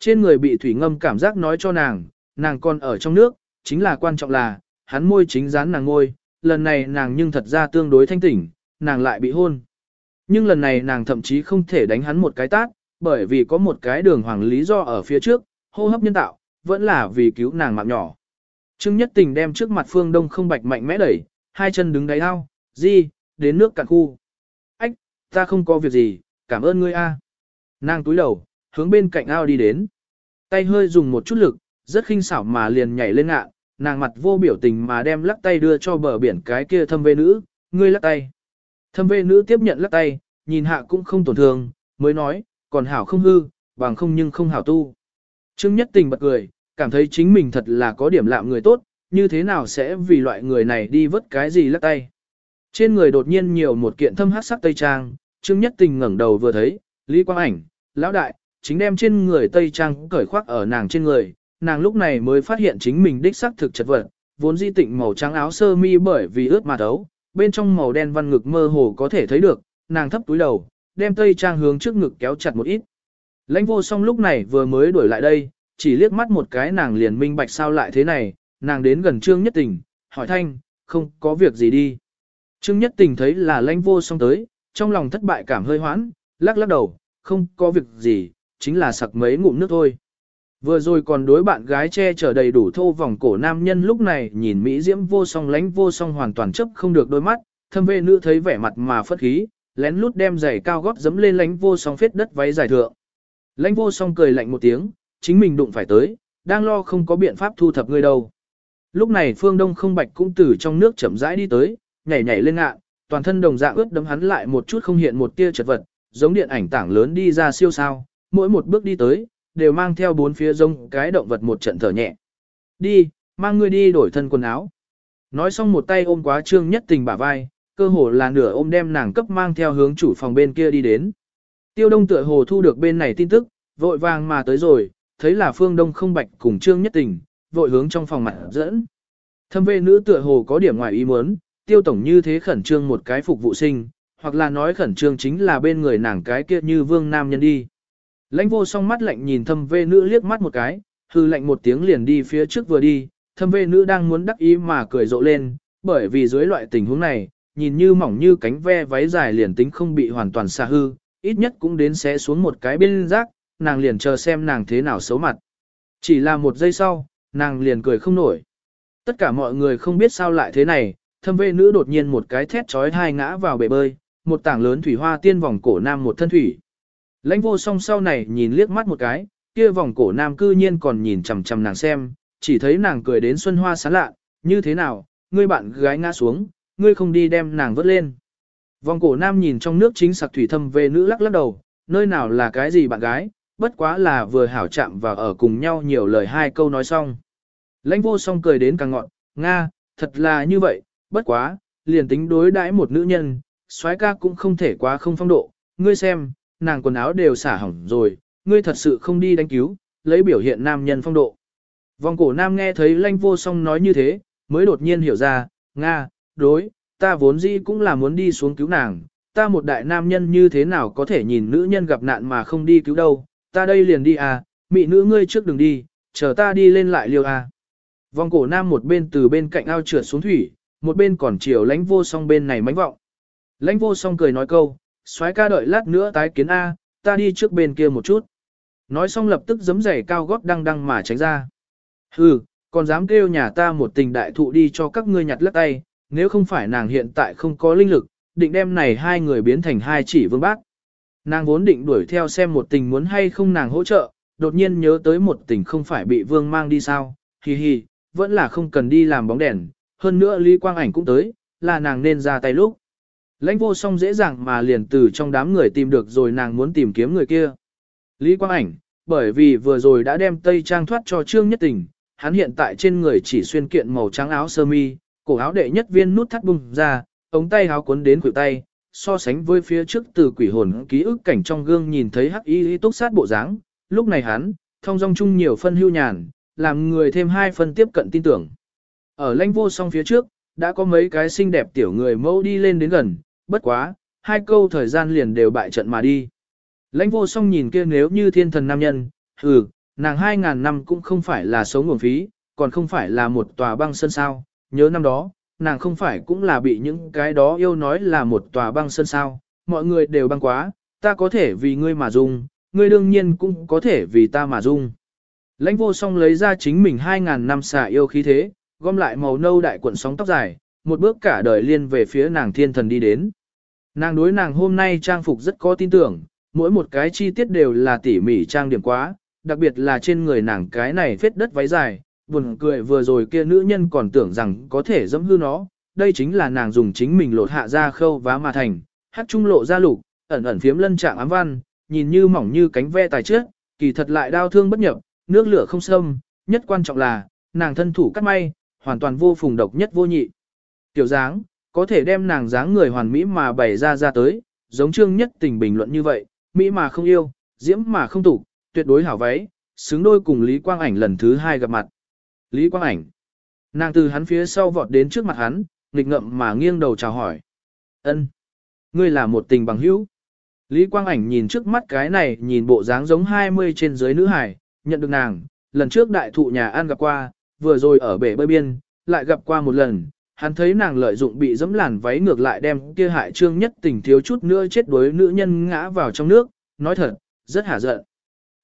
Trên người bị thủy ngâm cảm giác nói cho nàng, nàng còn ở trong nước, chính là quan trọng là, hắn môi chính dán nàng ngôi, lần này nàng nhưng thật ra tương đối thanh tỉnh, nàng lại bị hôn. Nhưng lần này nàng thậm chí không thể đánh hắn một cái tát, bởi vì có một cái đường hoàng lý do ở phía trước, hô hấp nhân tạo, vẫn là vì cứu nàng mạng nhỏ. Trương Nhất Tình đem trước mặt Phương Đông không bạch mạnh mẽ đẩy, hai chân đứng đáy ao, di, đến nước cạn khu. Ách, ta không có việc gì, cảm ơn ngươi a. Nàng túi đầu, hướng bên cạnh ao đi đến. Tay hơi dùng một chút lực, rất khinh xảo mà liền nhảy lên ngạ, nàng mặt vô biểu tình mà đem lắc tay đưa cho bờ biển cái kia thâm vê nữ, ngươi lắc tay. Thâm vê nữ tiếp nhận lắc tay, nhìn hạ cũng không tổn thương, mới nói, còn hảo không hư, bằng không nhưng không hảo tu. Trương Nhất Tình bật cười, cảm thấy chính mình thật là có điểm lạm người tốt, như thế nào sẽ vì loại người này đi vớt cái gì lắc tay. Trên người đột nhiên nhiều một kiện thâm hát sắc tây trang, Trương Nhất Tình ngẩng đầu vừa thấy, Lý Quang Ảnh, lão đại, chính đem trên người tây trang cởi khoác ở nàng trên người, nàng lúc này mới phát hiện chính mình đích xác thực chật vật, vốn di tịnh màu trắng áo sơ mi bởi vì ướt mà thấu, bên trong màu đen văn ngực mơ hồ có thể thấy được, nàng thấp túi đầu, đem tây trang hướng trước ngực kéo chặt một ít. Lãnh vô song lúc này vừa mới đuổi lại đây, chỉ liếc mắt một cái nàng liền minh bạch sao lại thế này, nàng đến gần trương nhất tình, hỏi thanh, không có việc gì đi. Trương nhất tình thấy là lãnh vô song tới, trong lòng thất bại cảm hơi hoãn, lắc lắc đầu, không có việc gì, chính là sặc mấy ngụm nước thôi. Vừa rồi còn đối bạn gái che chở đầy đủ thô vòng cổ nam nhân lúc này nhìn Mỹ diễm vô song lánh vô song hoàn toàn chấp không được đôi mắt, thâm vệ nữ thấy vẻ mặt mà phất khí, lén lút đem giày cao gót dấm lên lánh vô song phết đất váy dài thượng. Lánh vô song cười lạnh một tiếng, chính mình đụng phải tới, đang lo không có biện pháp thu thập người đâu. Lúc này phương đông không bạch cũng từ trong nước chậm rãi đi tới, nhảy nhảy lên ngạ, toàn thân đồng dạng ướt đấm hắn lại một chút không hiện một tia chật vật, giống điện ảnh tảng lớn đi ra siêu sao, mỗi một bước đi tới, đều mang theo bốn phía rông cái động vật một trận thở nhẹ. Đi, mang ngươi đi đổi thân quần áo. Nói xong một tay ôm quá trương nhất tình bả vai, cơ hồ là nửa ôm đem nàng cấp mang theo hướng chủ phòng bên kia đi đến. Tiêu đông tựa hồ thu được bên này tin tức, vội vàng mà tới rồi, thấy là phương đông không bạch cùng trương nhất tình, vội hướng trong phòng mặt dẫn. Thâm vệ nữ tựa hồ có điểm ngoài ý muốn, tiêu tổng như thế khẩn trương một cái phục vụ sinh, hoặc là nói khẩn trương chính là bên người nàng cái kia như vương nam nhân đi. Lãnh vô song mắt lạnh nhìn thâm vê nữ liếc mắt một cái, hư lạnh một tiếng liền đi phía trước vừa đi, thâm vê nữ đang muốn đắc ý mà cười rộ lên, bởi vì dưới loại tình huống này, nhìn như mỏng như cánh ve váy dài liền tính không bị hoàn toàn xa hư, ít nhất cũng đến sẽ xuống một cái bên rác, nàng liền chờ xem nàng thế nào xấu mặt. Chỉ là một giây sau, nàng liền cười không nổi. Tất cả mọi người không biết sao lại thế này, thâm vê nữ đột nhiên một cái thét trói hai ngã vào bể bơi, một tảng lớn thủy hoa tiên vòng cổ nam một thân thủy. Lãnh vô song sau này nhìn liếc mắt một cái, kia vòng cổ nam cư nhiên còn nhìn chằm chằm nàng xem, chỉ thấy nàng cười đến xuân hoa sáng lạ, như thế nào, ngươi bạn gái ngã xuống, ngươi không đi đem nàng vớt lên. Vòng cổ nam nhìn trong nước chính sặc thủy thâm về nữ lắc lắc đầu, nơi nào là cái gì bạn gái, bất quá là vừa hảo chạm và ở cùng nhau nhiều lời hai câu nói xong. Lãnh vô song cười đến càng ngọn, Nga, thật là như vậy, bất quá, liền tính đối đãi một nữ nhân, soái ca cũng không thể quá không phong độ, ngươi xem, nàng quần áo đều xả hỏng rồi, ngươi thật sự không đi đánh cứu, lấy biểu hiện nam nhân phong độ. Vòng cổ nam nghe thấy lanh vô song nói như thế, mới đột nhiên hiểu ra, Nga, đối, ta vốn dĩ cũng là muốn đi xuống cứu nàng, ta một đại nam nhân như thế nào có thể nhìn nữ nhân gặp nạn mà không đi cứu đâu, ta đây liền đi à, mị nữ ngươi trước đừng đi, chờ ta đi lên lại liều à. Vòng cổ nam một bên từ bên cạnh ao trượt xuống thủy, một bên còn chiều lãnh vô song bên này mánh vọng. Lãnh vô song cười nói câu, soái ca đợi lát nữa tái kiến A, ta đi trước bên kia một chút. Nói xong lập tức giấm giày cao gót đăng đăng mà tránh ra. Hừ, còn dám kêu nhà ta một tình đại thụ đi cho các ngươi nhặt lắc tay, nếu không phải nàng hiện tại không có linh lực, định đem này hai người biến thành hai chỉ vương bác. Nàng vốn định đuổi theo xem một tình muốn hay không nàng hỗ trợ, đột nhiên nhớ tới một tình không phải bị vương mang đi sao, Hì hì, vẫn là không cần đi làm bóng đèn, hơn nữa Lý Quang Ảnh cũng tới, là nàng nên ra tay lúc. Lãnh vô song dễ dàng mà liền từ trong đám người tìm được rồi nàng muốn tìm kiếm người kia. Lý Quang Ảnh, bởi vì vừa rồi đã đem tây trang thoát cho Trương Nhất Tình, hắn hiện tại trên người chỉ xuyên kiện màu trắng áo sơ mi, cổ áo đệ nhất viên nút thắt bung ra, ống tay áo cuốn đến khuỷu tay, so sánh với phía trước từ quỷ hồn ký ức cảnh trong gương nhìn thấy hắc y túc sát bộ dáng, lúc này hắn, thông dong chung nhiều phân hưu nhàn, làm người thêm hai phân tiếp cận tin tưởng. Ở lãnh vô song phía trước, đã có mấy cái xinh đẹp tiểu người mẫu đi lên đến gần, bất quá, hai câu thời gian liền đều bại trận mà đi. Lãnh vô song nhìn kia nếu như thiên thần nam nhân, hừ, nàng hai ngàn năm cũng không phải là sống nguồn phí, còn không phải là một tòa băng sơn sao, nhớ năm đó, nàng không phải cũng là bị những cái đó yêu nói là một tòa băng sơn sao, mọi người đều băng quá, ta có thể vì ngươi mà dung, ngươi đương nhiên cũng có thể vì ta mà dung. Lãnh vô song lấy ra chính mình hai ngàn năm xả yêu khí thế, gom lại màu nâu đại cuộn sóng tóc dài, một bước cả đời liên về phía nàng thiên thần đi đến. Nàng đối nàng hôm nay trang phục rất có tin tưởng, mỗi một cái chi tiết đều là tỉ mỉ trang điểm quá, đặc biệt là trên người nàng cái này phết đất váy dài, buồn cười vừa rồi kia nữ nhân còn tưởng rằng có thể dẫm hư nó, đây chính là nàng dùng chính mình lột hạ ra khâu vá mà thành, hát trung lộ ra lục, ẩn ẩn phiếm lân trạng ám văn, nhìn như mỏng như cánh ve tài trước, kỳ thật lại đau thương bất nhập, nước lửa không sâm nhất quan trọng là, nàng thân thủ cắt may, hoàn toàn vô phùng độc nhất vô nhị. Tiểu dáng, có thể đem nàng dáng người hoàn mỹ mà bày ra ra tới, giống trương nhất tình bình luận như vậy, mỹ mà không yêu, diễm mà không tủ, tuyệt đối hảo váy, xứng đôi cùng Lý Quang Ảnh lần thứ hai gặp mặt. Lý Quang Ảnh. Nàng từ hắn phía sau vọt đến trước mặt hắn, nghịch ngậm mà nghiêng đầu chào hỏi. Ân, Ngươi là một tình bằng hữu. Lý Quang Ảnh nhìn trước mắt cái này nhìn bộ dáng giống 20 trên dưới nữ hải, nhận được nàng, lần trước đại thụ nhà ăn gặp qua, vừa rồi ở bể bơi biên, lại gặp qua một lần, hắn thấy nàng lợi dụng bị dẫm làn váy ngược lại đem kia hại trương nhất tình thiếu chút nữa chết đuối nữ nhân ngã vào trong nước, nói thật, rất hả giận.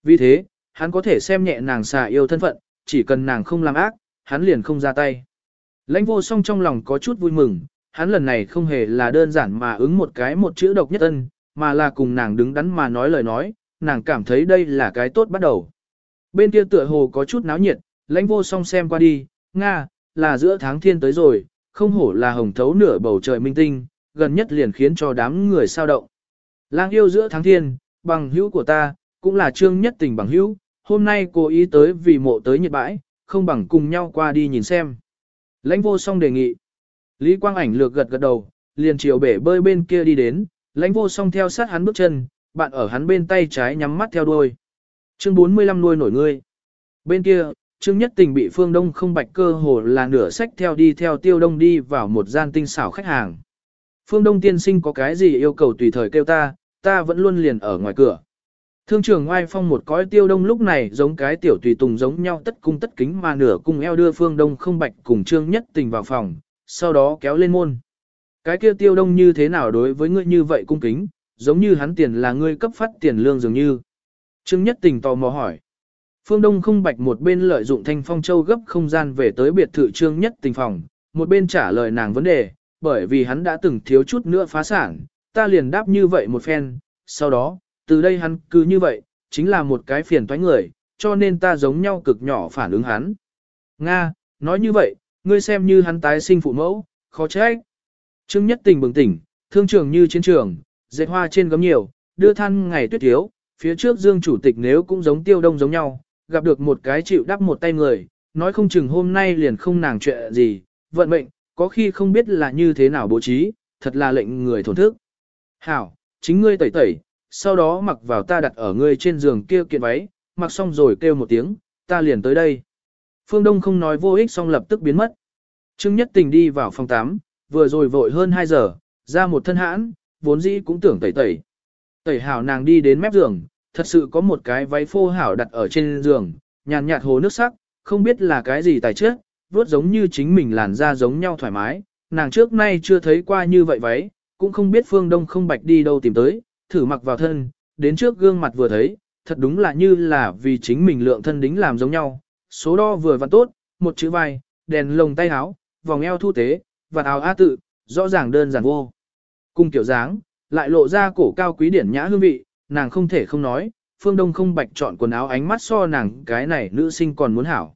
Vì thế, hắn có thể xem nhẹ nàng xà yêu thân phận, chỉ cần nàng không làm ác, hắn liền không ra tay. Lãnh vô song trong lòng có chút vui mừng, hắn lần này không hề là đơn giản mà ứng một cái một chữ độc nhất ân, mà là cùng nàng đứng đắn mà nói lời nói, nàng cảm thấy đây là cái tốt bắt đầu. Bên kia tựa hồ có chút náo nhiệt, lãnh vô song xem qua đi, Nga, là giữa tháng thiên tới rồi, không hổ là hồng thấu nửa bầu trời minh tinh, gần nhất liền khiến cho đám người sao động. Lang yêu giữa tháng thiên, bằng hữu của ta, cũng là trương nhất tình bằng hữu, hôm nay cố ý tới vì mộ tới nhiệt bãi, không bằng cùng nhau qua đi nhìn xem. Lãnh vô song đề nghị. Lý Quang ảnh lược gật gật đầu, liền chiều bể bơi bên kia đi đến, lãnh vô song theo sát hắn bước chân, bạn ở hắn bên tay trái nhắm mắt theo đuôi. Chương 45 nuôi nổi ngươi. Bên kia, Trương Nhất Tình bị Phương Đông không bạch cơ hồ là nửa sách theo đi theo Tiêu Đông đi vào một gian tinh xảo khách hàng. Phương Đông tiên sinh có cái gì yêu cầu tùy thời kêu ta, ta vẫn luôn liền ở ngoài cửa. Thương trưởng ngoài phong một cõi Tiêu Đông lúc này giống cái tiểu tùy tùng giống nhau tất cung tất kính mà nửa cùng eo đưa Phương Đông không bạch cùng Trương Nhất Tình vào phòng, sau đó kéo lên môn. Cái kia Tiêu Đông như thế nào đối với ngươi như vậy cung kính, giống như hắn tiền là ngươi cấp phát tiền lương dường như. Trương Nhất Tình tò mò hỏi. Phương Đông không bạch một bên lợi dụng thanh phong châu gấp không gian về tới biệt thự Trương Nhất Tình phòng, một bên trả lời nàng vấn đề, bởi vì hắn đã từng thiếu chút nữa phá sản, ta liền đáp như vậy một phen, sau đó, từ đây hắn cứ như vậy, chính là một cái phiền toái người, cho nên ta giống nhau cực nhỏ phản ứng hắn. Nga, nói như vậy, ngươi xem như hắn tái sinh phụ mẫu, khó trách. Trương Nhất Tình bừng tỉnh, thương trường như chiến trường, dệt hoa trên gấm nhiều, đưa than ngày tuyết thiếu, phía trước Dương Chủ tịch nếu cũng giống tiêu đông giống nhau, gặp được một cái chịu đắp một tay người, nói không chừng hôm nay liền không nàng chuyện gì, vận mệnh, có khi không biết là như thế nào bố trí, thật là lệnh người thổn thức. Hảo, chính ngươi tẩy tẩy, sau đó mặc vào ta đặt ở ngươi trên giường kia kiện váy, mặc xong rồi kêu một tiếng, ta liền tới đây. Phương Đông không nói vô ích xong lập tức biến mất. Trương Nhất Tình đi vào phòng 8, vừa rồi vội hơn 2 giờ, ra một thân hãn, vốn dĩ cũng tưởng tẩy tẩy. Tẩy hảo nàng đi đến mép giường, thật sự có một cái váy phô hảo đặt ở trên giường, nhàn nhạt hồ nước sắc, không biết là cái gì tài trước, vuốt giống như chính mình làn da giống nhau thoải mái, nàng trước nay chưa thấy qua như vậy váy, cũng không biết phương đông không bạch đi đâu tìm tới, thử mặc vào thân, đến trước gương mặt vừa thấy, thật đúng là như là vì chính mình lượng thân đính làm giống nhau, số đo vừa vặn tốt, một chữ vai, đèn lồng tay áo, vòng eo thu tế, và áo á tự, rõ ràng đơn giản vô. Cùng kiểu dáng, lại lộ ra cổ cao quý điển nhã hương vị, nàng không thể không nói, phương đông không bạch chọn quần áo ánh mắt so nàng cái này nữ sinh còn muốn hảo.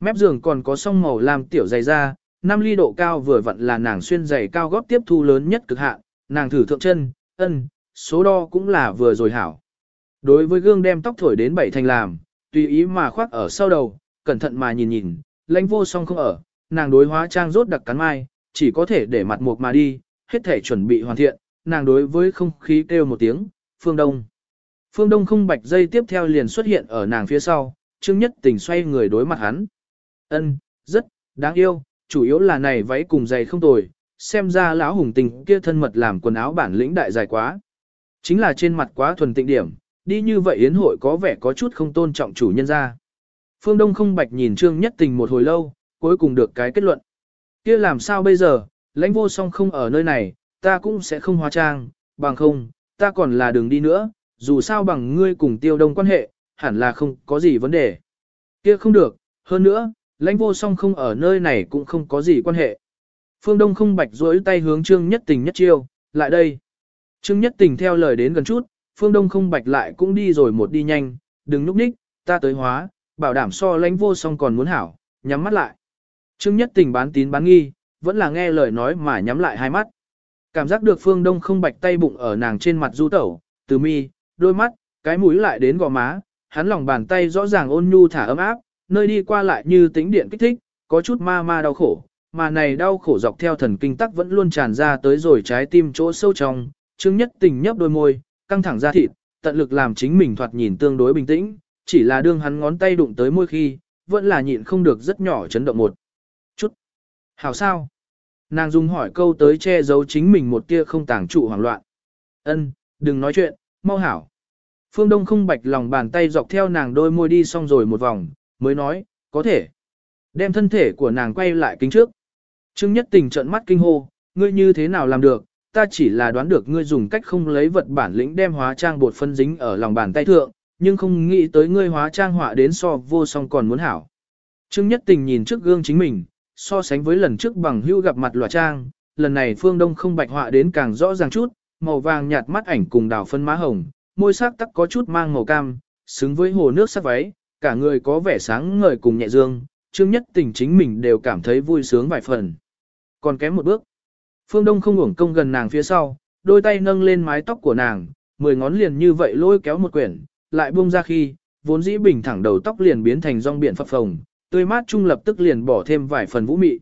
Mép giường còn có song màu làm tiểu dày da, năm ly độ cao vừa vặn là nàng xuyên giày cao góp tiếp thu lớn nhất cực hạn, nàng thử thượng chân, ân, số đo cũng là vừa rồi hảo. Đối với gương đem tóc thổi đến bảy thành làm, tùy ý mà khoác ở sau đầu, cẩn thận mà nhìn nhìn, lãnh vô song không ở, nàng đối hóa trang rốt đặc cắn mai, chỉ có thể để mặt mục mà đi, hết thể chuẩn bị hoàn thiện, nàng đối với không khí kêu một tiếng, phương đông. Phương đông không bạch dây tiếp theo liền xuất hiện ở nàng phía sau, Trương Nhất Tình xoay người đối mặt hắn. Ân, rất, đáng yêu, chủ yếu là này váy cùng giày không tồi, xem ra lão hùng tình kia thân mật làm quần áo bản lĩnh đại dài quá. Chính là trên mặt quá thuần tịnh điểm, đi như vậy yến hội có vẻ có chút không tôn trọng chủ nhân ra. Phương Đông không bạch nhìn Trương Nhất Tình một hồi lâu, cuối cùng được cái kết luận. kia làm sao bây giờ, lãnh vô song không ở nơi này, ta cũng sẽ không hóa trang, bằng không, ta còn là đường đi nữa, dù sao bằng ngươi cùng tiêu đông quan hệ, hẳn là không có gì vấn đề. kia không được, hơn nữa, lãnh vô song không ở nơi này cũng không có gì quan hệ. Phương Đông không bạch rỗi tay hướng Trương Nhất Tình nhất chiêu, lại đây. Trương Nhất Tình theo lời đến gần chút, Phương Đông không bạch lại cũng đi rồi một đi nhanh, đừng núp ních, ta tới hóa, bảo đảm so lãnh vô song còn muốn hảo, nhắm mắt lại. Trương Nhất Tình bán tín bán nghi, vẫn là nghe lời nói mà nhắm lại hai mắt. Cảm giác được Phương Đông không bạch tay bụng ở nàng trên mặt du tẩu, từ mi, đôi mắt, cái mũi lại đến gò má, hắn lòng bàn tay rõ ràng ôn nhu thả ấm áp, nơi đi qua lại như tính điện kích thích, có chút ma ma đau khổ, mà này đau khổ dọc theo thần kinh tắc vẫn luôn tràn ra tới rồi trái tim chỗ sâu trong, Trương Nhất Tình nhấp đôi môi, căng thẳng ra thịt, tận lực làm chính mình thoạt nhìn tương đối bình tĩnh, chỉ là đương hắn ngón tay đụng tới môi khi, vẫn là nhịn không được rất nhỏ chấn động một chút. Hảo sao? Nàng dùng hỏi câu tới che giấu chính mình một tia không tàng trụ hoảng loạn. Ân, đừng nói chuyện, mau hảo. Phương Đông không bạch lòng bàn tay dọc theo nàng đôi môi đi xong rồi một vòng, mới nói, có thể. Đem thân thể của nàng quay lại kính trước. Trương Nhất Tình trợn mắt kinh hô, ngươi như thế nào làm được, ta chỉ là đoán được ngươi dùng cách không lấy vật bản lĩnh đem hóa trang bột phân dính ở lòng bàn tay thượng, nhưng không nghĩ tới ngươi hóa trang họa đến so vô song còn muốn hảo. Trương Nhất Tình nhìn trước gương chính mình, so sánh với lần trước bằng hưu gặp mặt lòa trang, lần này phương đông không bạch họa đến càng rõ ràng chút, màu vàng nhạt mắt ảnh cùng đào phân má hồng, môi sắc tắc có chút mang màu cam, xứng với hồ nước sắc váy, cả người có vẻ sáng ngời cùng nhẹ dương, Trương Nhất Tình chính mình đều cảm thấy vui sướng vài phần. Còn kém một bước. Phương Đông không uổng công gần nàng phía sau, đôi tay nâng lên mái tóc của nàng, mười ngón liền như vậy lôi kéo một quyển, lại buông ra khi, vốn dĩ bình thẳng đầu tóc liền biến thành rong biển phập phồng, tươi mát trung lập tức liền bỏ thêm vài phần vũ mị.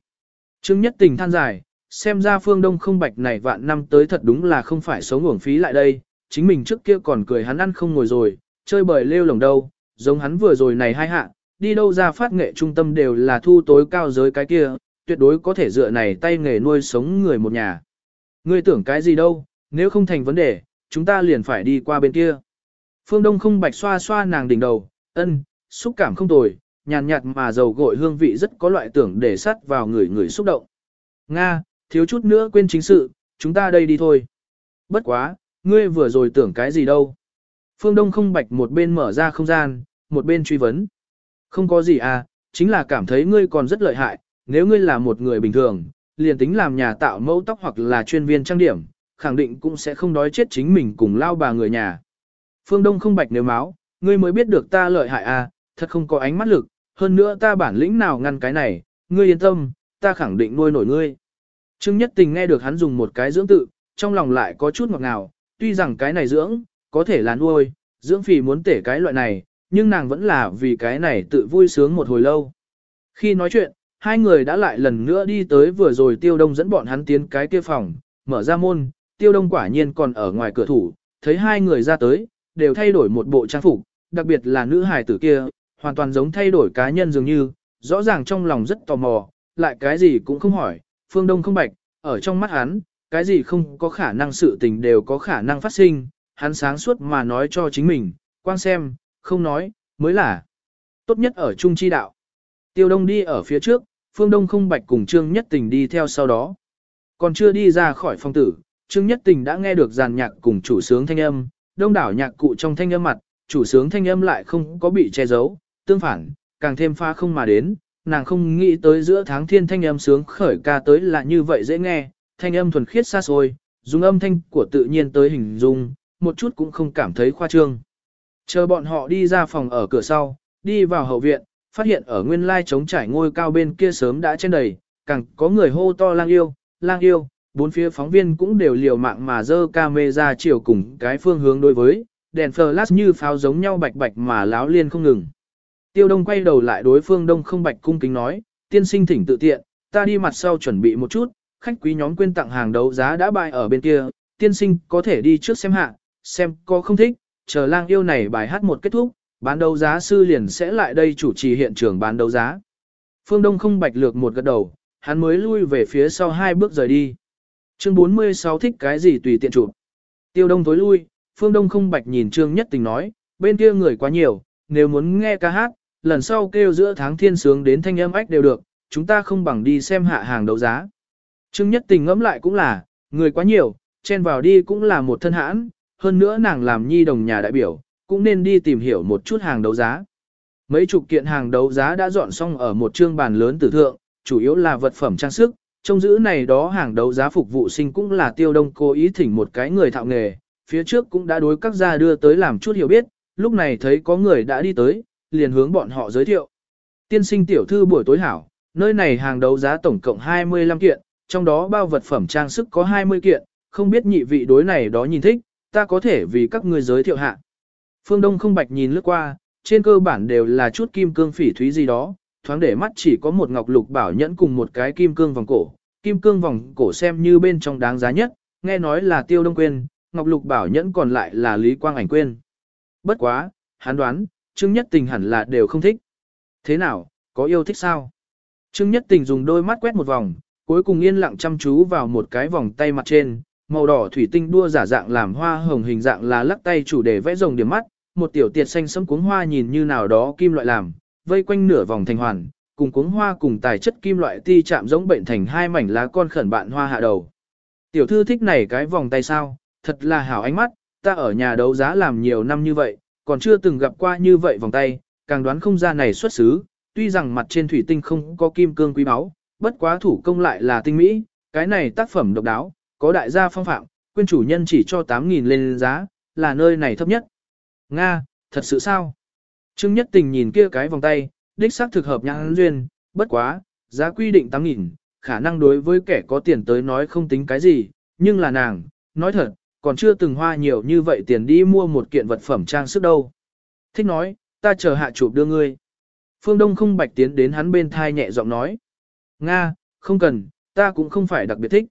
Trương Nhất Tình than dài, xem ra Phương Đông không bạch này vạn năm tới thật đúng là không phải sống uổng phí lại đây, chính mình trước kia còn cười hắn ăn không ngồi rồi, chơi bời lêu lồng đâu, giống hắn vừa rồi này hai hạ, đi đâu ra phát nghệ trung tâm đều là thu tối cao giới cái kia, tuyệt đối có thể dựa này tay nghề nuôi sống người một nhà. Ngươi tưởng cái gì đâu, nếu không thành vấn đề, chúng ta liền phải đi qua bên kia. Phương Đông không bạch xoa xoa nàng đỉnh đầu, ân, xúc cảm không tồi, nhàn nhạt mà dầu gội hương vị rất có loại tưởng để sắt vào người người xúc động. Nga, thiếu chút nữa quên chính sự, chúng ta đây đi thôi. Bất quá, ngươi vừa rồi tưởng cái gì đâu. Phương Đông không bạch một bên mở ra không gian, một bên truy vấn. Không có gì à, chính là cảm thấy ngươi còn rất lợi hại, nếu ngươi là một người bình thường, liền tính làm nhà tạo mẫu tóc hoặc là chuyên viên trang điểm, khẳng định cũng sẽ không đói chết chính mình cùng lao bà người nhà. Phương Đông không bạch nếu máu, ngươi mới biết được ta lợi hại à, thật không có ánh mắt lực, hơn nữa ta bản lĩnh nào ngăn cái này, ngươi yên tâm, ta khẳng định nuôi nổi ngươi. Trương Nhất Tình nghe được hắn dùng một cái dưỡng tự, trong lòng lại có chút ngọt ngào, tuy rằng cái này dưỡng, có thể là nuôi, dưỡng phì muốn tể cái loại này, nhưng nàng vẫn là vì cái này tự vui sướng một hồi lâu. Khi nói chuyện, hai người đã lại lần nữa đi tới vừa rồi tiêu đông dẫn bọn hắn tiến cái kia phòng, mở ra môn, tiêu đông quả nhiên còn ở ngoài cửa thủ, thấy hai người ra tới, đều thay đổi một bộ trang phục, đặc biệt là nữ hài tử kia, hoàn toàn giống thay đổi cá nhân dường như, rõ ràng trong lòng rất tò mò, lại cái gì cũng không hỏi, phương đông không bạch, ở trong mắt hắn, cái gì không có khả năng sự tình đều có khả năng phát sinh, hắn sáng suốt mà nói cho chính mình, quan xem, không nói, mới là tốt nhất ở trung chi đạo. Tiêu Đông đi ở phía trước, Phương Đông không bạch cùng Trương Nhất Tình đi theo sau đó. Còn chưa đi ra khỏi phòng tử, Trương Nhất Tình đã nghe được dàn nhạc cùng chủ sướng thanh âm, đông đảo nhạc cụ trong thanh âm mặt, chủ sướng thanh âm lại không có bị che giấu, tương phản, càng thêm pha không mà đến, nàng không nghĩ tới giữa tháng thiên thanh âm sướng khởi ca tới là như vậy dễ nghe, thanh âm thuần khiết xa xôi, dùng âm thanh của tự nhiên tới hình dung, một chút cũng không cảm thấy khoa trương. Chờ bọn họ đi ra phòng ở cửa sau, đi vào hậu viện, phát hiện ở nguyên lai trống trải ngôi cao bên kia sớm đã trên đầy, càng có người hô to lang yêu, lang yêu, bốn phía phóng viên cũng đều liều mạng mà dơ camera chiều cùng cái phương hướng đối với, đèn flash như pháo giống nhau bạch bạch mà láo liên không ngừng. Tiêu đông quay đầu lại đối phương đông không bạch cung kính nói, tiên sinh thỉnh tự tiện, ta đi mặt sau chuẩn bị một chút, khách quý nhóm quên tặng hàng đấu giá đã bài ở bên kia, tiên sinh có thể đi trước xem hạ, xem có không thích, chờ lang yêu này bài hát một kết thúc, bán đấu giá sư liền sẽ lại đây chủ trì hiện trường bán đấu giá. Phương Đông không bạch lược một gật đầu, hắn mới lui về phía sau hai bước rời đi. Chương 46 thích cái gì tùy tiện chụp. Tiêu Đông tối lui, Phương Đông không bạch nhìn Trương Nhất Tình nói, bên kia người quá nhiều, nếu muốn nghe ca hát, lần sau kêu giữa tháng thiên sướng đến thanh âm ách đều được, chúng ta không bằng đi xem hạ hàng đấu giá. Trương Nhất Tình ngẫm lại cũng là, người quá nhiều, chen vào đi cũng là một thân hãn, hơn nữa nàng làm nhi đồng nhà đại biểu, cũng nên đi tìm hiểu một chút hàng đấu giá. Mấy chục kiện hàng đấu giá đã dọn xong ở một trương bàn lớn tử thượng, chủ yếu là vật phẩm trang sức, trong giữ này đó hàng đấu giá phục vụ sinh cũng là tiêu đông cố ý thỉnh một cái người thạo nghề, phía trước cũng đã đối các gia đưa tới làm chút hiểu biết, lúc này thấy có người đã đi tới, liền hướng bọn họ giới thiệu. Tiên sinh tiểu thư buổi tối hảo, nơi này hàng đấu giá tổng cộng 25 kiện, trong đó bao vật phẩm trang sức có 20 kiện, không biết nhị vị đối này đó nhìn thích, ta có thể vì các người giới thiệu hạ. Phương Đông không bạch nhìn lướt qua, trên cơ bản đều là chút kim cương phỉ thúy gì đó, thoáng để mắt chỉ có một ngọc lục bảo nhẫn cùng một cái kim cương vòng cổ. Kim cương vòng cổ xem như bên trong đáng giá nhất, nghe nói là tiêu đông quên, ngọc lục bảo nhẫn còn lại là lý quang ảnh quên. Bất quá, hắn đoán, Trương Nhất Tình hẳn là đều không thích. Thế nào, có yêu thích sao? Trương Nhất Tình dùng đôi mắt quét một vòng, cuối cùng yên lặng chăm chú vào một cái vòng tay mặt trên, màu đỏ thủy tinh đua giả dạng làm hoa hồng hình dạng là lắc tay chủ đề vẽ rồng điểm mắt, một tiểu tiệt xanh sẫm cuống hoa nhìn như nào đó kim loại làm, vây quanh nửa vòng thành hoàn, cùng cuống hoa cùng tài chất kim loại ti chạm giống bệnh thành hai mảnh lá con khẩn bạn hoa hạ đầu. Tiểu thư thích này cái vòng tay sao, thật là hảo ánh mắt, ta ở nhà đấu giá làm nhiều năm như vậy, còn chưa từng gặp qua như vậy vòng tay, càng đoán không ra này xuất xứ, tuy rằng mặt trên thủy tinh không có kim cương quý báu, bất quá thủ công lại là tinh mỹ, cái này tác phẩm độc đáo, có đại gia phong phạm, quyên chủ nhân chỉ cho 8.000 lên giá, là nơi này thấp nhất. Nga, thật sự sao? Trương Nhất Tình nhìn kia cái vòng tay, đích xác thực hợp nhãn duyên, bất quá, giá quy định 8.000, khả năng đối với kẻ có tiền tới nói không tính cái gì, nhưng là nàng, nói thật, còn chưa từng hoa nhiều như vậy tiền đi mua một kiện vật phẩm trang sức đâu. Thích nói, ta chờ hạ chụp đưa ngươi. Phương Đông không bạch tiến đến hắn bên thai nhẹ giọng nói. Nga, không cần, ta cũng không phải đặc biệt thích.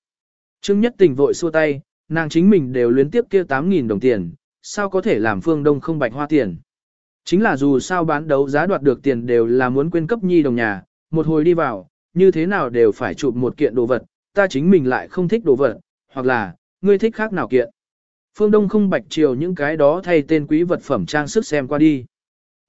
Trương Nhất Tình vội xua tay, nàng chính mình đều luyến tiếp kia 8.000 đồng tiền, sao có thể làm Phương Đông không bạch hoa tiền. Chính là dù sao bán đấu giá đoạt được tiền đều là muốn quên cấp nhi đồng nhà, một hồi đi vào, như thế nào đều phải chụp một kiện đồ vật, ta chính mình lại không thích đồ vật, hoặc là, ngươi thích khác nào kiện. Phương Đông không bạch chiều những cái đó thay tên quý vật phẩm trang sức xem qua đi.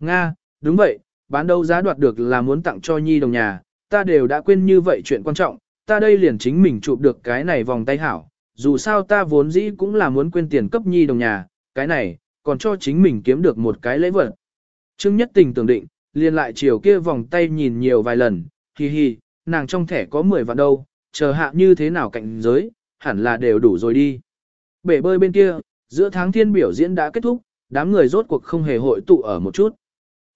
Nga, đúng vậy, bán đấu giá đoạt được là muốn tặng cho nhi đồng nhà, ta đều đã quên như vậy chuyện quan trọng, ta đây liền chính mình chụp được cái này vòng tay hảo, dù sao ta vốn dĩ cũng là muốn quên tiền cấp nhi đồng nhà, cái này, còn cho chính mình kiếm được một cái lễ vật. Trương Nhất Tình tưởng định, liền lại chiều kia vòng tay nhìn nhiều vài lần, hi hi, nàng trong thẻ có 10 vạn đâu, chờ hạ như thế nào cạnh giới, hẳn là đều đủ rồi đi. Bể bơi bên kia, giữa tháng thiên biểu diễn đã kết thúc, đám người rốt cuộc không hề hội tụ ở một chút.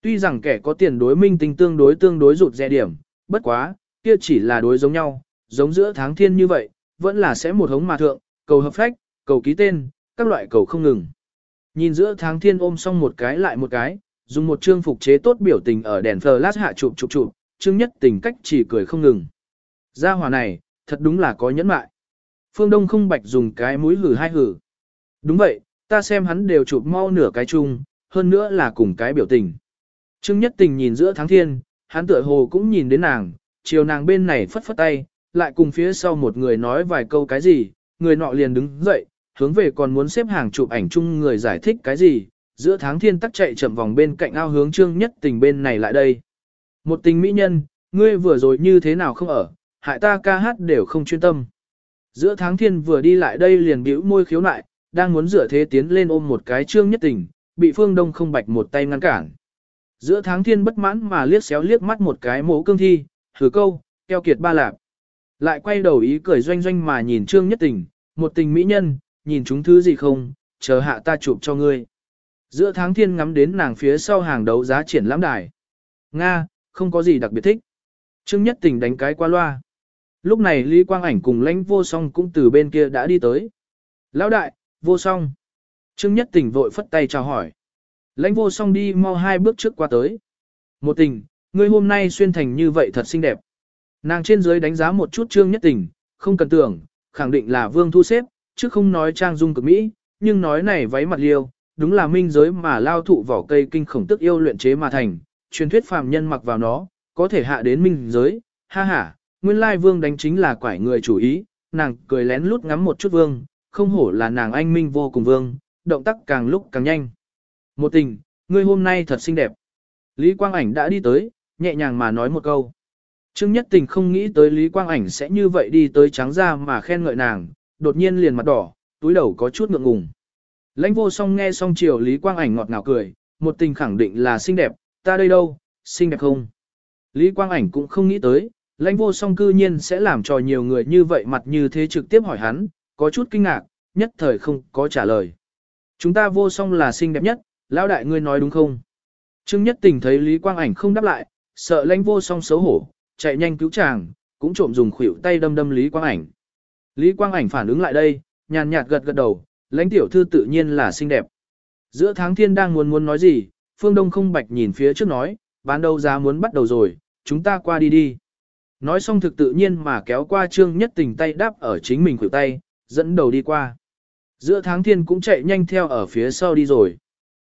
Tuy rằng kẻ có tiền đối minh tinh tương đối tương đối rụt rè điểm, bất quá, kia chỉ là đối giống nhau, giống giữa tháng thiên như vậy, vẫn là sẽ một hống mà thượng, cầu hợp phách, cầu ký tên, các loại cầu không ngừng. Nhìn giữa tháng thiên ôm xong một cái lại một cái, dùng một chương phục chế tốt biểu tình ở đèn flash hạ chụp chụp chụp, chương nhất tình cách chỉ cười không ngừng. Gia hòa này, thật đúng là có nhẫn mại. Phương Đông không bạch dùng cái mũi hử hai hử. Đúng vậy, ta xem hắn đều chụp mau nửa cái chung, hơn nữa là cùng cái biểu tình. Trương Nhất Tình nhìn giữa tháng thiên, hắn tựa hồ cũng nhìn đến nàng, chiều nàng bên này phất phất tay, lại cùng phía sau một người nói vài câu cái gì, người nọ liền đứng dậy, hướng về còn muốn xếp hàng chụp ảnh chung người giải thích cái gì, giữa tháng thiên tắc chạy chậm vòng bên cạnh ao hướng Trương Nhất Tình bên này lại đây. Một tình mỹ nhân, ngươi vừa rồi như thế nào không ở, hại ta ca hát đều không chuyên tâm. Giữa tháng thiên vừa đi lại đây liền bĩu môi khiếu nại, đang muốn rửa thế tiến lên ôm một cái trương nhất tình, bị phương đông không bạch một tay ngăn cản. Giữa tháng thiên bất mãn mà liếc xéo liếc mắt một cái mố cương thi, thử câu, keo kiệt ba lạp. Lại quay đầu ý cười doanh doanh mà nhìn trương nhất tình, một tình mỹ nhân, nhìn chúng thứ gì không, chờ hạ ta chụp cho ngươi. Giữa tháng thiên ngắm đến nàng phía sau hàng đấu giá triển lãm đài. Nga, không có gì đặc biệt thích. Trương nhất tình đánh cái qua loa. Lúc này Lý Quang Ảnh cùng lãnh vô song cũng từ bên kia đã đi tới. Lão đại, vô song. Trương Nhất Tình vội phất tay chào hỏi. Lãnh vô song đi mau hai bước trước qua tới. Một tình, ngươi hôm nay xuyên thành như vậy thật xinh đẹp. Nàng trên dưới đánh giá một chút Trương Nhất Tình, không cần tưởng, khẳng định là vương thu xếp, chứ không nói trang dung cực mỹ, nhưng nói này váy mặt liêu, đúng là minh giới mà lao thụ vỏ cây kinh khổng tức yêu luyện chế mà thành, truyền thuyết phàm nhân mặc vào nó, có thể hạ đến minh giới, ha ha, nguyên lai vương đánh chính là quải người chủ ý, nàng cười lén lút ngắm một chút vương, không hổ là nàng anh minh vô cùng vương, động tác càng lúc càng nhanh. Một tình, ngươi hôm nay thật xinh đẹp. Lý Quang Ảnh đã đi tới, nhẹ nhàng mà nói một câu. Trương Nhất Tình không nghĩ tới Lý Quang Ảnh sẽ như vậy đi tới trắng ra mà khen ngợi nàng, đột nhiên liền mặt đỏ, túi đầu có chút ngượng ngùng. Lãnh vô song nghe xong chiều Lý Quang Ảnh ngọt ngào cười, một tình khẳng định là xinh đẹp, ta đây đâu, xinh đẹp không? Lý Quang Ảnh cũng không nghĩ tới, lãnh vô song cư nhiên sẽ làm cho nhiều người như vậy mặt như thế trực tiếp hỏi hắn, có chút kinh ngạc, nhất thời không có trả lời. Chúng ta vô song là xinh đẹp nhất, lão đại ngươi nói đúng không? Trương Nhất Tình thấy Lý Quang Ảnh không đáp lại, sợ lãnh vô song xấu hổ, chạy nhanh cứu chàng, cũng trộm dùng khuỷu tay đâm đâm Lý Quang Ảnh. Lý Quang Ảnh phản ứng lại đây, nhàn nhạt gật gật đầu, lãnh tiểu thư tự nhiên là xinh đẹp. Giữa tháng thiên đang muốn muốn nói gì, phương đông không bạch nhìn phía trước nói, bán đầu giá muốn bắt đầu rồi, chúng ta qua đi đi. Nói xong thực tự nhiên mà kéo qua trương nhất tình tay đáp ở chính mình khuỷu tay, dẫn đầu đi qua. Giữa tháng thiên cũng chạy nhanh theo ở phía sau đi rồi.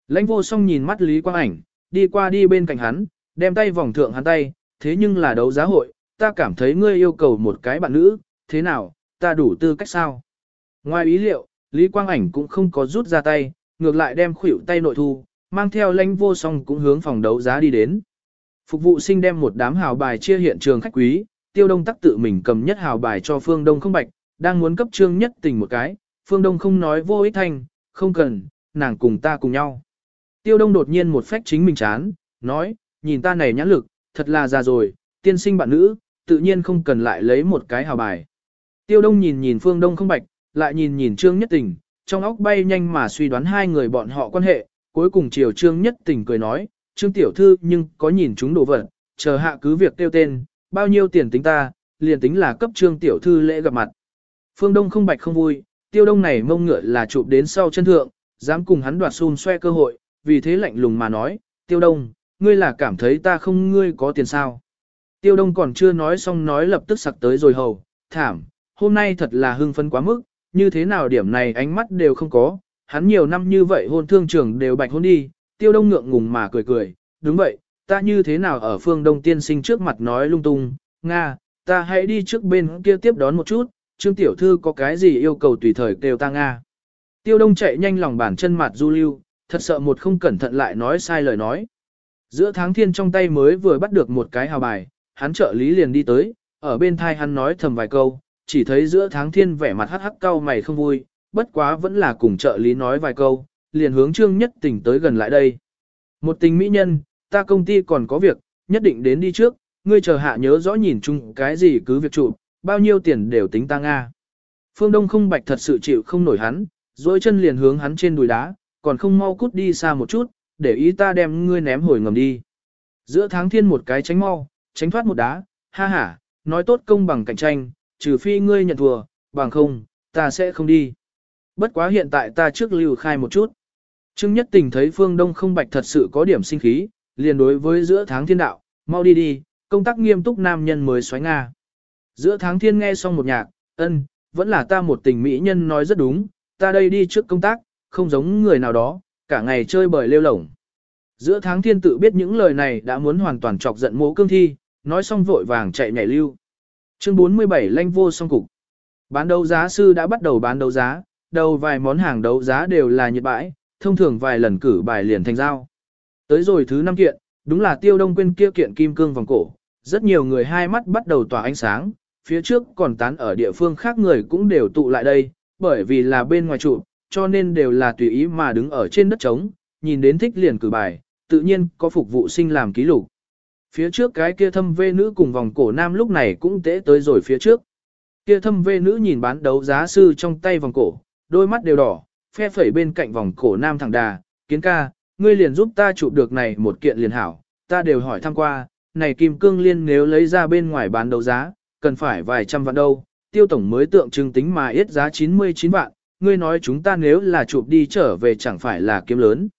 Lãnh vô song nhìn mắt Lý Quang Ảnh, đi qua đi bên cạnh hắn, đem tay vòng thượng hắn tay, thế nhưng là đấu giá hội, ta cảm thấy ngươi yêu cầu một cái bạn nữ, thế nào, ta đủ tư cách sao? Ngoài ý liệu, Lý Quang Ảnh cũng không có rút ra tay, ngược lại đem khuỷu tay nội thu, mang theo lãnh vô song cũng hướng phòng đấu giá đi đến. Phục vụ sinh đem một đám hào bài chia hiện trường khách quý, tiêu đông tắc tự mình cầm nhất hào bài cho phương đông không bạch, đang muốn cấp trương nhất tình một cái, phương đông không nói vô ích thanh, không cần, nàng cùng ta cùng nhau. Tiêu đông đột nhiên một phách chính mình chán, nói, nhìn ta này nhãn lực, thật là già rồi, tiên sinh bạn nữ, tự nhiên không cần lại lấy một cái hào bài. Tiêu đông nhìn nhìn phương đông không bạch, lại nhìn nhìn trương nhất tình, trong óc bay nhanh mà suy đoán hai người bọn họ quan hệ, cuối cùng chiều trương nhất tình cười nói, trương tiểu thư nhưng có nhìn chúng đồ vật, chờ hạ cứ việc tiêu tên, bao nhiêu tiền tính ta, liền tính là cấp trương tiểu thư lễ gặp mặt. Phương Đông không bạch không vui, tiêu đông này mông ngựa là chụp đến sau chân thượng, dám cùng hắn đoạt xun xoe cơ hội, vì thế lạnh lùng mà nói, tiêu đông, ngươi là cảm thấy ta không ngươi có tiền sao. Tiêu đông còn chưa nói xong nói lập tức sặc tới rồi hầu, thảm, hôm nay thật là hưng phấn quá mức, như thế nào điểm này ánh mắt đều không có, hắn nhiều năm như vậy hôn thương trưởng đều bạch hôn đi, tiêu đông ngượng ngùng mà cười cười, đúng vậy, ta như thế nào ở phương đông tiên sinh trước mặt nói lung tung, Nga, ta hãy đi trước bên kia tiếp đón một chút, Trương Tiểu Thư có cái gì yêu cầu tùy thời kêu ta Nga. Tiêu đông chạy nhanh lòng bàn chân mặt du lưu, thật sợ một không cẩn thận lại nói sai lời nói. Giữa tháng thiên trong tay mới vừa bắt được một cái hào bài, hắn trợ lý liền đi tới, ở bên thai hắn nói thầm vài câu, chỉ thấy giữa tháng thiên vẻ mặt hắc hắc cau mày không vui, bất quá vẫn là cùng trợ lý nói vài câu, liền hướng trương nhất tình tới gần lại đây. Một tình mỹ nhân, ta công ty còn có việc, nhất định đến đi trước, ngươi chờ hạ nhớ rõ nhìn chung cái gì cứ việc chụp, bao nhiêu tiền đều tính ta Nga. Phương Đông không bạch thật sự chịu không nổi hắn, dối chân liền hướng hắn trên đùi đá, còn không mau cút đi xa một chút, để ý ta đem ngươi ném hồi ngầm đi. Giữa tháng thiên một cái tránh mau, tránh thoát một đá, ha ha, nói tốt công bằng cạnh tranh, trừ phi ngươi nhận thua, bằng không, ta sẽ không đi. Bất quá hiện tại ta trước lưu khai một chút. Trương Nhất Tình thấy Phương Đông không bạch thật sự có điểm sinh khí, liền đối với giữa tháng thiên đạo, mau đi đi, công tác nghiêm túc nam nhân mới xoáy Nga. Giữa tháng thiên nghe xong một nhạc, ân, vẫn là ta một tình mỹ nhân nói rất đúng, ta đây đi trước công tác, không giống người nào đó, cả ngày chơi bời lêu lổng. Giữa tháng thiên tự biết những lời này đã muốn hoàn toàn chọc giận mố cương thi, nói xong vội vàng chạy nhảy lưu. Chương 47 lanh vô song cục. Bán đấu giá sư đã bắt đầu bán đấu giá, đầu vài món hàng đấu giá đều là nhiệt bãi, thông thường vài lần cử bài liền thành giao. Tới rồi thứ năm kiện, đúng là tiêu đông quên kia kiện kim cương vòng cổ, rất nhiều người hai mắt bắt đầu tỏa ánh sáng, phía trước còn tán ở địa phương khác người cũng đều tụ lại đây, bởi vì là bên ngoài trụ, cho nên đều là tùy ý mà đứng ở trên đất trống, nhìn đến thích liền cử bài, tự nhiên có phục vụ sinh làm ký lục. Phía trước cái kia thâm vê nữ cùng vòng cổ nam lúc này cũng tế tới rồi phía trước. Kia thâm vê nữ nhìn bán đấu giá sư trong tay vòng cổ, đôi mắt đều đỏ, phe phẩy bên cạnh vòng cổ nam thẳng đà, kiến ca, ngươi liền giúp ta chụp được này một kiện liền hảo, ta đều hỏi thăm qua, này kim cương liên nếu lấy ra bên ngoài bán đấu giá, cần phải vài trăm vạn đâu, tiêu tổng mới tượng trưng tính mà ít giá 99 vạn, ngươi nói chúng ta nếu là chụp đi trở về chẳng phải là kiếm lớn.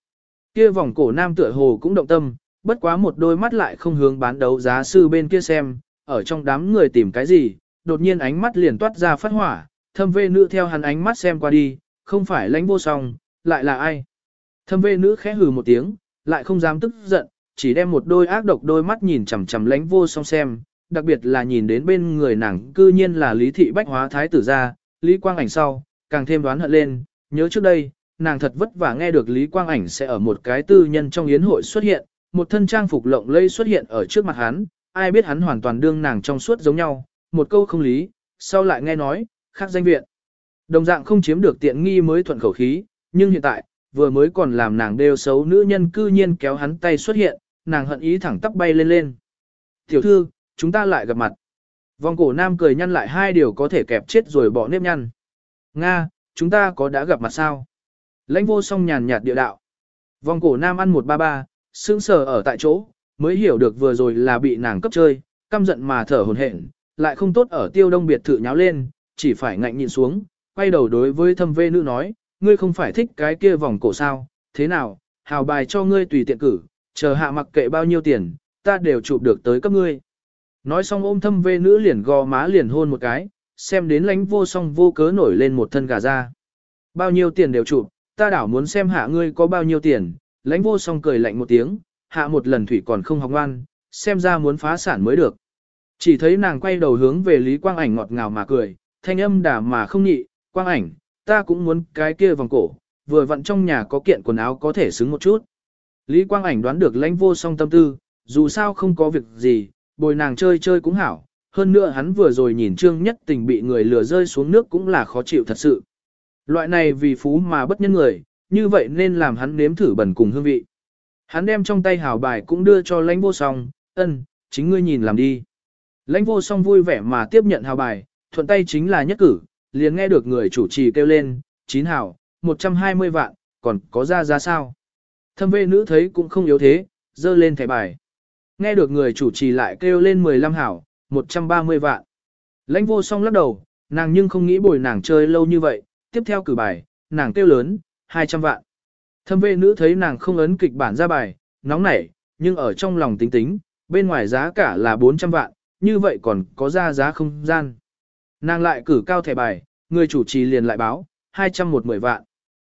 Kia vòng cổ nam tựa hồ cũng động tâm, bất quá một đôi mắt lại không hướng bán đấu giá sư bên kia xem, ở trong đám người tìm cái gì, đột nhiên ánh mắt liền toát ra phát hỏa, thâm vê nữ theo hắn ánh mắt xem qua đi, không phải lãnh vô song, lại là ai. Thâm vê nữ khẽ hừ một tiếng, lại không dám tức giận, chỉ đem một đôi ác độc đôi mắt nhìn chằm chằm lãnh vô song xem, đặc biệt là nhìn đến bên người nàng cư nhiên là lý thị bách hóa thái tử gia, lý quang ảnh sau, càng thêm đoán hận lên, nhớ trước đây, nàng thật vất vả nghe được Lý Quang Ảnh sẽ ở một cái tư nhân trong yến hội xuất hiện, một thân trang phục lộng lẫy xuất hiện ở trước mặt hắn, ai biết hắn hoàn toàn đương nàng trong suốt giống nhau, một câu không lý, sau lại nghe nói, khác danh viện. Đồng dạng không chiếm được tiện nghi mới thuận khẩu khí, nhưng hiện tại, vừa mới còn làm nàng đều xấu nữ nhân cư nhiên kéo hắn tay xuất hiện, nàng hận ý thẳng tắp bay lên lên. Tiểu thư, chúng ta lại gặp mặt. Vòng cổ nam cười nhăn lại hai điều có thể kẹp chết rồi bỏ nếp nhăn. Nga, chúng ta có đã gặp mặt sao? Lãnh vô song nhàn nhạt địa đạo. Vòng cổ nam ăn một ba ba, sững sờ ở tại chỗ, mới hiểu được vừa rồi là bị nàng cấp chơi, căm giận mà thở hồn hển, lại không tốt ở tiêu đông biệt thự nháo lên, chỉ phải ngạnh nhìn xuống, quay đầu đối với thâm vê nữ nói, ngươi không phải thích cái kia vòng cổ sao, thế nào, hào bài cho ngươi tùy tiện cử, chờ hạ mặc kệ bao nhiêu tiền, ta đều chụp được tới cấp ngươi. Nói xong ôm thâm vê nữ liền gò má liền hôn một cái, xem đến lánh vô song vô cớ nổi lên một thân gà ra. Bao nhiêu tiền đều chụp, ta đảo muốn xem hạ ngươi có bao nhiêu tiền, lãnh vô song cười lạnh một tiếng, hạ một lần thủy còn không học ngoan, xem ra muốn phá sản mới được. Chỉ thấy nàng quay đầu hướng về Lý Quang Ảnh ngọt ngào mà cười, thanh âm đà mà không nhị, Quang Ảnh, ta cũng muốn cái kia vòng cổ, vừa vặn trong nhà có kiện quần áo có thể xứng một chút. Lý Quang Ảnh đoán được lãnh vô song tâm tư, dù sao không có việc gì, bồi nàng chơi chơi cũng hảo, hơn nữa hắn vừa rồi nhìn trương nhất tình bị người lừa rơi xuống nước cũng là khó chịu thật sự. Loại này vì phú mà bất nhân người, như vậy nên làm hắn nếm thử bẩn cùng hương vị. Hắn đem trong tay hảo bài cũng đưa cho lãnh vô song, ân, chính ngươi nhìn làm đi. Lãnh vô song vui vẻ mà tiếp nhận hào bài, thuận tay chính là nhất cử, liền nghe được người chủ trì kêu lên, chín hảo, 120 vạn, còn có ra ra sao. Thâm vệ nữ thấy cũng không yếu thế, dơ lên thẻ bài. Nghe được người chủ trì lại kêu lên 15 hảo, 130 vạn. Lãnh vô song lắc đầu, nàng nhưng không nghĩ bồi nàng chơi lâu như vậy, tiếp theo cử bài, nàng kêu lớn, 200 vạn. Thâm vệ nữ thấy nàng không ấn kịch bản ra bài, nóng nảy, nhưng ở trong lòng tính tính, bên ngoài giá cả là 400 vạn, như vậy còn có ra giá không gian. Nàng lại cử cao thẻ bài, người chủ trì liền lại báo, 210 vạn.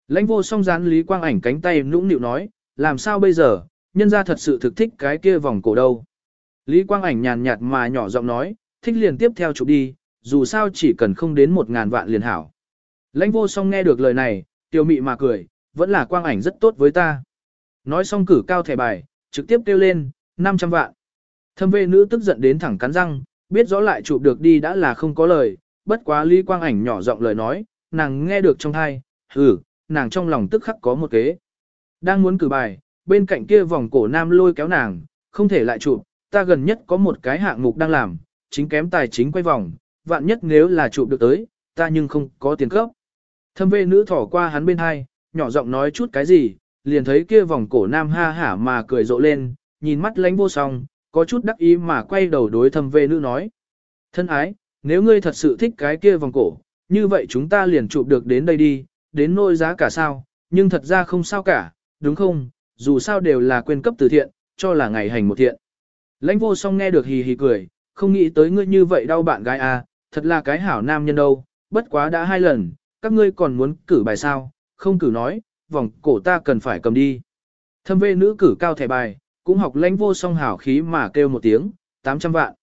Lãnh vô song dán Lý Quang ảnh cánh tay nũng nịu nói, làm sao bây giờ, nhân ra thật sự thực thích cái kia vòng cổ đâu. Lý Quang ảnh nhàn nhạt mà nhỏ giọng nói, thích liền tiếp theo chụp đi, dù sao chỉ cần không đến một ngàn vạn liền hảo. Lãnh vô song nghe được lời này, tiêu mị mà cười, vẫn là quang ảnh rất tốt với ta. Nói xong cử cao thẻ bài, trực tiếp kêu lên, 500 vạn. Thâm vệ nữ tức giận đến thẳng cắn răng, biết rõ lại chụp được đi đã là không có lời, bất quá Lý Quang ảnh nhỏ giọng lời nói, nàng nghe được trong thai, hừ, nàng trong lòng tức khắc có một kế. Đang muốn cử bài, bên cạnh kia vòng cổ nam lôi kéo nàng, không thể lại chụp, ta gần nhất có một cái hạng mục đang làm, chính kém tài chính quay vòng, vạn nhất nếu là chụp được tới, ta nhưng không có tiền cấp. Thâm vệ nữ thỏ qua hắn bên hai, nhỏ giọng nói chút cái gì, liền thấy kia vòng cổ nam ha hả mà cười rộ lên, nhìn mắt lánh vô song, có chút đắc ý mà quay đầu đối thâm vệ nữ nói. Thân ái, nếu ngươi thật sự thích cái kia vòng cổ, như vậy chúng ta liền chụp được đến đây đi, đến nôi giá cả sao, nhưng thật ra không sao cả, đúng không, dù sao đều là quên cấp từ thiện, cho là ngày hành một thiện. Lãnh vô song nghe được hì hì cười, không nghĩ tới ngươi như vậy đau bạn gái à, thật là cái hảo nam nhân đâu, bất quá đã hai lần, các ngươi còn muốn cử bài sao, không cử nói, vòng cổ ta cần phải cầm đi. Thâm vệ nữ cử cao thẻ bài, cũng học lãnh vô song hảo khí mà kêu một tiếng, 800 vạn.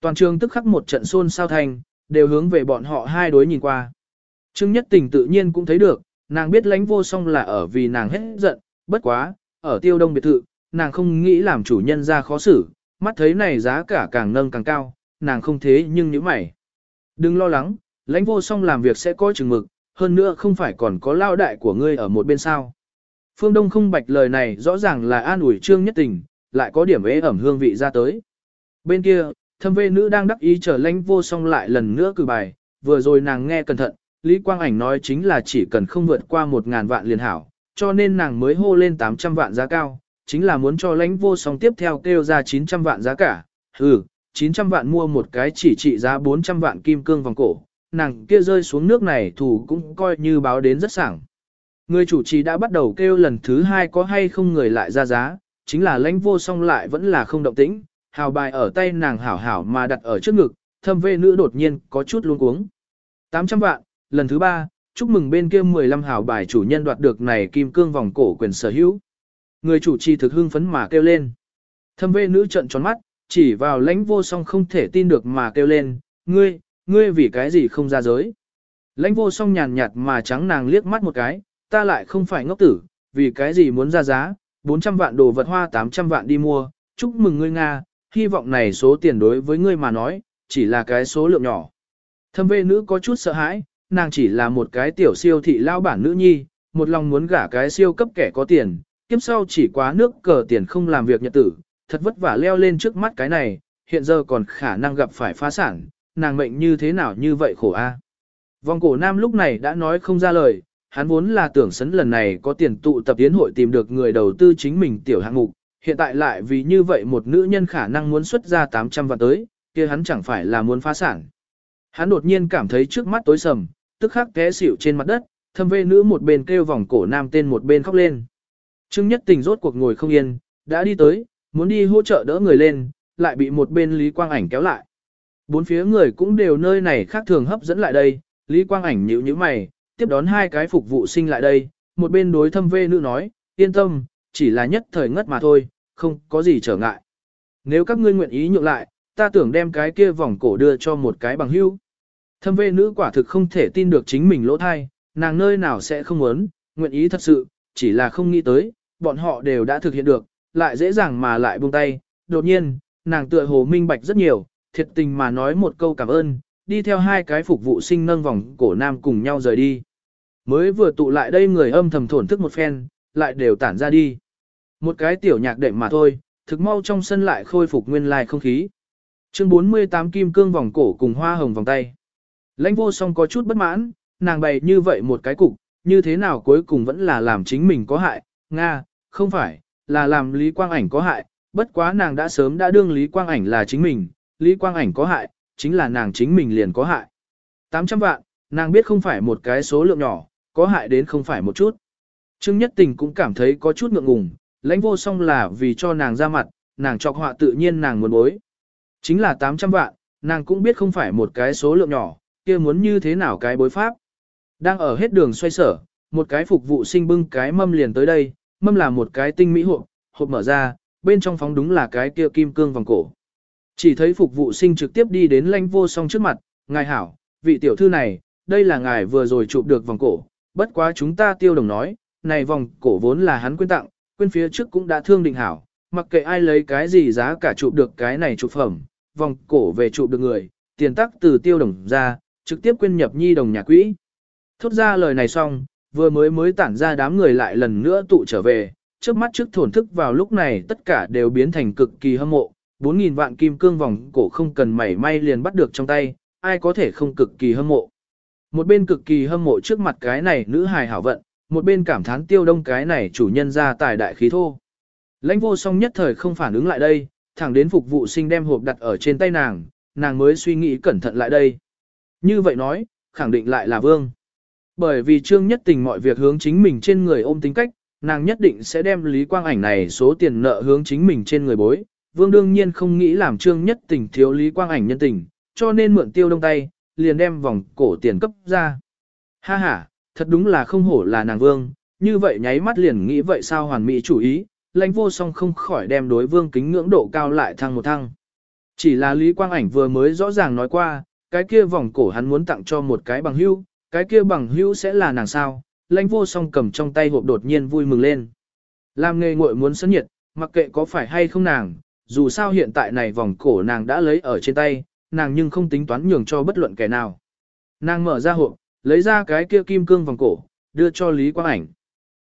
Toàn trường tức khắc một trận xôn sao thành, đều hướng về bọn họ hai đối nhìn qua. Trương Nhất Tình tự nhiên cũng thấy được, nàng biết lãnh vô song là ở vì nàng hết giận, bất quá, ở tiêu đông biệt thự, nàng không nghĩ làm chủ nhân ra khó xử, mắt thấy này giá cả càng nâng càng cao, nàng không thế nhưng như mày. Đừng lo lắng, lãnh vô song làm việc sẽ có chừng mực, hơn nữa không phải còn có lao đại của ngươi ở một bên sao. Phương Đông không bạch lời này rõ ràng là an ủi trương nhất tình, lại có điểm ế ẩm hương vị ra tới. Bên kia, thâm vệ nữ đang đắc ý chờ lãnh vô song lại lần nữa cử bài, vừa rồi nàng nghe cẩn thận, Lý Quang Ảnh nói chính là chỉ cần không vượt qua một ngàn vạn liền hảo, cho nên nàng mới hô lên 800 vạn giá cao, chính là muốn cho lãnh vô song tiếp theo kêu ra 900 vạn giá cả. Ừ, 900 vạn mua một cái chỉ trị giá 400 vạn kim cương vòng cổ, nàng kia rơi xuống nước này thủ cũng coi như báo đến rất sảng. Người chủ trì đã bắt đầu kêu lần thứ hai có hay không người lại ra giá, chính là lãnh vô song lại vẫn là không động tĩnh, hào bài ở tay nàng hảo hảo mà đặt ở trước ngực, thâm vệ nữ đột nhiên có chút luống cuống. 800 vạn, lần thứ ba, chúc mừng bên kia 15 hào bài chủ nhân đoạt được này kim cương vòng cổ quyền sở hữu. Người chủ trì thực hưng phấn mà kêu lên. Thâm vệ nữ trận tròn mắt, chỉ vào lãnh vô song không thể tin được mà kêu lên, ngươi, ngươi vì cái gì không ra giới. Lãnh vô song nhàn nhạt mà trắng nàng liếc mắt một cái, ta lại không phải ngốc tử, vì cái gì muốn ra giá, 400 vạn đồ vật hoa 800 vạn đi mua, chúc mừng ngươi Nga, hy vọng này số tiền đối với ngươi mà nói, chỉ là cái số lượng nhỏ. Thâm vệ nữ có chút sợ hãi, nàng chỉ là một cái tiểu siêu thị lao bản nữ nhi, một lòng muốn gả cái siêu cấp kẻ có tiền, kiếp sau chỉ quá nước cờ tiền không làm việc nhật tử, thật vất vả leo lên trước mắt cái này, hiện giờ còn khả năng gặp phải phá sản, nàng mệnh như thế nào như vậy khổ a. Vòng cổ nam lúc này đã nói không ra lời, hắn vốn là tưởng sấn lần này có tiền tụ tập tiến hội tìm được người đầu tư chính mình tiểu hạng mục, hiện tại lại vì như vậy một nữ nhân khả năng muốn xuất ra 800 vạn tới, kia hắn chẳng phải là muốn phá sản. Hắn đột nhiên cảm thấy trước mắt tối sầm, tức khắc té xỉu trên mặt đất, thâm vê nữ một bên kêu vòng cổ nam tên một bên khóc lên. Trương Nhất Tình rốt cuộc ngồi không yên, đã đi tới, muốn đi hỗ trợ đỡ người lên, lại bị một bên Lý Quang Ảnh kéo lại. Bốn phía người cũng đều nơi này khác thường hấp dẫn lại đây, Lý Quang Ảnh nhíu nhíu mày, tiếp đón hai cái phục vụ sinh lại đây, một bên đối thâm vê nữ nói, yên tâm, chỉ là nhất thời ngất mà thôi, không có gì trở ngại. Nếu các ngươi nguyện ý nhượng lại, ta tưởng đem cái kia vòng cổ đưa cho một cái bằng hữu. Thâm vê nữ quả thực không thể tin được chính mình lỗ thai, nàng nơi nào sẽ không muốn, nguyện ý thật sự, chỉ là không nghĩ tới, bọn họ đều đã thực hiện được, lại dễ dàng mà lại buông tay. Đột nhiên, nàng tựa hồ minh bạch rất nhiều, thiệt tình mà nói một câu cảm ơn, đi theo hai cái phục vụ sinh nâng vòng cổ nam cùng nhau rời đi. Mới vừa tụ lại đây người âm thầm thổn thức một phen, lại đều tản ra đi. Một cái tiểu nhạc đệm mà thôi, thực mau trong sân lại khôi phục nguyên lai không khí. Chương 48 kim cương vòng cổ cùng hoa hồng vòng tay. Lãnh vô song có chút bất mãn, nàng bày như vậy một cái cục, như thế nào cuối cùng vẫn là làm chính mình có hại, Nga, không phải, là làm Lý Quang Ảnh có hại, bất quá nàng đã sớm đã đương Lý Quang Ảnh là chính mình, Lý Quang Ảnh có hại, chính là nàng chính mình liền có hại. 800 vạn, nàng biết không phải một cái số lượng nhỏ, có hại đến không phải một chút. Trương Nhất Tình cũng cảm thấy có chút ngượng ngùng, lãnh vô song là vì cho nàng ra mặt, nàng chọc họa tự nhiên nàng muốn bối. Chính là 800 vạn, nàng cũng biết không phải một cái số lượng nhỏ, kia muốn như thế nào cái bối pháp. Đang ở hết đường xoay sở, một cái phục vụ sinh bưng cái mâm liền tới đây, mâm là một cái tinh mỹ hộp, hộp mở ra, bên trong phóng đúng là cái kia kim cương vòng cổ. Chỉ thấy phục vụ sinh trực tiếp đi đến lãnh vô song trước mặt, ngài hảo, vị tiểu thư này, đây là ngài vừa rồi chụp được vòng cổ, bất quá chúng ta tiêu đồng nói, này vòng cổ vốn là hắn quyên tặng, quyên phía trước cũng đã thương định hảo, mặc kệ ai lấy cái gì giá cả chụp được cái này chụp phẩm, vòng cổ về chụp được người, tiền tắc từ tiêu đồng ra, trực tiếp quyên nhập nhi đồng nhà quỹ. Thốt ra lời này xong, vừa mới mới tản ra đám người lại lần nữa tụ trở về, trước mắt trước thổn thức vào lúc này tất cả đều biến thành cực kỳ hâm mộ, 4.000 vạn kim cương vòng cổ không cần mảy may liền bắt được trong tay, ai có thể không cực kỳ hâm mộ. Một bên cực kỳ hâm mộ trước mặt cái này nữ hài hảo vận, một bên cảm thán tiêu đông cái này chủ nhân ra tài đại khí thô. Lãnh vô song nhất thời không phản ứng lại đây, thẳng đến phục vụ sinh đem hộp đặt ở trên tay nàng, nàng mới suy nghĩ cẩn thận lại đây. Như vậy nói, khẳng định lại là vương. Bởi vì trương nhất tình mọi việc hướng chính mình trên người ôm tính cách, nàng nhất định sẽ đem lý quang ảnh này số tiền nợ hướng chính mình trên người bối. Vương đương nhiên không nghĩ làm trương nhất tình thiếu lý quang ảnh nhân tình, cho nên mượn tiêu đông tay, liền đem vòng cổ tiền cấp ra. Ha ha, thật đúng là không hổ là nàng vương, như vậy nháy mắt liền nghĩ vậy sao hoàn mỹ chủ ý, lãnh vô song không khỏi đem đối vương kính ngưỡng độ cao lại thăng một thăng. Chỉ là Lý Quang Ảnh vừa mới rõ ràng nói qua, cái kia vòng cổ hắn muốn tặng cho một cái bằng hữu, cái kia bằng hữu sẽ là nàng sao, lãnh vô song cầm trong tay hộp đột nhiên vui mừng lên. Làm nghề nguội muốn sân nhiệt, mặc kệ có phải hay không nàng, dù sao hiện tại này vòng cổ nàng đã lấy ở trên tay, nàng nhưng không tính toán nhường cho bất luận kẻ nào. Nàng mở ra hộp, lấy ra cái kia kim cương vòng cổ, đưa cho Lý Quang Ảnh.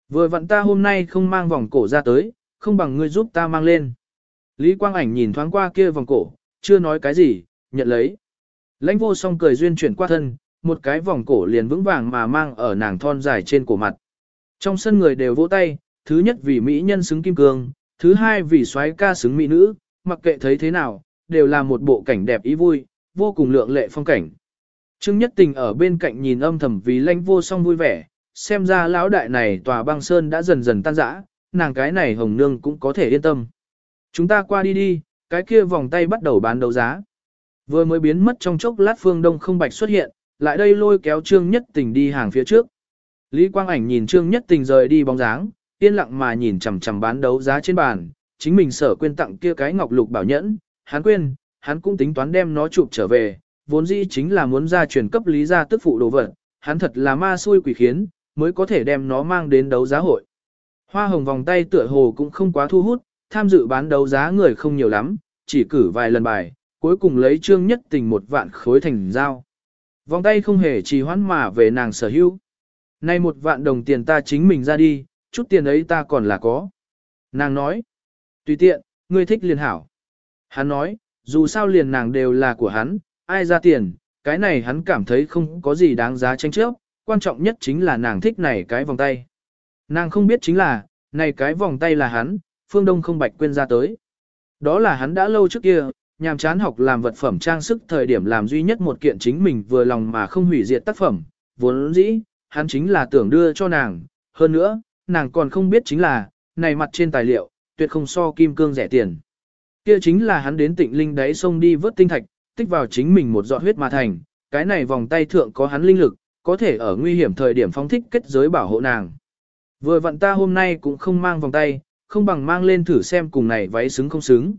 Vừa vặn ta hôm nay không mang vòng cổ ra tới, không bằng ngươi giúp ta mang lên. Lý Quang Ảnh nhìn thoáng qua kia vòng cổ, chưa nói cái gì, nhận lấy. Lãnh vô song cười duyên chuyển qua thân, một cái vòng cổ liền vững vàng mà mang ở nàng thon dài trên cổ mặt. Trong sân người đều vỗ tay, thứ nhất vì mỹ nhân xứng kim cương, thứ hai vì soái ca xứng mỹ nữ, mặc kệ thấy thế nào, đều là một bộ cảnh đẹp ý vui, vô cùng lượng lệ phong cảnh. Trương Nhất Tình ở bên cạnh nhìn âm thầm vì lãnh vô song vui vẻ, xem ra lão đại này tòa băng sơn đã dần dần tan rã, nàng cái này hồng nương cũng có thể yên tâm. Chúng ta qua đi đi, cái kia vòng tay bắt đầu bán đấu giá. Vừa mới biến mất trong chốc lát phương đông không bạch xuất hiện, lại đây lôi kéo Trương Nhất Tình đi hàng phía trước. Lý Quang Ảnh nhìn Trương Nhất Tình rời đi bóng dáng, yên lặng mà nhìn chằm chằm bán đấu giá trên bàn, chính mình sở quên tặng kia cái ngọc lục bảo nhẫn, hắn quên, hắn cũng tính toán đem nó chụp trở về, vốn dĩ chính là muốn ra truyền cấp lý gia tức phụ đồ vật, hắn thật là ma xui quỷ khiến, mới có thể đem nó mang đến đấu giá hội. Hoa hồng vòng tay tựa hồ cũng không quá thu hút, tham dự bán đấu giá người không nhiều lắm, chỉ cử vài lần bài, cuối cùng lấy trương nhất tình một vạn khối thành giao. Vòng tay không hề trì hoãn mà về nàng sở hữu. Nay một vạn đồng tiền ta chính mình ra đi, chút tiền ấy ta còn là có. Nàng nói, tùy tiện, ngươi thích liền hảo. Hắn nói, dù sao liền nàng đều là của hắn, ai ra tiền, cái này hắn cảm thấy không có gì đáng giá tranh chấp, quan trọng nhất chính là nàng thích này cái vòng tay. Nàng không biết chính là, này cái vòng tay là hắn, phương đông không bạch quên ra tới. Đó là hắn đã lâu trước kia, nhàm chán học làm vật phẩm trang sức thời điểm làm duy nhất một kiện chính mình vừa lòng mà không hủy diệt tác phẩm, vốn dĩ, hắn chính là tưởng đưa cho nàng, hơn nữa, nàng còn không biết chính là, này mặt trên tài liệu, tuyệt không so kim cương rẻ tiền. Kia chính là hắn đến tịnh linh đáy sông đi vớt tinh thạch, tích vào chính mình một giọt huyết mà thành, cái này vòng tay thượng có hắn linh lực, có thể ở nguy hiểm thời điểm phóng thích kết giới bảo hộ nàng. Vừa vặn ta hôm nay cũng không mang vòng tay, không bằng mang lên thử xem cùng này váy xứng không xứng.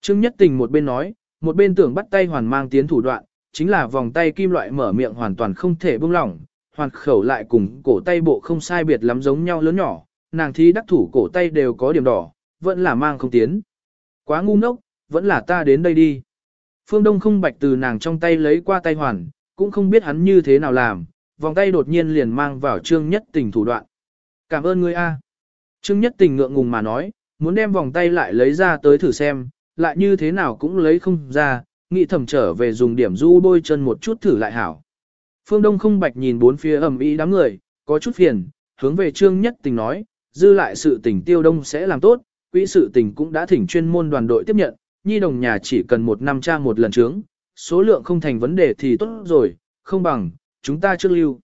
Trương Nhất Tình một bên nói, một bên tưởng bắt tay hoàn mang tiến thủ đoạn, chính là vòng tay kim loại mở miệng hoàn toàn không thể buông lỏng, hoàn khẩu lại cùng cổ tay bộ không sai biệt lắm giống nhau lớn nhỏ, nàng thi đắc thủ cổ tay đều có điểm đỏ, vẫn là mang không tiến. Quá ngu ngốc, vẫn là ta đến đây đi. Phương Đông không bạch từ nàng trong tay lấy qua tay hoàn, cũng không biết hắn như thế nào làm, vòng tay đột nhiên liền mang vào Trương Nhất Tình thủ đoạn. Cảm ơn ngươi a. Trương Nhất Tình ngượng ngùng mà nói, muốn đem vòng tay lại lấy ra tới thử xem, lại như thế nào cũng lấy không ra, nghĩ thầm trở về dùng điểm du bôi chân một chút thử lại hảo. Phương Đông không bạch nhìn bốn phía ầm ĩ đám người, có chút phiền, hướng về Trương Nhất Tình nói, dư lại sự tình tiêu đông sẽ làm tốt, quỹ sự tình cũng đã thỉnh chuyên môn đoàn đội tiếp nhận, nhi đồng nhà chỉ cần một năm tra một lần trướng, số lượng không thành vấn đề thì tốt rồi, không bằng, chúng ta trước lưu.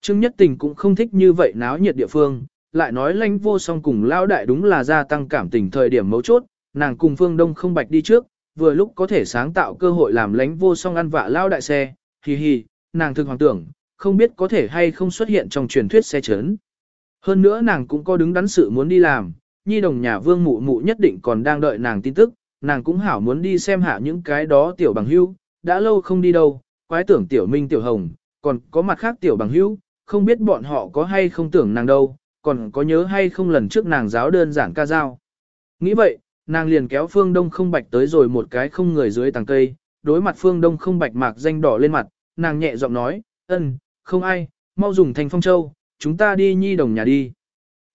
Trương Nhất Tình cũng không thích như vậy náo nhiệt địa phương, lại nói lanh vô song cùng lao đại đúng là gia tăng cảm tình thời điểm mấu chốt, nàng cùng phương đông không bạch đi trước, vừa lúc có thể sáng tạo cơ hội làm lánh vô song ăn vạ lao đại xe, hì hì nàng thực hoàng tưởng, không biết có thể hay không xuất hiện trong truyền thuyết xe chấn. Hơn nữa nàng cũng có đứng đắn sự muốn đi làm, nhi đồng nhà vương mụ mụ nhất định còn đang đợi nàng tin tức, nàng cũng hảo muốn đi xem hạ những cái đó tiểu bằng hưu, đã lâu không đi đâu, quái tưởng tiểu minh tiểu hồng, còn có mặt khác tiểu bằng hưu, không biết bọn họ có hay không tưởng nàng đâu, còn có nhớ hay không lần trước nàng giáo đơn giản ca dao. Nghĩ vậy, nàng liền kéo phương đông không bạch tới rồi một cái không người dưới tàng cây, đối mặt phương đông không bạch mạc danh đỏ lên mặt, nàng nhẹ giọng nói, ân, không ai, mau dùng thành phong châu, chúng ta đi nhi đồng nhà đi.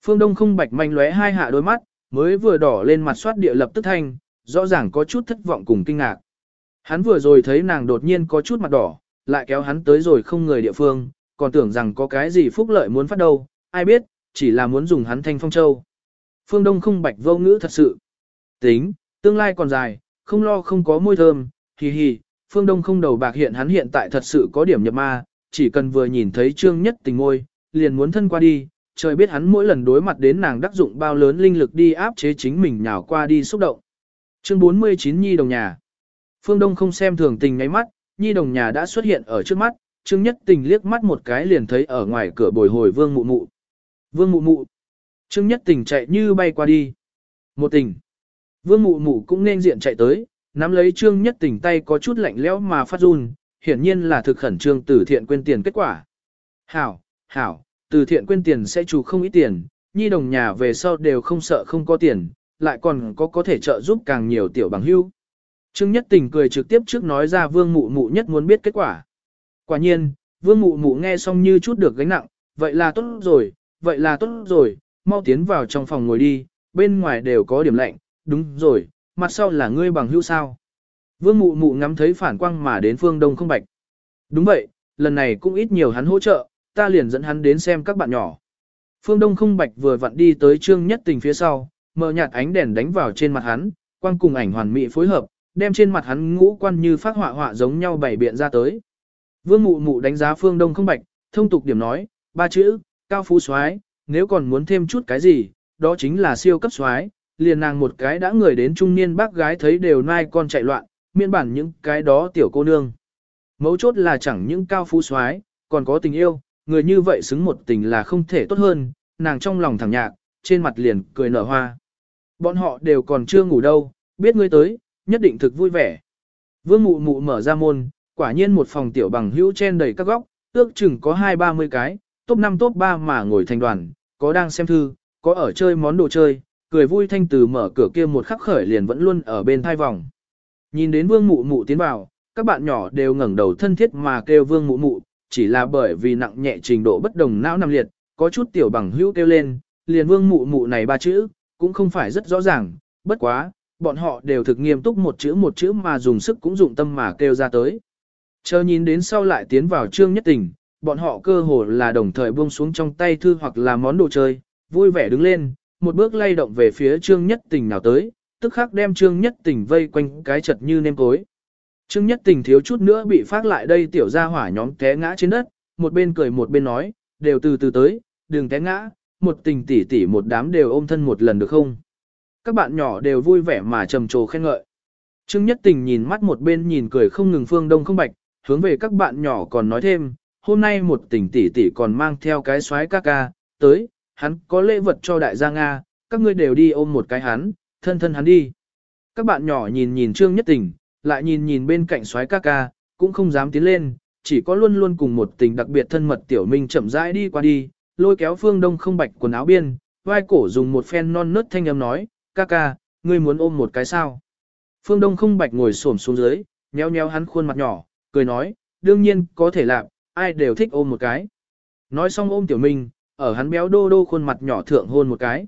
Phương đông không bạch manh lóe hai hạ đôi mắt, mới vừa đỏ lên mặt soát địa lập tức thanh, rõ ràng có chút thất vọng cùng kinh ngạc. Hắn vừa rồi thấy nàng đột nhiên có chút mặt đỏ, lại kéo hắn tới rồi không người địa phương, còn tưởng rằng có cái gì phúc lợi muốn phát đâu, ai biết, chỉ là muốn dùng hắn thanh phong châu. Phương Đông không bạch vô ngữ thật sự. Tính, tương lai còn dài, không lo không có môi thơm, hì hì, Phương Đông không đầu bạc hiện hắn hiện tại thật sự có điểm nhập ma, chỉ cần vừa nhìn thấy trương nhất tình ngôi, liền muốn thân qua đi, trời biết hắn mỗi lần đối mặt đến nàng đắc dụng bao lớn linh lực đi áp chế chính mình nhào qua đi xúc động. Chương 49 Nhi đồng nhà Phương Đông không xem thường tình ngáy mắt, Nhi đồng nhà đã xuất hiện ở trước mắt, Trương Nhất Tình liếc mắt một cái liền thấy ở ngoài cửa bồi hồi Vương Mụ Mụ. Vương Mụ Mụ. Trương Nhất Tình chạy như bay qua đi. Một tình. Vương Mụ Mụ cũng nên diện chạy tới, nắm lấy Trương Nhất Tình tay có chút lạnh lẽo mà phát run, hiển nhiên là thực khẩn trương từ thiện quên tiền kết quả. Hảo, hảo, từ thiện quên tiền sẽ chủ không ít tiền, nhi đồng nhà về sau đều không sợ không có tiền, lại còn có có thể trợ giúp càng nhiều tiểu bằng hưu. Trương Nhất Tình cười trực tiếp trước nói ra Vương Mụ Mụ nhất muốn biết kết quả. Quả nhiên, Vương Mụ Mụ nghe xong như chút được gánh nặng, vậy là tốt rồi, vậy là tốt rồi, mau tiến vào trong phòng ngồi đi, bên ngoài đều có điểm lạnh, đúng rồi, mặt sau là ngươi bằng hữu sao. Vương Mụ Mụ ngắm thấy phản quang mà đến phương đông không bạch. Đúng vậy, lần này cũng ít nhiều hắn hỗ trợ, ta liền dẫn hắn đến xem các bạn nhỏ. Phương Đông không bạch vừa vặn đi tới Trương Nhất Tình phía sau, mở nhạt ánh đèn đánh vào trên mặt hắn, quang cùng ảnh hoàn mỹ phối hợp, đem trên mặt hắn ngũ quan như phát họa họa giống nhau bảy biện ra tới. Vương Mụ Mụ đánh giá Phương Đông không bạch, thông tục điểm nói, ba chữ, cao phú soái, nếu còn muốn thêm chút cái gì, đó chính là siêu cấp soái, liền nàng một cái đã người đến trung niên bác gái thấy đều nai con chạy loạn, miên bản những cái đó tiểu cô nương. Mấu chốt là chẳng những cao phú soái, còn có tình yêu, người như vậy xứng một tình là không thể tốt hơn, nàng trong lòng thẳng nhạc, trên mặt liền cười nở hoa. Bọn họ đều còn chưa ngủ đâu, biết ngươi tới, nhất định thực vui vẻ. Vương mụ mụ mở ra môn, quả nhiên một phòng tiểu bằng hữu chen đầy các góc, ước chừng có hai ba mươi cái, top 5 top 3 mà ngồi thành đoàn, có đang xem thư, có ở chơi món đồ chơi, cười vui thanh từ mở cửa kia một khắc khởi liền vẫn luôn ở bên thai vòng. Nhìn đến vương mụ mụ tiến vào, các bạn nhỏ đều ngẩng đầu thân thiết mà kêu vương mụ mụ, chỉ là bởi vì nặng nhẹ trình độ bất đồng não nằm liệt, có chút tiểu bằng hữu kêu lên, liền vương mụ mụ này ba chữ, cũng không phải rất rõ ràng, bất quá, bọn họ đều thực nghiêm túc một chữ một chữ mà dùng sức cũng dụng tâm mà kêu ra tới. Chờ nhìn đến sau lại tiến vào trương nhất tình, bọn họ cơ hồ là đồng thời buông xuống trong tay thư hoặc là món đồ chơi, vui vẻ đứng lên, một bước lay động về phía trương nhất tình nào tới, tức khắc đem trương nhất tình vây quanh cái chật như nêm cối. Trương nhất tình thiếu chút nữa bị phát lại đây tiểu ra hỏa nhóm té ngã trên đất, một bên cười một bên nói, đều từ từ tới, đừng té ngã, một tình tỉ tỉ một đám đều ôm thân một lần được không? Các bạn nhỏ đều vui vẻ mà trầm trồ khen ngợi. Trương Nhất Tình nhìn mắt một bên nhìn cười không ngừng phương đông không bạch, hướng về các bạn nhỏ còn nói thêm, hôm nay một tình tỷ tỷ còn mang theo cái xoái ca ca, tới, hắn có lễ vật cho đại gia Nga, các ngươi đều đi ôm một cái hắn, thân thân hắn đi. Các bạn nhỏ nhìn nhìn Trương Nhất Tình, lại nhìn nhìn bên cạnh xoái ca ca, cũng không dám tiến lên, chỉ có luôn luôn cùng một tình đặc biệt thân mật tiểu minh chậm rãi đi qua đi, lôi kéo phương đông không bạch quần áo biên, vai cổ dùng một phen non nớt thanh âm nói, ca ca, ngươi muốn ôm một cái sao. Phương đông không bạch ngồi xổm xuống dưới, nheo nheo hắn khuôn mặt nhỏ, cười nói, đương nhiên có thể làm, ai đều thích ôm một cái. Nói xong ôm tiểu minh, ở hắn béo đô đô khuôn mặt nhỏ thượng hôn một cái.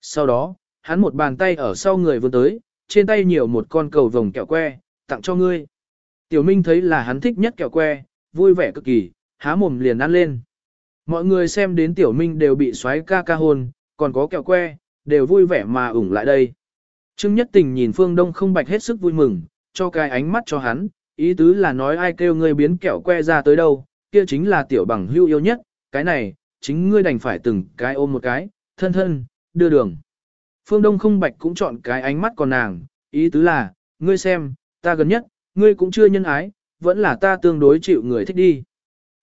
Sau đó, hắn một bàn tay ở sau người vươn tới, trên tay nhiều một con cầu vồng kẹo que, tặng cho ngươi. Tiểu Minh thấy là hắn thích nhất kẹo que, vui vẻ cực kỳ, há mồm liền ăn lên. Mọi người xem đến Tiểu Minh đều bị xoáy ca ca hôn, còn có kẹo que, đều vui vẻ mà ủng lại đây. Trương Nhất Tình nhìn Phương Đông không bạch hết sức vui mừng, cho cái ánh mắt cho hắn, ý tứ là nói ai kêu ngươi biến kẹo que ra tới đâu, kia chính là tiểu bằng hưu yêu nhất, cái này, chính ngươi đành phải từng cái ôm một cái, thân thân, đưa đường. Phương Đông không bạch cũng chọn cái ánh mắt còn nàng, ý tứ là, ngươi xem, ta gần nhất, ngươi cũng chưa nhân ái, vẫn là ta tương đối chịu người thích đi.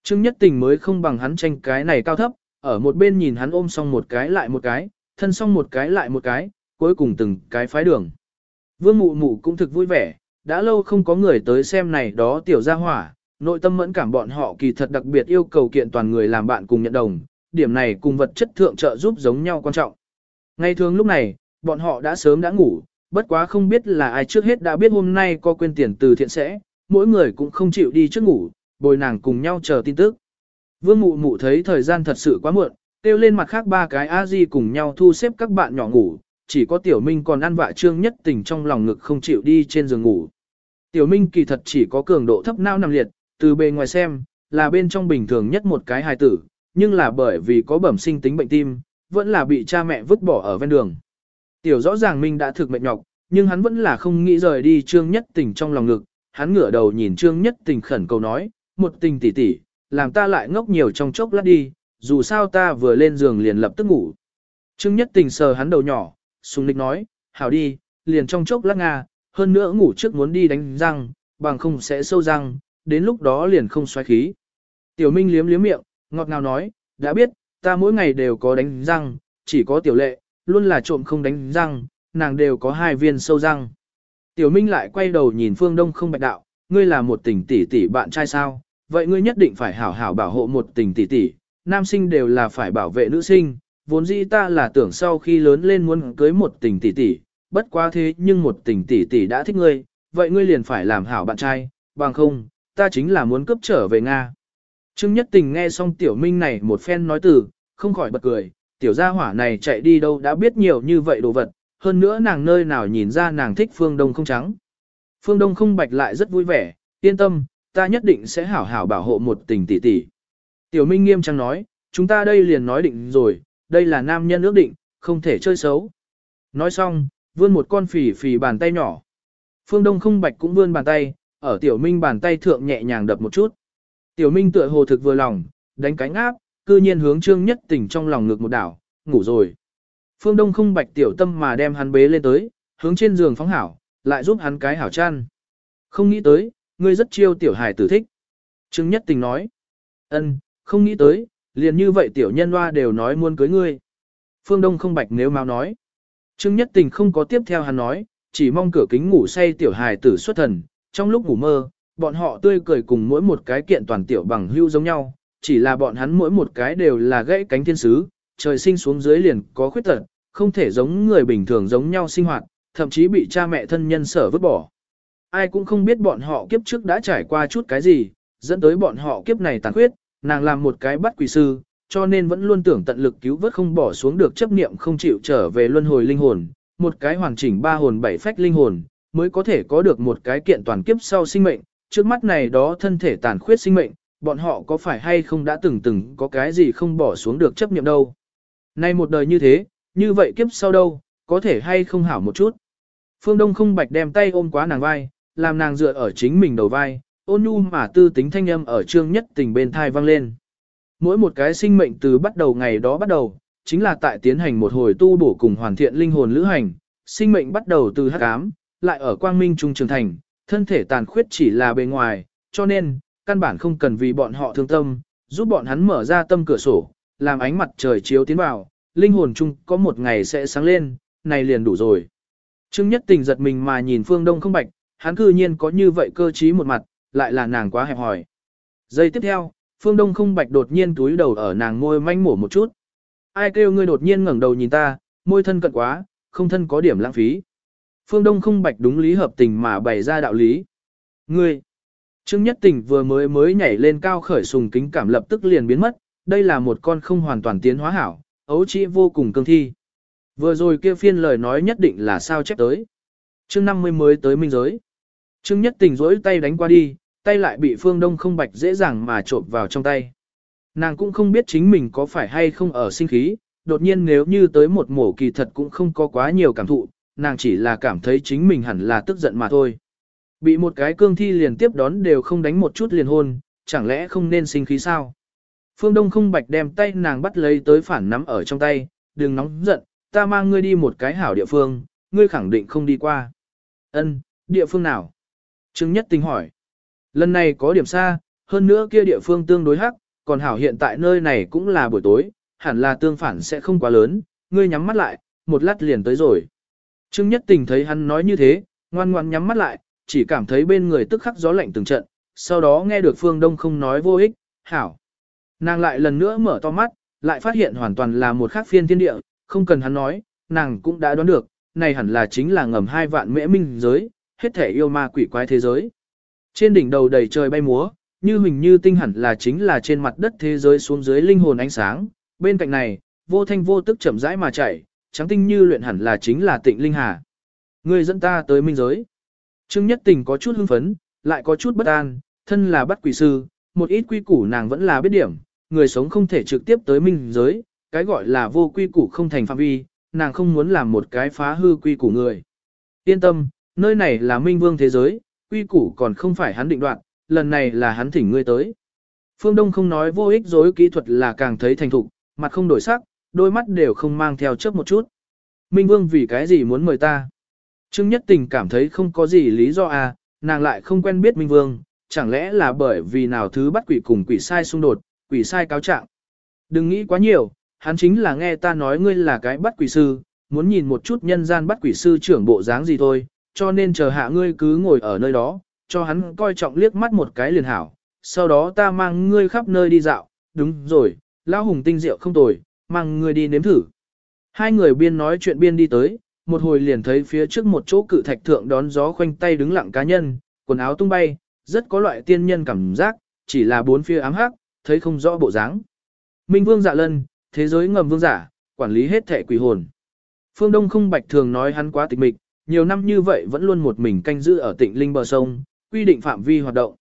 Trương Nhất Tình mới không bằng hắn tranh cái này cao thấp, ở một bên nhìn hắn ôm xong một cái lại một cái, thân xong một cái lại một cái, cuối cùng từng cái phái đường. Vương Mụ Mụ cũng thực vui vẻ, đã lâu không có người tới xem này đó tiểu gia hỏa, nội tâm mẫn cảm bọn họ kỳ thật đặc biệt yêu cầu kiện toàn người làm bạn cùng nhận đồng, điểm này cùng vật chất thượng trợ giúp giống nhau quan trọng. Ngày thường lúc này, bọn họ đã sớm đã ngủ, bất quá không biết là ai trước hết đã biết hôm nay có quên tiền từ thiện sẽ, mỗi người cũng không chịu đi trước ngủ, bồi nàng cùng nhau chờ tin tức. Vương mụ mụ thấy thời gian thật sự quá muộn, kêu lên mặt khác ba cái a di cùng nhau thu xếp các bạn nhỏ ngủ, chỉ có tiểu minh còn ăn vạ trương nhất tình trong lòng ngực không chịu đi trên giường ngủ. Tiểu minh kỳ thật chỉ có cường độ thấp não nằm liệt, từ bề ngoài xem, là bên trong bình thường nhất một cái hài tử, nhưng là bởi vì có bẩm sinh tính bệnh tim, vẫn là bị cha mẹ vứt bỏ ở ven đường. Tiểu rõ ràng Minh đã thực mệt nhọc, nhưng hắn vẫn là không nghĩ rời đi Trương Nhất Tình trong lòng ngực, hắn ngửa đầu nhìn Trương Nhất Tình khẩn cầu nói, một tình tỷ tỷ, làm ta lại ngốc nhiều trong chốc lát đi, dù sao ta vừa lên giường liền lập tức ngủ. Trương Nhất Tình sờ hắn đầu nhỏ, sùng lịch nói, hảo đi, liền trong chốc lát nga, hơn nữa ngủ trước muốn đi đánh răng, bằng không sẽ sâu răng, đến lúc đó liền không xoáy khí. Tiểu Minh liếm liếm miệng, ngọt ngào nói, đã biết, ta mỗi ngày đều có đánh răng, chỉ có tiểu lệ, luôn là trộm không đánh răng, nàng đều có hai viên sâu răng. Tiểu Minh lại quay đầu nhìn Phương Đông không bạch đạo, ngươi là một tình tỷ tỷ bạn trai sao, vậy ngươi nhất định phải hảo hảo bảo hộ một tình tỷ tỷ, nam sinh đều là phải bảo vệ nữ sinh, vốn dĩ ta là tưởng sau khi lớn lên muốn cưới một tình tỷ tỷ, bất quá thế nhưng một tình tỷ tỷ đã thích ngươi, vậy ngươi liền phải làm hảo bạn trai, bằng không, ta chính là muốn cướp trở về Nga. Trương Nhất Tình nghe xong Tiểu Minh này một phen nói từ, không khỏi bật cười, tiểu gia hỏa này chạy đi đâu đã biết nhiều như vậy đồ vật, hơn nữa nàng nơi nào nhìn ra nàng thích phương đông không trắng. Phương đông không bạch lại rất vui vẻ, yên tâm, ta nhất định sẽ hảo hảo bảo hộ một tình tỷ tỷ. Tiểu Minh nghiêm trang nói, chúng ta đây liền nói định rồi, đây là nam nhân ước định, không thể chơi xấu. Nói xong, vươn một con phỉ phỉ bàn tay nhỏ. Phương Đông không bạch cũng vươn bàn tay, ở Tiểu Minh bàn tay thượng nhẹ nhàng đập một chút. Tiểu Minh tựa hồ thực vừa lòng, đánh cánh áp, cư nhiên hướng trương nhất tỉnh trong lòng ngực một đảo, ngủ rồi. Phương Đông không bạch tiểu tâm mà đem hắn bế lên tới, hướng trên giường phóng hảo, lại giúp hắn cái hảo chăn. Không nghĩ tới, ngươi rất chiêu tiểu hài tử thích. Trương nhất tình nói. ân, không nghĩ tới, liền như vậy tiểu nhân hoa đều nói muốn cưới ngươi. Phương Đông không bạch nếu mau nói. Trương nhất tình không có tiếp theo hắn nói, chỉ mong cửa kính ngủ say tiểu hài tử xuất thần, trong lúc ngủ mơ, bọn họ tươi cười cùng mỗi một cái kiện toàn tiểu bằng hưu giống nhau, chỉ là bọn hắn mỗi một cái đều là gãy cánh thiên sứ, trời sinh xuống dưới liền có khuyết tật, không thể giống người bình thường giống nhau sinh hoạt, thậm chí bị cha mẹ thân nhân sở vứt bỏ. Ai cũng không biết bọn họ kiếp trước đã trải qua chút cái gì, dẫn tới bọn họ kiếp này tàn khuyết, nàng làm một cái bắt quỷ sư, cho nên vẫn luôn tưởng tận lực cứu vớt không bỏ xuống được chấp niệm không chịu trở về luân hồi linh hồn, một cái hoàn chỉnh ba hồn bảy phách linh hồn, mới có thể có được một cái kiện toàn kiếp sau sinh mệnh, trước mắt này đó thân thể tàn khuyết sinh mệnh, bọn họ có phải hay không đã từng từng có cái gì không bỏ xuống được chấp niệm đâu. Nay một đời như thế, như vậy kiếp sau đâu, có thể hay không hảo một chút. Phương Đông không bạch đem tay ôm quá nàng vai, làm nàng dựa ở chính mình đầu vai, ôn nhu mà tư tính thanh âm ở trương nhất tình bên thai vang lên. Mỗi một cái sinh mệnh từ bắt đầu ngày đó bắt đầu, chính là tại tiến hành một hồi tu bổ cùng hoàn thiện linh hồn lữ hành, sinh mệnh bắt đầu từ hắc ám, lại ở quang minh trung trường thành, thân thể tàn khuyết chỉ là bề ngoài, cho nên, căn bản không cần vì bọn họ thương tâm, giúp bọn hắn mở ra tâm cửa sổ, làm ánh mặt trời chiếu tiến vào, linh hồn chung có một ngày sẽ sáng lên, này liền đủ rồi. Trương Nhất Tình giật mình mà nhìn Phương Đông không bạch, hắn cư nhiên có như vậy cơ trí một mặt, lại là nàng quá hẹp hòi. Giây tiếp theo, Phương Đông không bạch đột nhiên túi đầu ở nàng môi manh mổ một chút. Ai kêu ngươi đột nhiên ngẩng đầu nhìn ta, môi thân cận quá, không thân có điểm lãng phí. Phương Đông không bạch đúng lý hợp tình mà bày ra đạo lý. Ngươi, Trương Nhất Tình vừa mới mới nhảy lên cao khởi sùng kính cảm lập tức liền biến mất, đây là một con không hoàn toàn tiến hóa hảo, ấu trĩ vô cùng cương thi. Vừa rồi kia phiên lời nói nhất định là sao chép tới. Trương năm mươi mới tới minh giới. Trương Nhất Tình rỗi tay đánh qua đi, tay lại bị Phương Đông không bạch dễ dàng mà trộn vào trong tay. Nàng cũng không biết chính mình có phải hay không ở sinh khí, đột nhiên nếu như tới một mổ kỳ thật cũng không có quá nhiều cảm thụ, nàng chỉ là cảm thấy chính mình hẳn là tức giận mà thôi. Bị một cái cương thi liền tiếp đón đều không đánh một chút liền hôn, chẳng lẽ không nên sinh khí sao? Phương Đông không bạch đem tay nàng bắt lấy tới phản nắm ở trong tay, đừng nóng giận, ta mang ngươi đi một cái hảo địa phương, ngươi khẳng định không đi qua. Ân, địa phương nào? Trương Nhất Tình hỏi. Lần này có điểm xa, hơn nữa kia địa phương tương đối hắc, còn hảo hiện tại nơi này cũng là buổi tối, hẳn là tương phản sẽ không quá lớn, ngươi nhắm mắt lại, một lát liền tới rồi. Trương Nhất Tình thấy hắn nói như thế, ngoan ngoan nhắm mắt lại, chỉ cảm thấy bên người tức khắc gió lạnh từng trận, sau đó nghe được Phương Đông không nói vô ích, hảo. Nàng lại lần nữa mở to mắt, lại phát hiện hoàn toàn là một khác phiên thiên địa, không cần hắn nói, nàng cũng đã đoán được, này hẳn là chính là ngầm hai vạn mễ minh giới, hết thể yêu ma quỷ quái thế giới. Trên đỉnh đầu đầy trời bay múa, như hình như tinh hẳn là chính là trên mặt đất thế giới xuống dưới linh hồn ánh sáng, bên cạnh này, vô thanh vô tức chậm rãi mà chảy trắng tinh như luyện hẳn là chính là tịnh linh hà. ngươi dẫn ta tới minh giới. Trương Nhất Tình có chút hưng phấn, lại có chút bất an, thân là bắt quỷ sư, một ít quy củ nàng vẫn là biết điểm, người sống không thể trực tiếp tới minh giới, cái gọi là vô quy củ không thành phạm vi, nàng không muốn làm một cái phá hư quy củ người. Yên tâm, nơi này là minh vương thế giới, quy củ còn không phải hắn định đoạt, lần này là hắn thỉnh ngươi tới. Phương Đông không nói vô ích dối kỹ thuật là càng thấy thành thục, mặt không đổi sắc, đôi mắt đều không mang theo chớp một chút. Minh Vương vì cái gì muốn mời ta? Trương Nhất Tình cảm thấy không có gì lý do à, nàng lại không quen biết Minh Vương, chẳng lẽ là bởi vì nào thứ bắt quỷ cùng quỷ sai xung đột, quỷ sai cáo trạng. Đừng nghĩ quá nhiều, hắn chính là nghe ta nói ngươi là cái bắt quỷ sư, muốn nhìn một chút nhân gian bắt quỷ sư trưởng bộ dáng gì thôi, cho nên chờ hạ ngươi cứ ngồi ở nơi đó, cho hắn coi trọng liếc mắt một cái liền hảo, sau đó ta mang ngươi khắp nơi đi dạo, đúng rồi, lão hùng tinh rượu không tồi, mang người đi nếm thử. Hai người biên nói chuyện biên đi tới, một hồi liền thấy phía trước một chỗ cự thạch thượng đón gió khoanh tay đứng lặng cá nhân, quần áo tung bay, rất có loại tiên nhân cảm giác, chỉ là bốn phía ám hắc, thấy không rõ bộ dáng. Minh Vương Dạ Lân, thế giới ngầm vương giả, quản lý hết thể quỷ hồn. Phương Đông không bạch thường nói hắn quá tịch mịch, nhiều năm như vậy vẫn luôn một mình canh giữ ở tịnh linh bờ sông, quy định phạm vi hoạt động.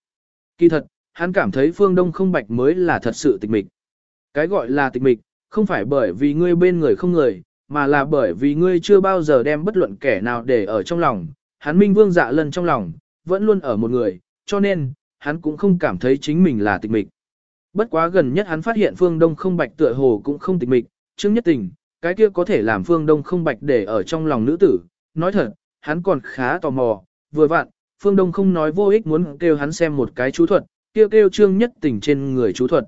Kỳ thật, hắn cảm thấy phương đông không bạch mới là thật sự tịch mịch. Cái gọi là tịch mịch, không phải bởi vì ngươi bên người không người, mà là bởi vì ngươi chưa bao giờ đem bất luận kẻ nào để ở trong lòng. Hắn minh vương dạ lần trong lòng, vẫn luôn ở một người, cho nên, hắn cũng không cảm thấy chính mình là tịch mịch. Bất quá gần nhất hắn phát hiện phương đông không bạch tựa hồ cũng không tịch mịch, chứng nhất tình, cái kia có thể làm phương đông không bạch để ở trong lòng nữ tử. Nói thật, hắn còn khá tò mò, vừa vặn, Phương Đông không nói vô ích muốn kêu hắn xem một cái chú thuật, kêu kêu trương nhất tình trên người chú thuật.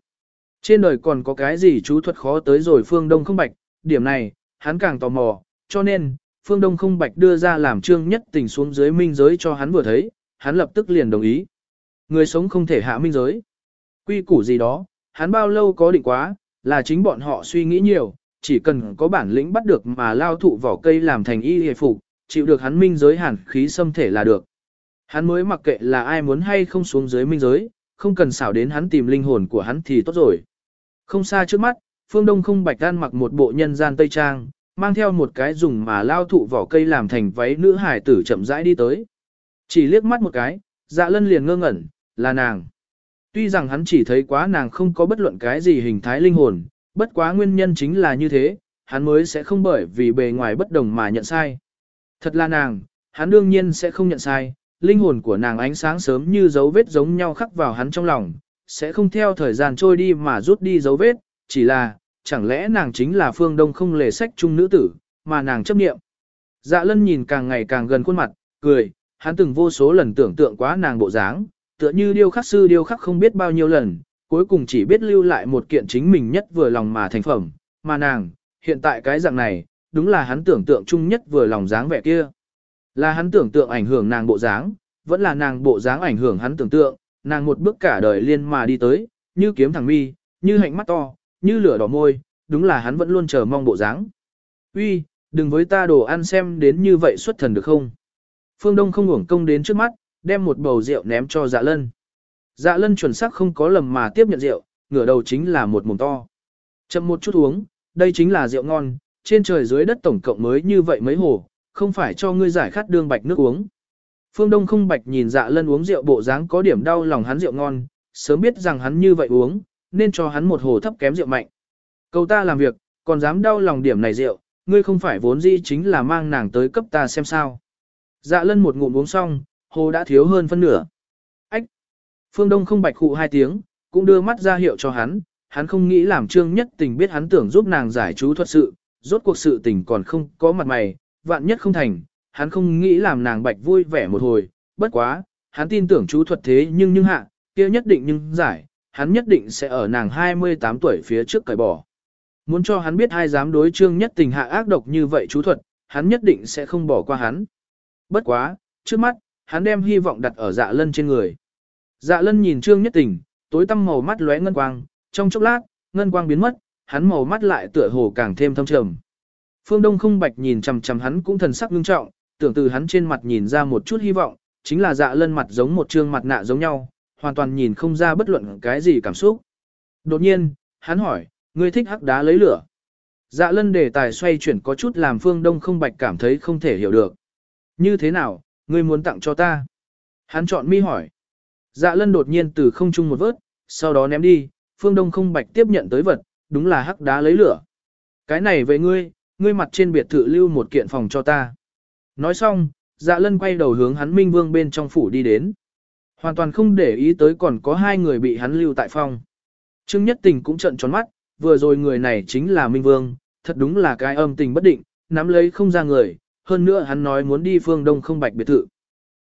Trên đời còn có cái gì chú thuật khó tới rồi Phương Đông không bạch, điểm này, hắn càng tò mò, cho nên, Phương Đông không bạch đưa ra làm trương nhất tình xuống dưới minh giới cho hắn vừa thấy, hắn lập tức liền đồng ý. Người sống không thể hạ minh giới. Quy củ gì đó, hắn bao lâu có định quá, là chính bọn họ suy nghĩ nhiều, chỉ cần có bản lĩnh bắt được mà lao thụ vỏ cây làm thành y hề phục, chịu được hắn minh giới hàn khí xâm thể là được. Hắn mới mặc kệ là ai muốn hay không xuống dưới minh giới, không cần xảo đến hắn tìm linh hồn của hắn thì tốt rồi. Không xa trước mắt, phương đông không bạch gan mặc một bộ nhân gian tây trang, mang theo một cái dùng mà lao thụ vỏ cây làm thành váy nữ hải tử chậm rãi đi tới. Chỉ liếc mắt một cái, dạ lân liền ngơ ngẩn, là nàng. Tuy rằng hắn chỉ thấy quá nàng không có bất luận cái gì hình thái linh hồn, bất quá nguyên nhân chính là như thế, hắn mới sẽ không bởi vì bề ngoài bất đồng mà nhận sai. Thật là nàng, hắn đương nhiên sẽ không nhận sai, linh hồn của nàng ánh sáng sớm như dấu vết giống nhau khắc vào hắn trong lòng, sẽ không theo thời gian trôi đi mà rút đi dấu vết, chỉ là, chẳng lẽ nàng chính là phương đông không lề sách chung nữ tử, mà nàng chấp nghiệm. Dạ lân nhìn càng ngày càng gần khuôn mặt, cười, hắn từng vô số lần tưởng tượng quá nàng bộ dáng, tựa như điêu khắc sư điêu khắc không biết bao nhiêu lần, cuối cùng chỉ biết lưu lại một kiện chính mình nhất vừa lòng mà thành phẩm, mà nàng, hiện tại cái dạng này, đúng là hắn tưởng tượng chung nhất vừa lòng dáng vẻ kia. Là hắn tưởng tượng ảnh hưởng nàng bộ dáng, vẫn là nàng bộ dáng ảnh hưởng hắn tưởng tượng, nàng một bước cả đời liên mà đi tới, như kiếm thẳng mi, như hạnh mắt to, như lửa đỏ môi, đúng là hắn vẫn luôn chờ mong bộ dáng. Uy, đừng với ta đồ ăn xem đến như vậy xuất thần được không? Phương Đông không uổng công đến trước mắt, đem một bầu rượu ném cho dạ lân. Dạ lân chuẩn xác không có lầm mà tiếp nhận rượu, ngửa đầu chính là một mồm to. Chậm một chút uống, đây chính là rượu ngon, trên trời dưới đất tổng cộng mới như vậy mấy hồ, không phải cho ngươi giải khát đương bạch nước uống. Phương Đông không bạch nhìn dạ lân uống rượu bộ dáng có điểm đau lòng hắn rượu ngon, sớm biết rằng hắn như vậy uống, nên cho hắn một hồ thấp kém rượu mạnh. Cầu ta làm việc, còn dám đau lòng điểm này rượu, ngươi không phải vốn dĩ chính là mang nàng tới cấp ta xem sao. Dạ lân một ngụm uống xong, hồ đã thiếu hơn phân nửa. Ách! Phương Đông không bạch khụ hai tiếng, cũng đưa mắt ra hiệu cho hắn, hắn không nghĩ làm trương nhất tình biết hắn tưởng giúp nàng giải chú thuật sự, rốt cuộc sự tình còn không có mặt mày, vạn nhất không thành, hắn không nghĩ làm nàng bạch vui vẻ một hồi, bất quá, hắn tin tưởng chú thuật thế nhưng nhưng hạ, kia nhất định nhưng giải, hắn nhất định sẽ ở nàng 28 tuổi phía trước cởi bỏ. Muốn cho hắn biết ai dám đối trương nhất tình hạ ác độc như vậy chú thuật, hắn nhất định sẽ không bỏ qua hắn. Bất quá, trước mắt, hắn đem hy vọng đặt ở dạ lân trên người. Dạ lân nhìn trương nhất tình, tối tăm màu mắt lóe ngân quang, trong chốc lát, ngân quang biến mất, hắn màu mắt lại tựa hồ càng thêm thâm trầm. Phương Đông không bạch nhìn chằm chằm hắn cũng thần sắc nghiêm trọng, tưởng từ hắn trên mặt nhìn ra một chút hy vọng, chính là dạ lân mặt giống một trương mặt nạ giống nhau, hoàn toàn nhìn không ra bất luận cái gì cảm xúc. Đột nhiên, hắn hỏi, ngươi thích hắc đá lấy lửa. Dạ lân đề tài xoay chuyển có chút làm phương đông không bạch cảm thấy không thể hiểu được. Như thế nào, ngươi muốn tặng cho ta? Hắn chọn mi hỏi. Dạ lân đột nhiên từ không trung một vớt, sau đó ném đi, phương đông không bạch tiếp nhận tới vật, đúng là hắc đá lấy lửa. Cái này về ngươi, ngươi mặt trên biệt thự lưu một kiện phòng cho ta. Nói xong, dạ lân quay đầu hướng hắn minh vương bên trong phủ đi đến. Hoàn toàn không để ý tới còn có hai người bị hắn lưu tại phòng. Trương Nhất Tình cũng trận tròn mắt, vừa rồi người này chính là Minh Vương, thật đúng là cái âm tình bất định, nắm lấy không ra người, hơn nữa hắn nói muốn đi phương Đông không bạch biệt thự.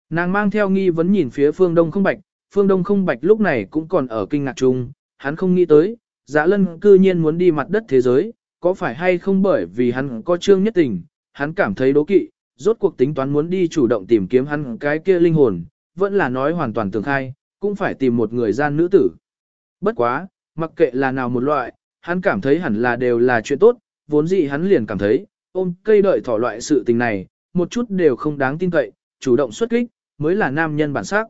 Nàng mang theo nghi vấn nhìn phía phương Đông không bạch, phương Đông không bạch lúc này cũng còn ở kinh ngạc chung, hắn không nghĩ tới, dạ lân cư nhiên muốn đi mặt đất thế giới, có phải hay không bởi vì hắn có trương nhất tình, hắn cảm thấy đố kỵ, rốt cuộc tính toán muốn đi chủ động tìm kiếm hắn cái kia linh hồn, vẫn là nói hoàn toàn tường khai, cũng phải tìm một người gian nữ tử. Bất quá, mặc kệ là nào một loại, hắn cảm thấy hẳn là đều là chuyện tốt, vốn dĩ hắn liền cảm thấy, ôm cây đợi thỏ loại sự tình này, một chút đều không đáng tin cậy, chủ động xuất kích, mới là nam nhân bản sắc.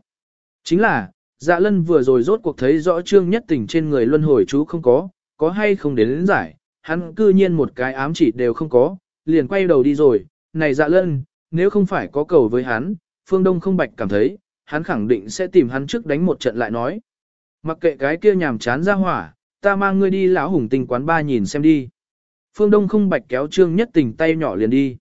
Chính là, dạ lân vừa rồi rốt cuộc thấy rõ trương nhất tình trên người luân hồi chú không có, có hay không đến, đến giải, hắn cư nhiên một cái ám chỉ đều không có, liền quay đầu đi rồi, này dạ lân, nếu không phải có cầu với hắn, phương đông không bạch cảm thấy, hắn khẳng định sẽ tìm hắn trước đánh một trận lại nói. Mặc kệ cái kia nhàm chán ra hỏa, ta mang ngươi đi lão hùng tình quán ba nhìn xem đi. Phương Đông không bạch kéo trương nhất tình tay nhỏ liền đi.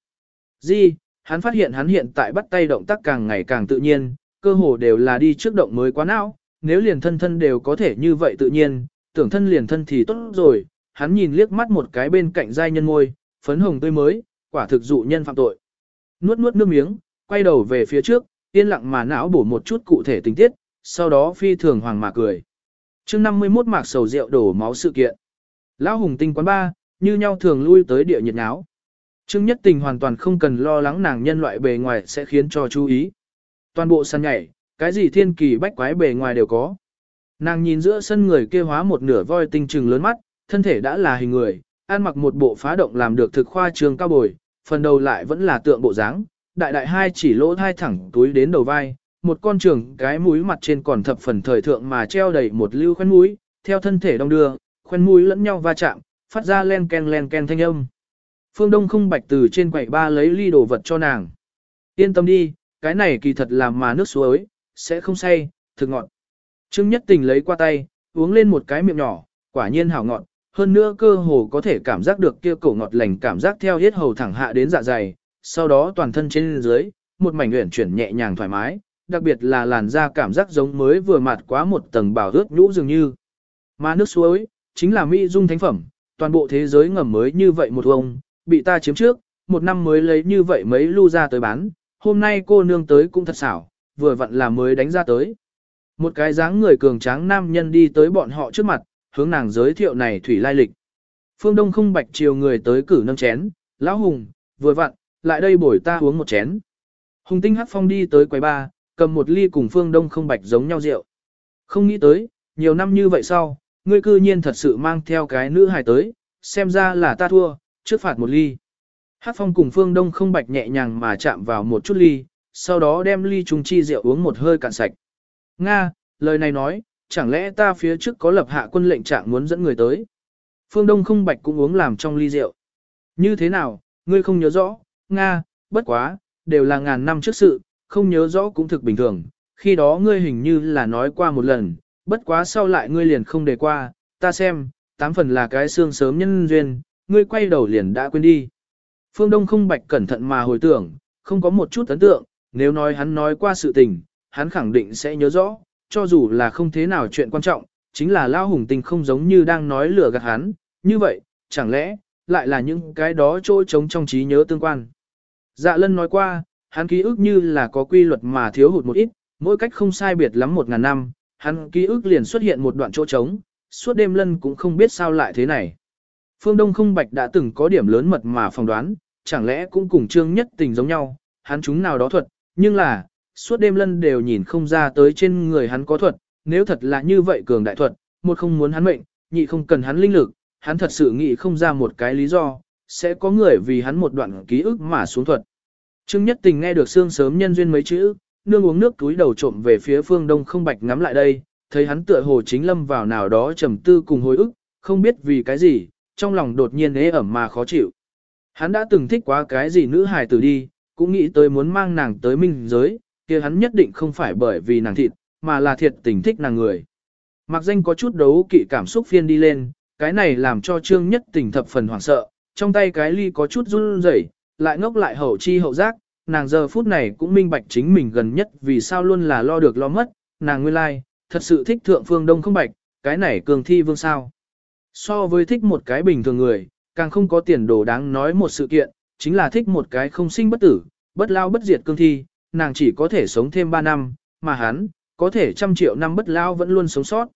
Di, hắn phát hiện hắn hiện tại bắt tay động tác càng ngày càng tự nhiên, cơ hồ đều là đi trước động mới quá não, nếu liền thân thân đều có thể như vậy tự nhiên, tưởng thân liền thân thì tốt rồi, hắn nhìn liếc mắt một cái bên cạnh giai nhân môi, phấn hồng tươi mới, quả thực dụ nhân phạm tội. Nuốt nuốt nước miếng, quay đầu về phía trước, yên lặng mà não bổ một chút cụ thể tình tiết, sau đó phi thường hoàng mà cười. chương 51 mạc sầu rượu đổ máu sự kiện. Lão hùng tinh quán ba, như nhau thường lui tới địa nhiệt náo. Trương Nhất Tình hoàn toàn không cần lo lắng nàng nhân loại bề ngoài sẽ khiến cho chú ý. Toàn bộ săn nhảy, cái gì thiên kỳ bách quái bề ngoài đều có. Nàng nhìn giữa sân người kia hóa một nửa voi tinh trừng lớn mắt, thân thể đã là hình người, ăn mặc một bộ phá động làm được thực khoa trường cao bồi, phần đầu lại vẫn là tượng bộ dáng, đại đại hai chỉ lỗ thai thẳng túi đến đầu vai, một con trường cái mũi mặt trên còn thập phần thời thượng mà treo đầy một lưu khoen mũi, theo thân thể đông đưa, khoen mũi lẫn nhau va chạm, phát ra len ken len ken thanh âm. Phương Đông không bạch từ trên quầy ba lấy ly đồ vật cho nàng. Yên tâm đi, cái này kỳ thật là mà nước suối, sẽ không say, thực ngọt. Trương Nhất Tình lấy qua tay, uống lên một cái miệng nhỏ, quả nhiên hảo ngọt, hơn nữa cơ hồ có thể cảm giác được kia cổ ngọt lành cảm giác theo hết hầu thẳng hạ đến dạ dày, sau đó toàn thân trên dưới, một mảnh uyển chuyển nhẹ nhàng thoải mái, đặc biệt là làn da cảm giác giống mới vừa mạt quá một tầng bảo ướt nhũ dường như. Mà nước suối, chính là mỹ dung thánh phẩm, toàn bộ thế giới ngầm mới như vậy một ông, bị ta chiếm trước, một năm mới lấy như vậy mấy lưu ra tới bán, hôm nay cô nương tới cũng thật xảo, vừa vặn là mới đánh ra tới. Một cái dáng người cường tráng nam nhân đi tới bọn họ trước mặt, hướng nàng giới thiệu này thủy lai lịch. Phương Đông không bạch chiều người tới cử nâng chén, lão hùng, vừa vặn, lại đây bổi ta uống một chén. Hùng tinh hắc phong đi tới quầy ba, cầm một ly cùng Phương Đông không bạch giống nhau rượu. Không nghĩ tới, nhiều năm như vậy sau, ngươi cư nhiên thật sự mang theo cái nữ hài tới, xem ra là ta thua, trước phạt một ly. Hắc phong cùng Phương Đông không bạch nhẹ nhàng mà chạm vào một chút ly, sau đó đem ly trùng chi rượu uống một hơi cạn sạch. Nga, lời này nói, chẳng lẽ ta phía trước có lập hạ quân lệnh trạng muốn dẫn người tới. Phương Đông không bạch cũng uống làm trong ly rượu. Như thế nào, ngươi không nhớ rõ, Nga, bất quá, đều là ngàn năm trước sự, không nhớ rõ cũng thực bình thường. Khi đó ngươi hình như là nói qua một lần, bất quá sau lại ngươi liền không đề qua, ta xem, tám phần là cái xương sớm nhân duyên, ngươi quay đầu liền đã quên đi. Phương Đông không bạch cẩn thận mà hồi tưởng, không có một chút ấn tượng, nếu nói hắn nói qua sự tình, hắn khẳng định sẽ nhớ rõ, cho dù là không thế nào chuyện quan trọng, chính là Lao Hùng Tình không giống như đang nói lừa gạt hắn, như vậy, chẳng lẽ, lại là những cái đó trôi trống trong trí nhớ tương quan. Dạ lân nói qua, hắn ký ức như là có quy luật mà thiếu hụt một ít, mỗi cách không sai biệt lắm một ngàn năm, hắn ký ức liền xuất hiện một đoạn chỗ trống, suốt đêm lân cũng không biết sao lại thế này. Phương Đông không bạch đã từng có điểm lớn mật mà phỏng đoán, chẳng lẽ cũng cùng trương nhất tình giống nhau, hắn chúng nào đó thuật, nhưng là, suốt đêm lân đều nhìn không ra tới trên người hắn có thuật, nếu thật là như vậy cường đại thuật, một không muốn hắn mệnh, nhị không cần hắn linh lực, hắn thật sự nghĩ không ra một cái lý do, sẽ có người vì hắn một đoạn ký ức mà xuống thuật. Trương Nhất Tình nghe được xương sớm nhân duyên mấy chữ, nương uống nước túi đầu trộm về phía phương đông không bạch ngắm lại đây, thấy hắn tựa hồ chính lâm vào nào đó trầm tư cùng hồi ức, không biết vì cái gì, trong lòng đột nhiên ế ẩm mà khó chịu. Hắn đã từng thích quá cái gì nữ hài tử đi, cũng nghĩ tới muốn mang nàng tới minh giới, kia hắn nhất định không phải bởi vì nàng thịt, mà là thiệt tình thích nàng người. Mặc danh có chút đấu kỵ cảm xúc phiên đi lên, cái này làm cho trương nhất tình thập phần hoảng sợ, trong tay cái ly có chút run rẩy, lại ngốc lại hậu chi hậu giác, nàng giờ phút này cũng minh bạch chính mình gần nhất vì sao luôn là lo được lo mất, nàng nguyên lai, like, thật sự thích thượng phương đông không bạch, cái này cường thi vương sao. So với thích một cái bình thường người, càng không có tiền đồ đáng nói một sự kiện, chính là thích một cái không sinh bất tử, bất lao bất diệt cương thi, nàng chỉ có thể sống thêm 3 năm, mà hắn, có thể trăm triệu năm bất lao vẫn luôn sống sót.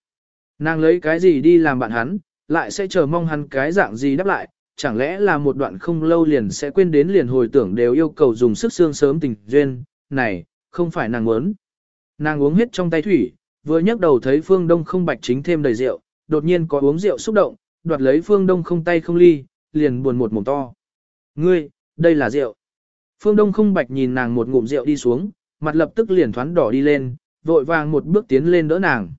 Nàng lấy cái gì đi làm bạn hắn, lại sẽ chờ mong hắn cái dạng gì đáp lại, chẳng lẽ là một đoạn không lâu liền sẽ quên đến liền hồi tưởng đều yêu cầu dùng sức xương sớm tình duyên, này, không phải nàng muốn. Nàng uống hết trong tay thủy, vừa nhấc đầu thấy phương đông không bạch chính thêm đầy rượu, đột nhiên có uống rượu xúc động, đoạt lấy phương đông không tay không ly, liền buồn một mồm to. Ngươi, đây là rượu. Phương Đông không bạch nhìn nàng một ngụm rượu đi xuống, mặt lập tức liền thoáng đỏ đi lên, vội vàng một bước tiến lên đỡ nàng.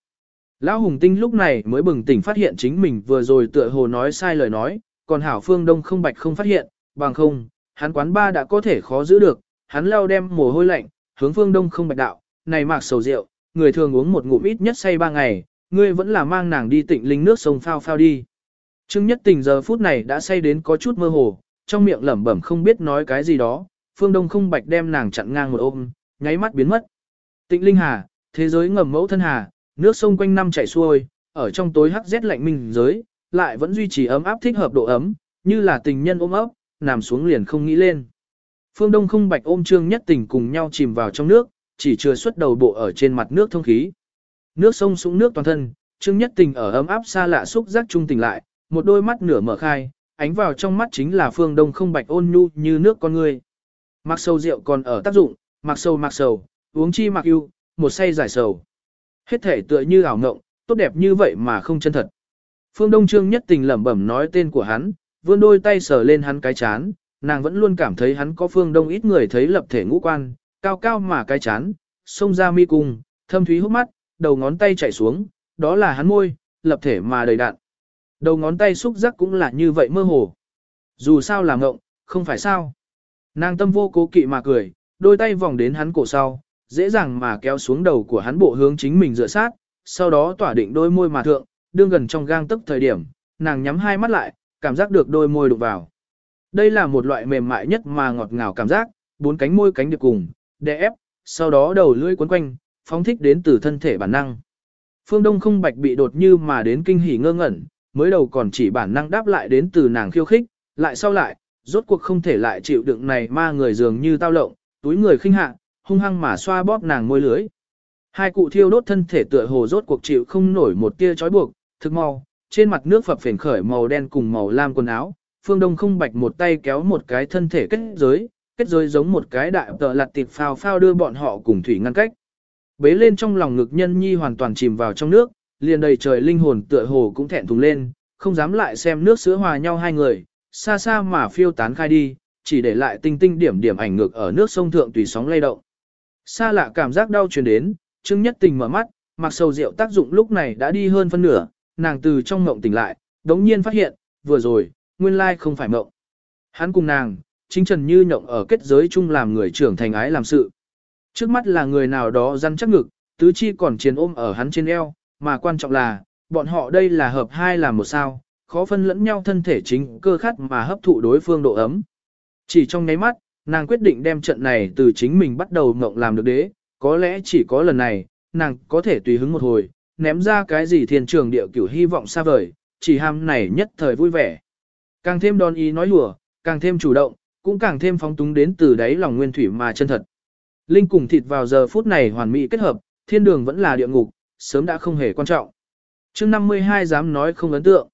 Lão Hùng Tinh lúc này mới bừng tỉnh phát hiện chính mình vừa rồi tựa hồ nói sai lời nói, còn Hảo Phương Đông không bạch không phát hiện, bằng không, hắn quán ba đã có thể khó giữ được, hắn lao đem mồ hôi lạnh, hướng Phương Đông không bạch đạo, này mạc sầu rượu, người thường uống một ngụm ít nhất say ba ngày, ngươi vẫn là mang nàng đi tịnh linh nước sông phao phao đi. Trương Nhất Tình giờ phút này đã say đến có chút mơ hồ, trong miệng lẩm bẩm không biết nói cái gì đó, Phương Đông không bạch đem nàng chặn ngang một ôm, nháy mắt biến mất. Tịnh Linh Hà, thế giới ngầm mẫu thân hà, nước sông quanh năm chảy xuôi, ở trong tối hắc rét lạnh minh giới, lại vẫn duy trì ấm áp thích hợp độ ấm, như là tình nhân ôm ấp, nằm xuống liền không nghĩ lên. Phương Đông không bạch ôm Trương Nhất Tình cùng nhau chìm vào trong nước, chỉ chưa xuất đầu bộ ở trên mặt nước thông khí. Nước sông sũng nước toàn thân, Trương Nhất Tình ở ấm áp xa lạ xúc giác trung tình lại, một đôi mắt nửa mở khai, ánh vào trong mắt chính là Phương Đông không bạch ôn nhu như nước con người. Mặc sầu rượu còn ở tác dụng, mặc sầu mặc sầu, uống chi mặc yêu, một say giải sầu. Hết thể tựa như ảo ngộng, tốt đẹp như vậy mà không chân thật. Phương Đông Trương nhất tình lẩm bẩm nói tên của hắn, vươn đôi tay sờ lên hắn cái chán, nàng vẫn luôn cảm thấy hắn có Phương Đông ít người thấy lập thể ngũ quan, cao cao mà cái chán, sông ra mi cung, thâm thúy hốc mắt, đầu ngón tay chảy xuống, đó là hắn môi, lập thể mà đầy đạn. Đầu ngón tay xúc giác cũng là như vậy mơ hồ. Dù sao là ngộng, không phải sao. Nàng tâm vô cố kỵ mà cười, đôi tay vòng đến hắn cổ sau, dễ dàng mà kéo xuống đầu của hắn bộ hướng chính mình dựa sát, sau đó tỏa định đôi môi mà thượng, đương gần trong gang tức thời điểm, nàng nhắm hai mắt lại, cảm giác được đôi môi đụng vào. Đây là một loại mềm mại nhất mà ngọt ngào cảm giác, bốn cánh môi cánh điệp cùng, đè ép, sau đó đầu lưỡi quấn quanh, phóng thích đến từ thân thể bản năng. Phương Đông không bạch bị đột như mà đến kinh hỉ ngơ ngẩn, mới đầu còn chỉ bản năng đáp lại đến từ nàng khiêu khích, lại sau lại, rốt cuộc không thể lại chịu đựng này ma người dường như tao lộng, túi người khinh hạ, hung hăng mà xoa bóp nàng môi lưới. Hai cụ thiêu đốt thân thể tựa hồ rốt cuộc chịu không nổi một tia chói buộc, thực mau, trên mặt nước phập phền khởi màu đen cùng màu lam quần áo, Phương Đông không bạch một tay kéo một cái thân thể kết giới, kết giới giống một cái đại tợ lặt tịp phao phao đưa bọn họ cùng thủy ngăn cách. Bế lên trong lòng ngực nhân nhi hoàn toàn chìm vào trong nước, liền đầy trời linh hồn tựa hồ cũng thẹn thùng lên, không dám lại xem nước sữa hòa nhau hai người, xa xa mà phiêu tán khai đi, chỉ để lại tinh tinh điểm điểm ảnh ngược ở nước sông thượng tùy sóng lay động. Xa lạ cảm giác đau truyền đến, Trương Nhất Tình mở mắt, mặc sầu rượu tác dụng lúc này đã đi hơn phân nửa, nàng từ trong mộng tỉnh lại, đống nhiên phát hiện, vừa rồi, nguyên lai không phải mộng. Hắn cùng nàng, chính trần như nhộng ở kết giới chung làm người trưởng thành ái làm sự. Trước mắt là người nào đó răn chắc ngực, tứ chi còn chiến ôm ở hắn trên eo, mà quan trọng là, bọn họ đây là hợp hai làm một sao, khó phân lẫn nhau thân thể chính cơ khát mà hấp thụ đối phương độ ấm. Chỉ trong nháy mắt, nàng quyết định đem trận này từ chính mình bắt đầu ngộng làm được đế, có lẽ chỉ có lần này, nàng có thể tùy hứng một hồi, ném ra cái gì thiên trường địa cửu hy vọng xa vời, chỉ ham này nhất thời vui vẻ. Càng thêm đòn ý nói lùa, càng thêm chủ động, cũng càng thêm phóng túng đến từ đáy lòng nguyên thủy mà chân thật. Linh cùng thịt vào giờ phút này hoàn mỹ kết hợp, thiên đường vẫn là địa ngục, sớm đã không hề quan trọng. chương 52 dám nói không ấn tượng.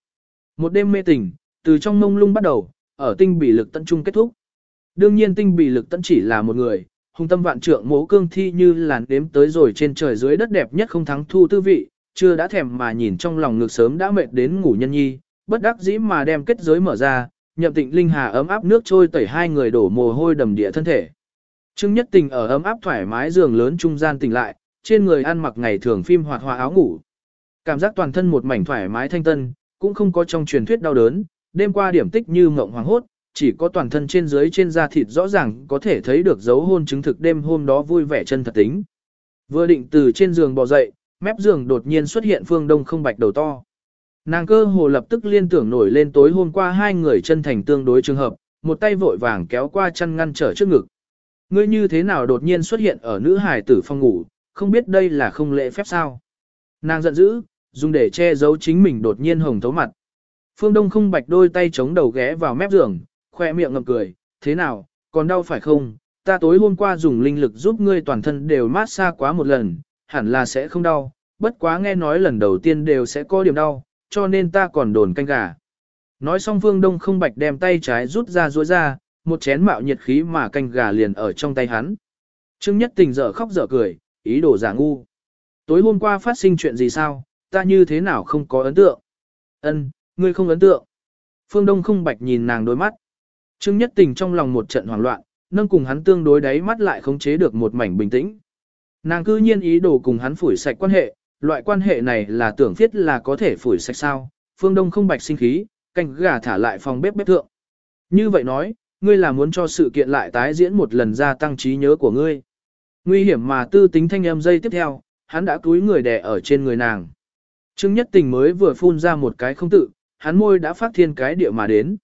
Một đêm mê tình, từ trong mông lung bắt đầu, ở tinh bị lực tận trung kết thúc. Đương nhiên tinh bị lực tận chỉ là một người, hùng tâm vạn trượng mố cương thi như làn đếm tới rồi trên trời dưới đất đẹp nhất không thắng thu tư vị, chưa đã thèm mà nhìn trong lòng ngược sớm đã mệt đến ngủ nhân nhi, bất đắc dĩ mà đem kết giới mở ra, nhậm tịnh linh hà ấm áp nước trôi tẩy hai người đổ mồ hôi đầm địa thân thể. Trương Nhất Tình ở ấm áp thoải mái giường lớn trung gian tỉnh lại, trên người ăn mặc ngày thường phim hoạt hòa áo ngủ. Cảm giác toàn thân một mảnh thoải mái thanh tân, cũng không có trong truyền thuyết đau đớn, đêm qua điểm tích như mộng hoàng hốt, chỉ có toàn thân trên dưới trên da thịt rõ ràng có thể thấy được dấu hôn chứng thực đêm hôm đó vui vẻ chân thật tính. Vừa định từ trên giường bò dậy, mép giường đột nhiên xuất hiện phương đông không bạch đầu to. Nàng cơ hồ lập tức liên tưởng nổi lên tối hôm qua hai người chân thành tương đối trường hợp, một tay vội vàng kéo qua chăn ngăn trở trước ngực. Ngươi như thế nào đột nhiên xuất hiện ở nữ hải tử phòng ngủ, không biết đây là không lễ phép sao. Nàng giận dữ, dùng để che giấu chính mình đột nhiên hồng thấu mặt. Phương Đông không bạch đôi tay chống đầu ghé vào mép giường, khoe miệng ngậm cười, thế nào, còn đau phải không? Ta tối hôm qua dùng linh lực giúp ngươi toàn thân đều mát xa quá một lần, hẳn là sẽ không đau, bất quá nghe nói lần đầu tiên đều sẽ có điểm đau, cho nên ta còn đồn canh gà. Nói xong Phương Đông không bạch đem tay trái rút ra rối ra, một chén mạo nhiệt khí mà canh gà liền ở trong tay hắn. Trương Nhất Tình dở khóc dở cười, ý đồ giả ngu. Tối hôm qua phát sinh chuyện gì sao, ta như thế nào không có ấn tượng? Ân, ngươi không ấn tượng. Phương Đông không bạch nhìn nàng đôi mắt. Trương Nhất Tình trong lòng một trận hoảng loạn, nâng cùng hắn tương đối đáy mắt lại khống chế được một mảnh bình tĩnh. Nàng cư nhiên ý đồ cùng hắn phủi sạch quan hệ, loại quan hệ này là tưởng thiết là có thể phủi sạch sao. Phương Đông không bạch sinh khí, canh gà thả lại phòng bếp bếp thượng. Như vậy nói, ngươi là muốn cho sự kiện lại tái diễn một lần gia tăng trí nhớ của ngươi. Nguy hiểm mà tư tính thanh âm dây tiếp theo, hắn đã túi người đè ở trên người nàng. Trương Nhất Tình mới vừa phun ra một cái không tự, hắn môi đã phát thiên cái địa mà đến.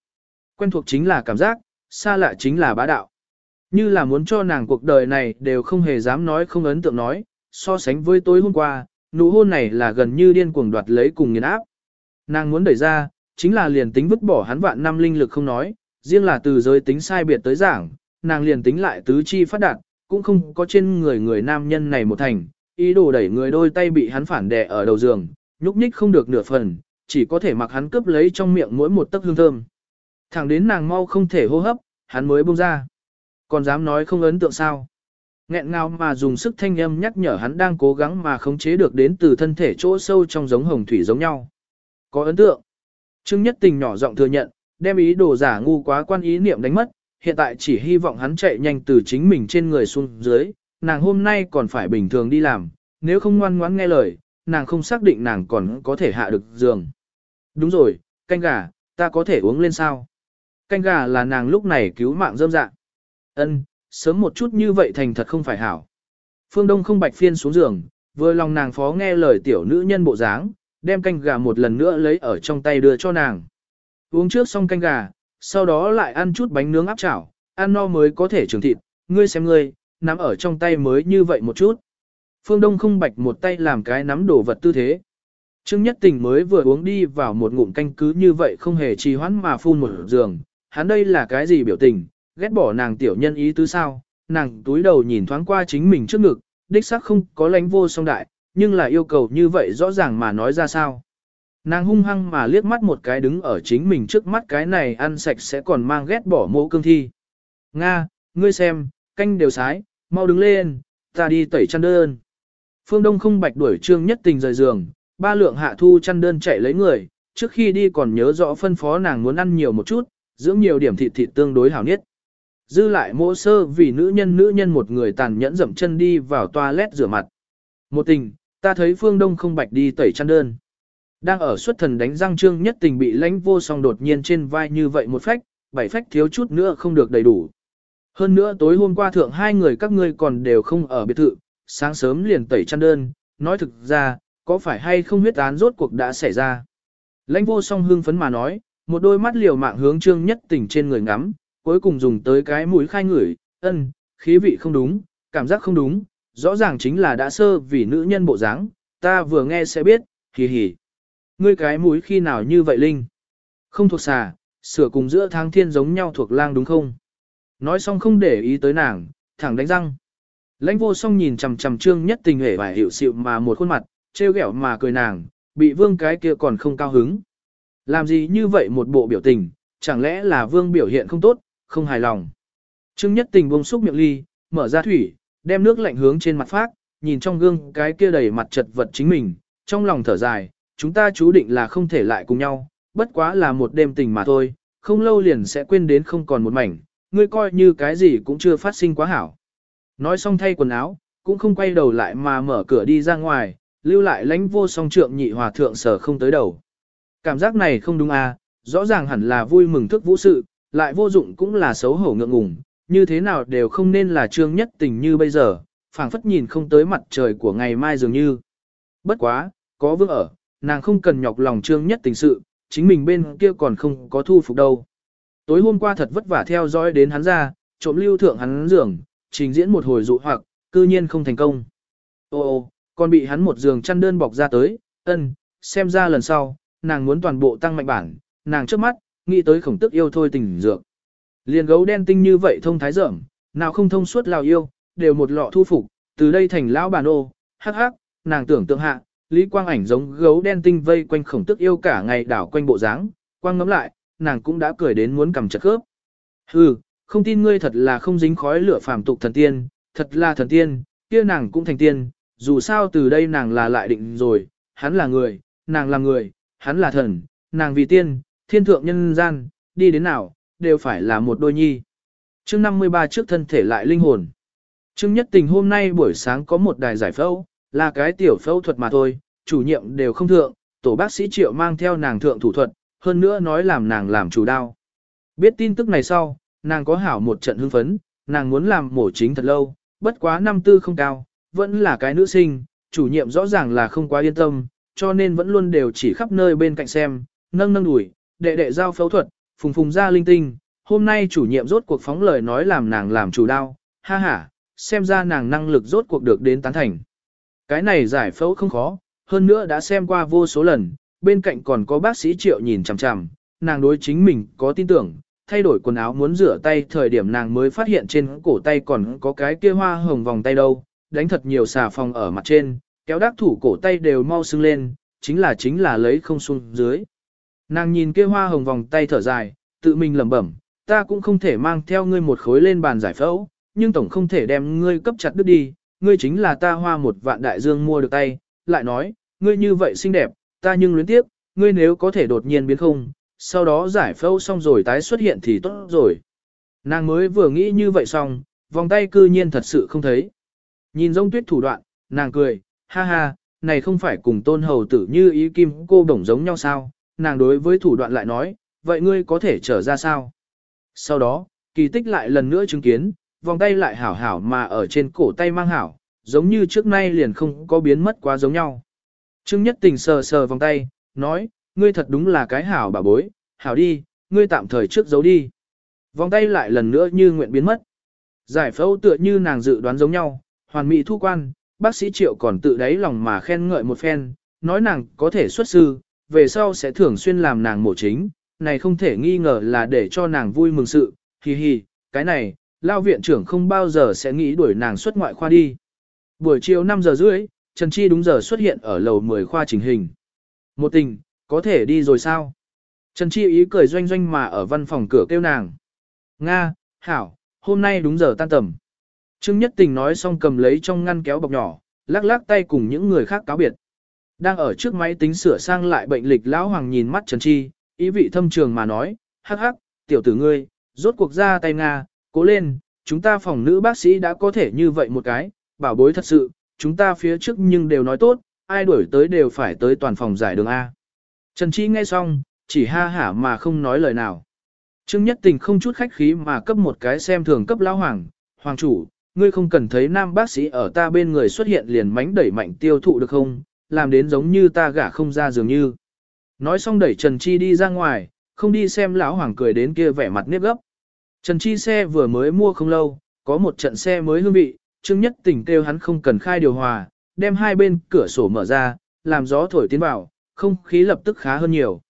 Quen thuộc chính là cảm giác, xa lạ chính là bá đạo. Như là muốn cho nàng cuộc đời này đều không hề dám nói không ấn tượng nói, so sánh với tối hôm qua, nụ hôn này là gần như điên cuồng đoạt lấy cùng nghiền áp. Nàng muốn đẩy ra, chính là liền tính vứt bỏ hắn vạn năm linh lực không nói, riêng là từ giới tính sai biệt tới giảng, nàng liền tính lại tứ chi phát đạt, cũng không có trên người người nam nhân này một thành, ý đồ đẩy người đôi tay bị hắn phản đè ở đầu giường, nhúc nhích không được nửa phần, chỉ có thể mặc hắn cướp lấy trong miệng mỗi một tấc hương thơm. Thẳng đến nàng mau không thể hô hấp, hắn mới buông ra. Còn dám nói không ấn tượng sao? Nghẹn ngào mà dùng sức thanh âm nhắc nhở hắn đang cố gắng mà khống chế được đến từ thân thể chỗ sâu trong giống hồng thủy giống nhau. Có ấn tượng. Trương Nhất Tình nhỏ giọng thừa nhận, đem ý đồ giả ngu quá quan ý niệm đánh mất, hiện tại chỉ hy vọng hắn chạy nhanh từ chính mình trên người xuống dưới, nàng hôm nay còn phải bình thường đi làm, nếu không ngoan ngoãn nghe lời, nàng không xác định nàng còn có thể hạ được giường. Đúng rồi, canh gà, ta có thể uống lên sao? Canh gà là nàng lúc này cứu mạng dâm dạ. Ân, sớm một chút như vậy thành thật không phải hảo. Phương Đông không bạch phiên xuống giường, vừa lòng nàng phó nghe lời tiểu nữ nhân bộ dáng, đem canh gà một lần nữa lấy ở trong tay đưa cho nàng. Uống trước xong canh gà, sau đó lại ăn chút bánh nướng áp chảo, ăn no mới có thể trường thịt, ngươi xem ngươi, nắm ở trong tay mới như vậy một chút. Phương Đông không bạch một tay làm cái nắm đổ vật tư thế. Trương Nhất Tình mới vừa uống đi vào một ngụm canh cứ như vậy không hề trì hoãn mà phun một giường, hắn đây là cái gì biểu tình, ghét bỏ nàng tiểu nhân ý tứ sao, nàng túi đầu nhìn thoáng qua chính mình trước ngực, đích xác không có lánh vô song đại, nhưng là yêu cầu như vậy rõ ràng mà nói ra sao. Nàng hung hăng mà liếc mắt một cái đứng ở chính mình trước mắt cái này ăn sạch sẽ còn mang ghét bỏ mẫu cương thi. Nga, ngươi xem, canh đều sái, mau đứng lên, ta đi tẩy chăn đơn. Phương Đông không bạch đuổi trương nhất tình rời giường, ba lượng hạ thu chăn đơn chạy lấy người, trước khi đi còn nhớ rõ phân phó nàng muốn ăn nhiều một chút, dưỡng nhiều điểm thịt thịt tương đối hảo nhất. Dư lại mỗ sơ vì nữ nhân nữ nhân một người tàn nhẫn dậm chân đi vào toilet rửa mặt. Một tình, ta thấy phương đông không bạch đi tẩy chăn đơn. Đang ở xuất thần đánh răng trương nhất tình bị lãnh vô song đột nhiên trên vai như vậy một phách, bảy phách thiếu chút nữa không được đầy đủ. Hơn nữa tối hôm qua thượng hai người các ngươi còn đều không ở biệt thự, sáng sớm liền tẩy chăn đơn, nói thực ra, có phải hay không huyết án rốt cuộc đã xảy ra. Lãnh vô song hưng phấn mà nói, một đôi mắt liều mạng hướng trương nhất tình trên người ngắm, cuối cùng dùng tới cái mũi khai ngửi, ân, khí vị không đúng, cảm giác không đúng, rõ ràng chính là đã sơ vì nữ nhân bộ dáng, ta vừa nghe sẽ biết, hì hì. Ngươi cái mũi khi nào như vậy Linh? Không thuộc xà, sửa cùng giữa tháng thiên giống nhau thuộc lang đúng không? Nói xong không để ý tới nàng, thẳng đánh răng. Lãnh vô song nhìn chằm chằm trương nhất tình hề và hiệu xịu mà một khuôn mặt, trêu ghẹo mà cười nàng, bị vương cái kia còn không cao hứng. Làm gì như vậy một bộ biểu tình, chẳng lẽ là vương biểu hiện không tốt, không hài lòng. Trương nhất tình buông xúc miệng ly, mở ra thủy, đem nước lạnh hướng trên mặt phát, nhìn trong gương cái kia đầy mặt chật vật chính mình, trong lòng thở dài, chúng ta chú định là không thể lại cùng nhau, bất quá là một đêm tình mà thôi, không lâu liền sẽ quên đến không còn một mảnh, ngươi coi như cái gì cũng chưa phát sinh quá hảo. Nói xong thay quần áo, cũng không quay đầu lại mà mở cửa đi ra ngoài, lưu lại lãnh vô song trượng nhị hòa thượng sở không tới đầu. Cảm giác này không đúng à, rõ ràng hẳn là vui mừng thức vũ sự, lại vô dụng cũng là xấu hổ ngượng ngùng, như thế nào đều không nên là trương nhất tình như bây giờ, phảng phất nhìn không tới mặt trời của ngày mai dường như. Bất quá, có vương ở, nàng không cần nhọc lòng trương nhất tình sự, chính mình bên kia còn không có thu phục đâu. Tối hôm qua thật vất vả theo dõi đến hắn ra, trộm lưu thượng hắn giường, trình diễn một hồi dụ hoặc, cư nhiên không thành công. Ô ô, còn bị hắn một giường chăn đơn bọc ra tới, ân, xem ra lần sau, nàng muốn toàn bộ tăng mạnh bản, nàng trước mắt, nghĩ tới khổng tức yêu thôi tình dược. Liền gấu đen tinh như vậy thông thái dởm, nào không thông suốt lào yêu, đều một lọ thu phục, từ đây thành lão bản ô, hắc hắc, nàng tưởng tượng hạ, Lý Quang ảnh giống gấu đen tinh vây quanh khổng tức yêu cả ngày đảo quanh bộ dáng, quang ngắm lại, nàng cũng đã cười đến muốn cầm chặt khớp. Hừ, không tin ngươi thật là không dính khói lửa phàm tục thần tiên, thật là thần tiên, kia nàng cũng thành tiên, dù sao từ đây nàng là lại định rồi, hắn là người, nàng là người, hắn là thần, nàng vì tiên, thiên thượng nhân gian, đi đến nào, đều phải là một đôi nhi. Chương 53 trước thân thể lại linh hồn. Trương nhất tình hôm nay buổi sáng có một đài giải phẫu, là cái tiểu phẫu thuật mà thôi, chủ nhiệm đều không thượng, tổ bác sĩ triệu mang theo nàng thượng thủ thuật, hơn nữa nói làm nàng làm chủ đao. Biết tin tức này sau, nàng có hảo một trận hưng phấn, nàng muốn làm mổ chính thật lâu, bất quá năm tư không cao, vẫn là cái nữ sinh, chủ nhiệm rõ ràng là không quá yên tâm, cho nên vẫn luôn đều chỉ khắp nơi bên cạnh xem, nâng nâng đùi, đệ đệ giao phẫu thuật, phùng phùng ra linh tinh, hôm nay chủ nhiệm rốt cuộc phóng lời nói làm nàng làm chủ đao, ha ha, xem ra nàng năng lực rốt cuộc được đến tán thành. Cái này giải phẫu không khó, hơn nữa đã xem qua vô số lần, bên cạnh còn có bác sĩ triệu nhìn chằm chằm, nàng đối chính mình có tin tưởng, thay đổi quần áo muốn rửa tay thời điểm nàng mới phát hiện trên cổ tay còn có cái kia hoa hồng vòng tay đâu, đánh thật nhiều xà phòng ở mặt trên, kéo đắc thủ cổ tay đều mau sưng lên, chính là chính là lấy không xuống dưới. Nàng nhìn kia hoa hồng vòng tay thở dài, tự mình lẩm bẩm, ta cũng không thể mang theo ngươi một khối lên bàn giải phẫu, nhưng tổng không thể đem ngươi cấp chặt đứt đi, ngươi chính là ta hoa một vạn đại dương mua được tay, lại nói, ngươi như vậy xinh đẹp, ta nhưng luyến tiếp, ngươi nếu có thể đột nhiên biến không, sau đó giải phẫu xong rồi tái xuất hiện thì tốt rồi. Nàng mới vừa nghĩ như vậy xong, vòng tay cư nhiên thật sự không thấy. Nhìn rông tuyết thủ đoạn, nàng cười, ha ha, này không phải cùng tôn hầu tử như ý kim cô đồng giống nhau sao, nàng đối với thủ đoạn lại nói, vậy ngươi có thể trở ra sao? Sau đó, kỳ tích lại lần nữa chứng kiến, vòng tay lại hảo hảo mà ở trên cổ tay mang hảo, giống như trước nay liền không có biến mất quá giống nhau. Trương Nhất Tình sờ sờ vòng tay, nói, ngươi thật đúng là cái hảo bà bối, hảo đi, ngươi tạm thời trước giấu đi. Vòng tay lại lần nữa như nguyện biến mất. Giải phẫu tựa như nàng dự đoán giống nhau, hoàn mỹ thu quan, bác sĩ Triệu còn tự đáy lòng mà khen ngợi một phen, nói nàng có thể xuất sư, về sau sẽ thường xuyên làm nàng mổ chính, này không thể nghi ngờ là để cho nàng vui mừng sự, Hì hì, cái này, lao viện trưởng không bao giờ sẽ nghĩ đuổi nàng xuất ngoại khoa đi. Buổi chiều 5 giờ rưỡi, Trần Chi đúng giờ xuất hiện ở lầu 10 khoa chỉnh hình. Một tình, có thể đi rồi sao? Trần Chi ý cười doanh doanh mà ở văn phòng cửa kêu nàng. Nga, Hảo, hôm nay đúng giờ tan tầm. Trương Nhất Tình nói xong cầm lấy trong ngăn kéo bọc nhỏ, lắc lắc tay cùng những người khác cáo biệt. Đang ở trước máy tính sửa sang lại bệnh lịch lão hoàng nhìn mắt Trần Chi, ý vị thâm trường mà nói, hắc hắc, tiểu tử ngươi, rốt cuộc ra tay Nga, cố lên, chúng ta phòng nữ bác sĩ đã có thể như vậy một cái, bảo bối thật sự, chúng ta phía trước nhưng đều nói tốt, ai đuổi tới đều phải tới toàn phòng giải đường A. Trần Chi nghe xong, chỉ ha hả mà không nói lời nào. Trương Nhất Tình không chút khách khí mà cấp một cái xem thường cấp lão hoàng, hoàng chủ, ngươi không cần thấy nam bác sĩ ở ta bên người xuất hiện liền mánh đẩy mạnh tiêu thụ được không, làm đến giống như ta gả không ra dường như. Nói xong đẩy Trần Chi đi ra ngoài, không đi xem lão hoàng cười đến kia vẻ mặt nếp gấp. Trần Chi xe vừa mới mua không lâu, có một trận xe mới hương vị, Trương Nhất Tình kêu hắn không cần khai điều hòa, đem hai bên cửa sổ mở ra, làm gió thổi tiến vào, không khí lập tức khá hơn nhiều.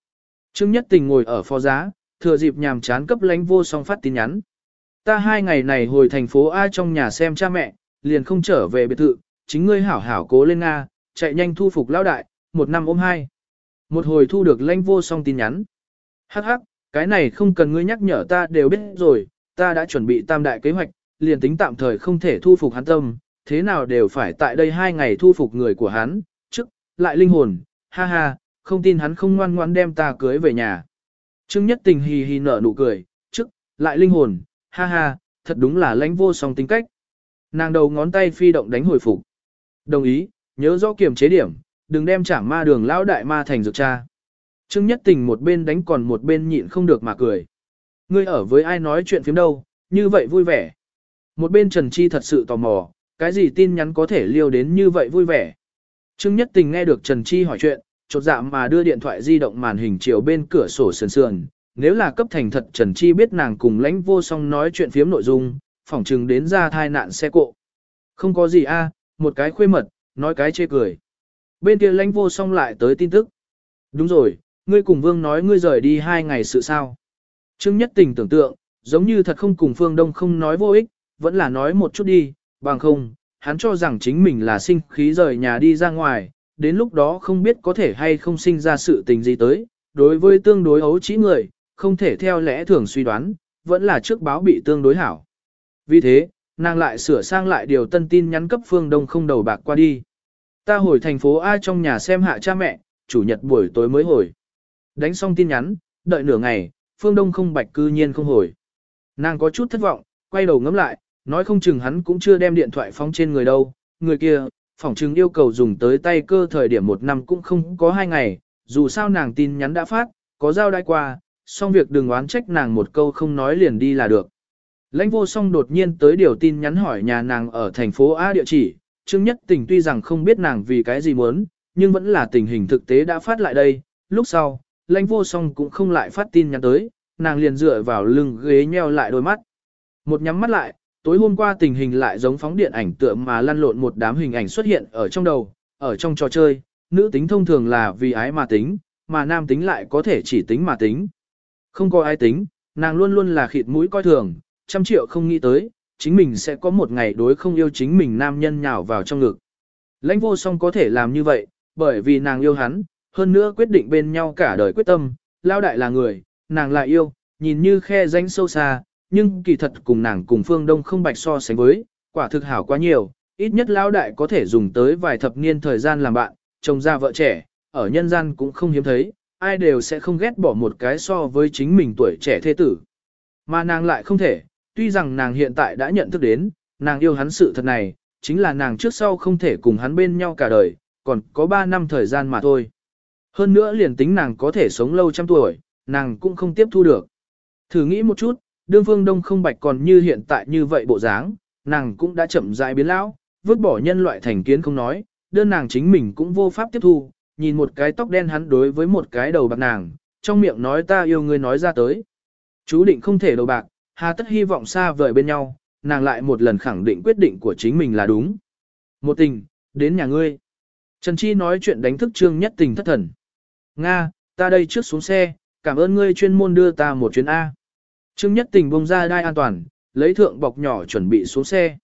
Trương Nhất Tình ngồi ở phó giá, thừa dịp nhàm chán cấp lánh vô song phát tin nhắn. Ta hai ngày này hồi thành phố A trong nhà xem cha mẹ, liền không trở về biệt thự, chính ngươi hảo hảo cố lên Nga, chạy nhanh thu phục lão đại, một năm ôm hai. Một hồi thu được lãnh vô song tin nhắn. Hắc hắc, cái này không cần ngươi nhắc nhở ta đều biết rồi, ta đã chuẩn bị tam đại kế hoạch, liền tính tạm thời không thể thu phục hắn tâm, thế nào đều phải tại đây hai ngày thu phục người của hắn, trước, lại linh hồn, ha ha, không tin hắn không ngoan ngoan đem ta cưới về nhà. Trương Nhất Tình hì hì nở nụ cười, trước, lại linh hồn, ha ha, thật đúng là lãnh vô song tính cách. Nàng đầu ngón tay phi động đánh hồi phục. Đồng ý, nhớ rõ kiểm chế điểm, đừng đem trả ma đường lão đại ma thành dược cha. Trương Nhất Tình một bên đánh còn một bên nhịn không được mà cười. Ngươi ở với ai nói chuyện phiếm đâu, như vậy vui vẻ. Một bên Trần Chi thật sự tò mò, cái gì tin nhắn có thể liêu đến như vậy vui vẻ. Trương Nhất Tình nghe được Trần Chi hỏi chuyện, chột dạ mà đưa điện thoại di động màn hình chiều bên cửa sổ sườn sườn. Nếu là cấp thành thật Trần Chi biết nàng cùng lãnh vô song nói chuyện phiếm nội dung, phỏng chừng đến ra thai nạn xe cộ. Không có gì a, một cái khuê mật, nói cái chê cười. Bên kia lãnh vô song lại tới tin tức. Đúng rồi, ngươi cùng Vương nói ngươi rời đi hai ngày sự sao. Trương Nhất Tình tưởng tượng, giống như thật không cùng Phương Đông không nói vô ích, vẫn là nói một chút đi, bằng không, hắn cho rằng chính mình là sinh khí rời nhà đi ra ngoài, đến lúc đó không biết có thể hay không sinh ra sự tình gì tới, đối với tương đối ấu trí người, không thể theo lẽ thường suy đoán, vẫn là trước báo bị tương đối hảo. Vì thế, nàng lại sửa sang lại điều tân tin nhắn cấp phương đông không đầu bạc qua đi. Ta hồi thành phố A trong nhà xem hạ cha mẹ, chủ nhật buổi tối mới hồi. Đánh xong tin nhắn, đợi nửa ngày, phương đông không bạch cư nhiên không hồi. Nàng có chút thất vọng, quay đầu ngắm lại, nói không chừng hắn cũng chưa đem điện thoại phóng trên người đâu. Người kia, phỏng chừng yêu cầu dùng tới tay cơ thời điểm một năm cũng không có hai ngày, dù sao nàng tin nhắn đã phát, có giao đai qua, xong việc đừng oán trách nàng một câu không nói liền đi là được. Lãnh vô song đột nhiên tới điều tin nhắn hỏi nhà nàng ở thành phố A địa chỉ, Trương Nhất Tình tuy rằng không biết nàng vì cái gì muốn, nhưng vẫn là tình hình thực tế đã phát lại đây, lúc sau, lãnh vô song cũng không lại phát tin nhắn tới, nàng liền dựa vào lưng ghế nheo lại đôi mắt. Một nhắm mắt lại, tối hôm qua tình hình lại giống phóng điện ảnh tượng mà lăn lộn một đám hình ảnh xuất hiện ở trong đầu, ở trong trò chơi, nữ tính thông thường là vì ái mà tính, mà nam tính lại có thể chỉ tính mà tính. Không có ai tính, nàng luôn luôn là khịt mũi coi thường, trăm triệu không nghĩ tới, chính mình sẽ có một ngày đối không yêu chính mình nam nhân nhào vào trong ngực. Lãnh vô song có thể làm như vậy, bởi vì nàng yêu hắn, hơn nữa quyết định bên nhau cả đời quyết tâm, lao đại là người, nàng lại yêu, nhìn như khe danh sâu xa, nhưng kỳ thật cùng nàng cùng phương đông không bạch so sánh với, quả thực hảo quá nhiều, ít nhất lão đại có thể dùng tới vài thập niên thời gian làm bạn, chồng ra vợ trẻ, ở nhân gian cũng không hiếm thấy, ai đều sẽ không ghét bỏ một cái so với chính mình tuổi trẻ thế tử. Mà nàng lại không thể, tuy rằng nàng hiện tại đã nhận thức đến, nàng yêu hắn sự thật này, chính là nàng trước sau không thể cùng hắn bên nhau cả đời, còn có 3 năm thời gian mà thôi. Hơn nữa liền tính nàng có thể sống lâu trăm tuổi, nàng cũng không tiếp thu được. Thử nghĩ một chút, đương phương đông không bạch còn như hiện tại như vậy bộ dáng, nàng cũng đã chậm rãi biến lão, vứt bỏ nhân loại thành kiến không nói, đơn nàng chính mình cũng vô pháp tiếp thu, nhìn một cái tóc đen hắn đối với một cái đầu bạc nàng, trong miệng nói ta yêu ngươi nói ra tới. Chú định không thể đầu bạc, hà tất hy vọng xa vời bên nhau, nàng lại một lần khẳng định quyết định của chính mình là đúng. Một tình, đến nhà ngươi. Trần Chi nói chuyện đánh thức Trương Nhất Tình thất thần. Nga, ta đây trước xuống xe, cảm ơn ngươi chuyên môn đưa ta một chuyến A. Trương Nhất Tình bông ra đai an toàn, lấy thượng bọc nhỏ chuẩn bị xuống xe.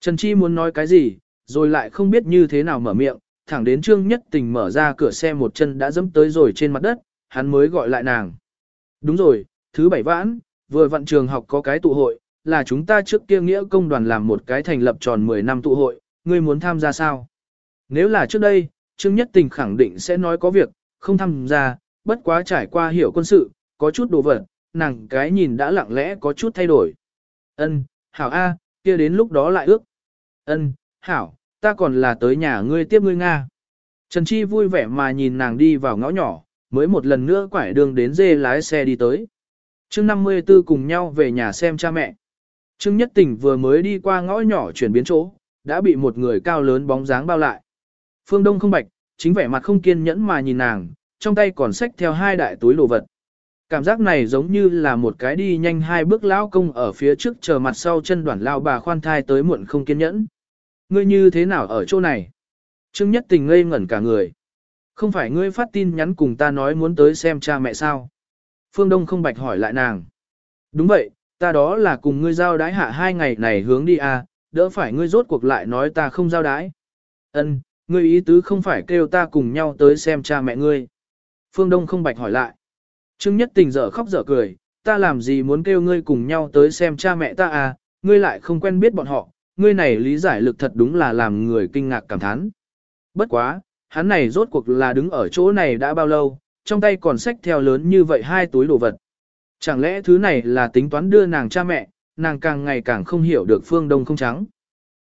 Trần Chi muốn nói cái gì, rồi lại không biết như thế nào mở miệng, thẳng đến Trương Nhất Tình mở ra cửa xe một chân đã dẫm tới rồi trên mặt đất, hắn mới gọi lại nàng. Đúng rồi, thứ bảy vãn, vừa vận trường học có cái tụ hội, là chúng ta trước kia nghĩa công đoàn làm một cái thành lập tròn 10 năm tụ hội, ngươi muốn tham gia sao? Nếu là trước đây, Trương Nhất Tình khẳng định sẽ nói có việc, không tham gia, bất quá trải qua hiểu quân sự, có chút đồ vật, nàng cái nhìn đã lặng lẽ có chút thay đổi. Ân, hảo A, kia đến lúc đó lại ước. Ân, hảo, ta còn là tới nhà ngươi tiếp ngươi Nga. Trần Chi vui vẻ mà nhìn nàng đi vào ngõ nhỏ, mới một lần nữa quải đường đến dê lái xe đi tới. chương 54 cùng nhau về nhà xem cha mẹ. Trương Nhất Tình vừa mới đi qua ngõ nhỏ chuyển biến chỗ, đã bị một người cao lớn bóng dáng bao lại. Phương Đông không bạch, chính vẻ mặt không kiên nhẫn mà nhìn nàng, trong tay còn xách theo hai đại túi đồ vật. Cảm giác này giống như là một cái đi nhanh hai bước lão công ở phía trước chờ mặt sau chân đoạn lao bà khoan thai tới muộn không kiên nhẫn. Ngươi như thế nào ở chỗ này? Trương Nhất Tình ngây ngẩn cả người. Không phải ngươi phát tin nhắn cùng ta nói muốn tới xem cha mẹ sao? Phương Đông không bạch hỏi lại nàng. Đúng vậy, ta đó là cùng ngươi giao đái hạ hai ngày này hướng đi à, đỡ phải ngươi rốt cuộc lại nói ta không giao đái. Ân, ngươi ý tứ không phải kêu ta cùng nhau tới xem cha mẹ ngươi. Phương Đông không bạch hỏi lại. Trương Nhất Tình dở khóc dở cười, ta làm gì muốn kêu ngươi cùng nhau tới xem cha mẹ ta à, ngươi lại không quen biết bọn họ, ngươi này lý giải lực thật đúng là làm người kinh ngạc cảm thán. Bất quá, hắn này rốt cuộc là đứng ở chỗ này đã bao lâu, trong tay còn xách theo lớn như vậy hai túi đồ vật. Chẳng lẽ thứ này là tính toán đưa nàng cha mẹ, nàng càng ngày càng không hiểu được phương đông không trắng.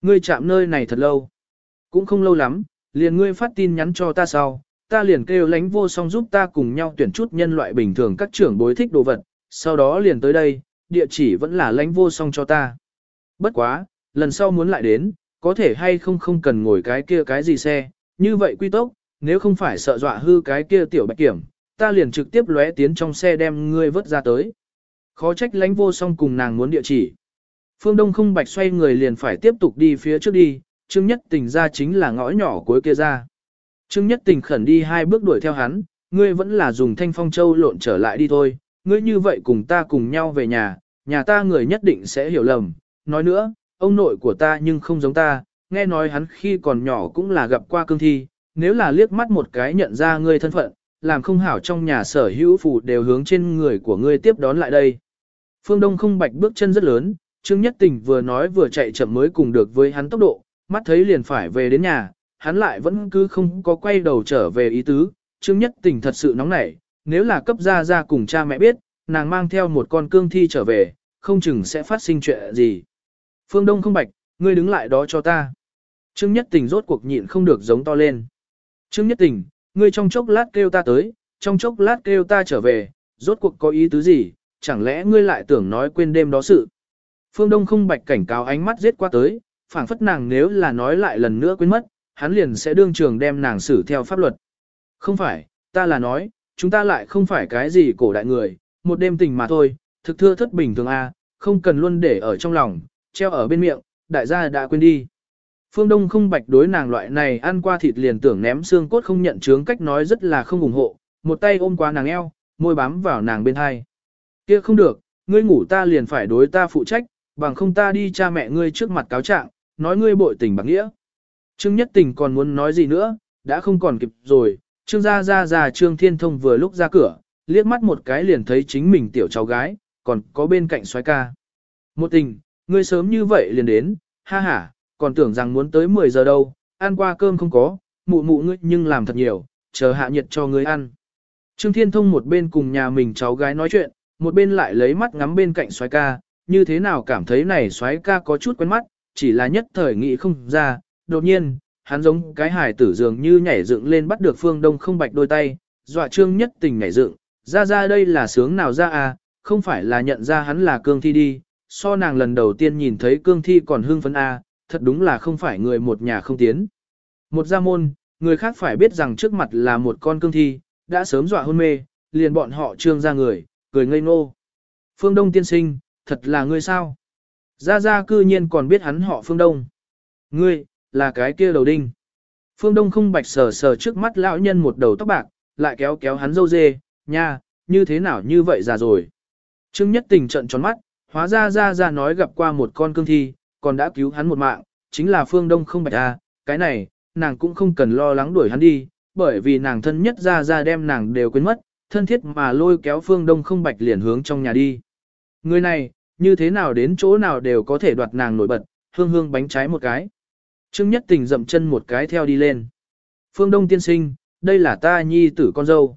Ngươi chạm nơi này thật lâu. Cũng không lâu lắm, liền ngươi phát tin nhắn cho ta sau, ta liền kêu lánh vô song giúp ta cùng nhau tuyển chút nhân loại bình thường các trưởng bối thích đồ vật, sau đó liền tới đây, địa chỉ vẫn là lánh vô song cho ta. Bất quá, lần sau muốn lại đến, có thể hay không không cần ngồi cái kia cái gì xe, như vậy quy tốc, nếu không phải sợ dọa hư cái kia tiểu bạch kiểm, ta liền trực tiếp lóe tiến trong xe đem ngươi vớt ra tới. Khó trách lánh vô song cùng nàng muốn địa chỉ. Phương Đông không bạch xoay người liền phải tiếp tục đi phía trước đi, Trương Nhất Tình ra chính là ngõ nhỏ cuối kia ra. Trương Nhất Tình khẩn đi hai bước đuổi theo hắn, ngươi vẫn là dùng thanh phong châu lộn trở lại đi thôi, ngươi như vậy cùng ta cùng nhau về nhà, nhà ta người nhất định sẽ hiểu lầm. Nói nữa, ông nội của ta nhưng không giống ta, nghe nói hắn khi còn nhỏ cũng là gặp qua cương thi, nếu là liếc mắt một cái nhận ra ngươi thân phận, làm không hảo trong nhà sở hữu phù đều hướng trên người của ngươi tiếp đón lại đây. Phương Đông không bạch bước chân rất lớn, Trương Nhất Tình vừa nói vừa chạy chậm mới cùng được với hắn tốc độ, mắt thấy liền phải về đến nhà, hắn lại vẫn cứ không có quay đầu trở về ý tứ, Trương Nhất Tình thật sự nóng nảy, nếu là cấp gia gia cùng cha mẹ biết, nàng mang theo một con cương thi trở về, không chừng sẽ phát sinh chuyện gì. Phương Đông không bạch, ngươi đứng lại đó cho ta. Trương Nhất Tình rốt cuộc nhịn không được giống to lên. Trương Nhất Tình, ngươi trong chốc lát kêu ta tới, trong chốc lát kêu ta trở về, rốt cuộc có ý tứ gì, chẳng lẽ ngươi lại tưởng nói quên đêm đó sự. Phương Đông không bạch cảnh cáo ánh mắt giết qua tới, phảng phất nàng nếu là nói lại lần nữa quên mất, hắn liền sẽ đương trường đem nàng xử theo pháp luật. Không phải, ta là nói, chúng ta lại không phải cái gì cổ đại người, một đêm tình mà thôi, thực thưa thất bình thường a, không cần luôn để ở trong lòng, treo ở bên miệng, đại gia đã quên đi. Phương Đông không bạch đối nàng loại này ăn qua thịt liền tưởng ném xương cốt không nhận chướng cách nói rất là không ủng hộ, một tay ôm qua nàng eo, môi bám vào nàng bên hai. Kia không được, ngươi ngủ ta liền phải đối ta phụ trách, bằng không ta đi cha mẹ ngươi trước mặt cáo trạng, nói ngươi bội tình bằng nghĩa. Trương Nhất Tình còn muốn nói gì nữa, đã không còn kịp rồi, Trương Gia Gia Gia Trương Thiên Thông vừa lúc ra cửa, liếc mắt một cái liền thấy chính mình tiểu cháu gái, còn có bên cạnh xoái ca. Một tình, ngươi sớm như vậy liền đến, ha ha, còn tưởng rằng muốn tới 10 giờ đâu, ăn qua cơm không có, mụ mụ ngươi nhưng làm thật nhiều, chờ hạ nhiệt cho ngươi ăn. Trương Thiên Thông một bên cùng nhà mình cháu gái nói chuyện, một bên lại lấy mắt ngắm bên cạnh xoái ca, như thế nào cảm thấy này xoái ca có chút quen mắt, chỉ là nhất thời nghĩ không ra, đột nhiên, hắn giống cái hài tử dường như nhảy dựng lên bắt được phương đông không bạch đôi tay, dọa trương nhất tình nhảy dựng, ra ra đây là sướng nào ra à, không phải là nhận ra hắn là cương thi đi, so nàng lần đầu tiên nhìn thấy cương thi còn hưng phấn à, thật đúng là không phải người một nhà không tiến. Một gia môn, người khác phải biết rằng trước mặt là một con cương thi, đã sớm dọa hôn mê, liền bọn họ trương ra người, cười ngây ngô. Phương Đông tiên sinh, thật là ngươi sao? Gia Gia cư nhiên còn biết hắn họ Phương Đông. Ngươi, là cái kia đầu đinh. Phương Đông không bạch sờ sờ trước mắt lão nhân một đầu tóc bạc, lại kéo kéo hắn dâu dê, nha, như thế nào như vậy già rồi. Trương Nhất Tình trận tròn mắt, hóa ra Ra Ra nói gặp qua một con cương thi, còn đã cứu hắn một mạng, chính là Phương Đông không bạch à, cái này, nàng cũng không cần lo lắng đuổi hắn đi, bởi vì nàng thân nhất Ra Ra đem nàng đều quên mất, thân thiết mà lôi kéo Phương Đông không bạch liền hướng trong nhà đi. Người này, như thế nào đến chỗ nào đều có thể đoạt nàng nổi bật, hương hương bánh trái một cái. Trương Nhất Tình dậm chân một cái theo đi lên. Phương Đông tiên sinh, đây là ta nhi tử con dâu.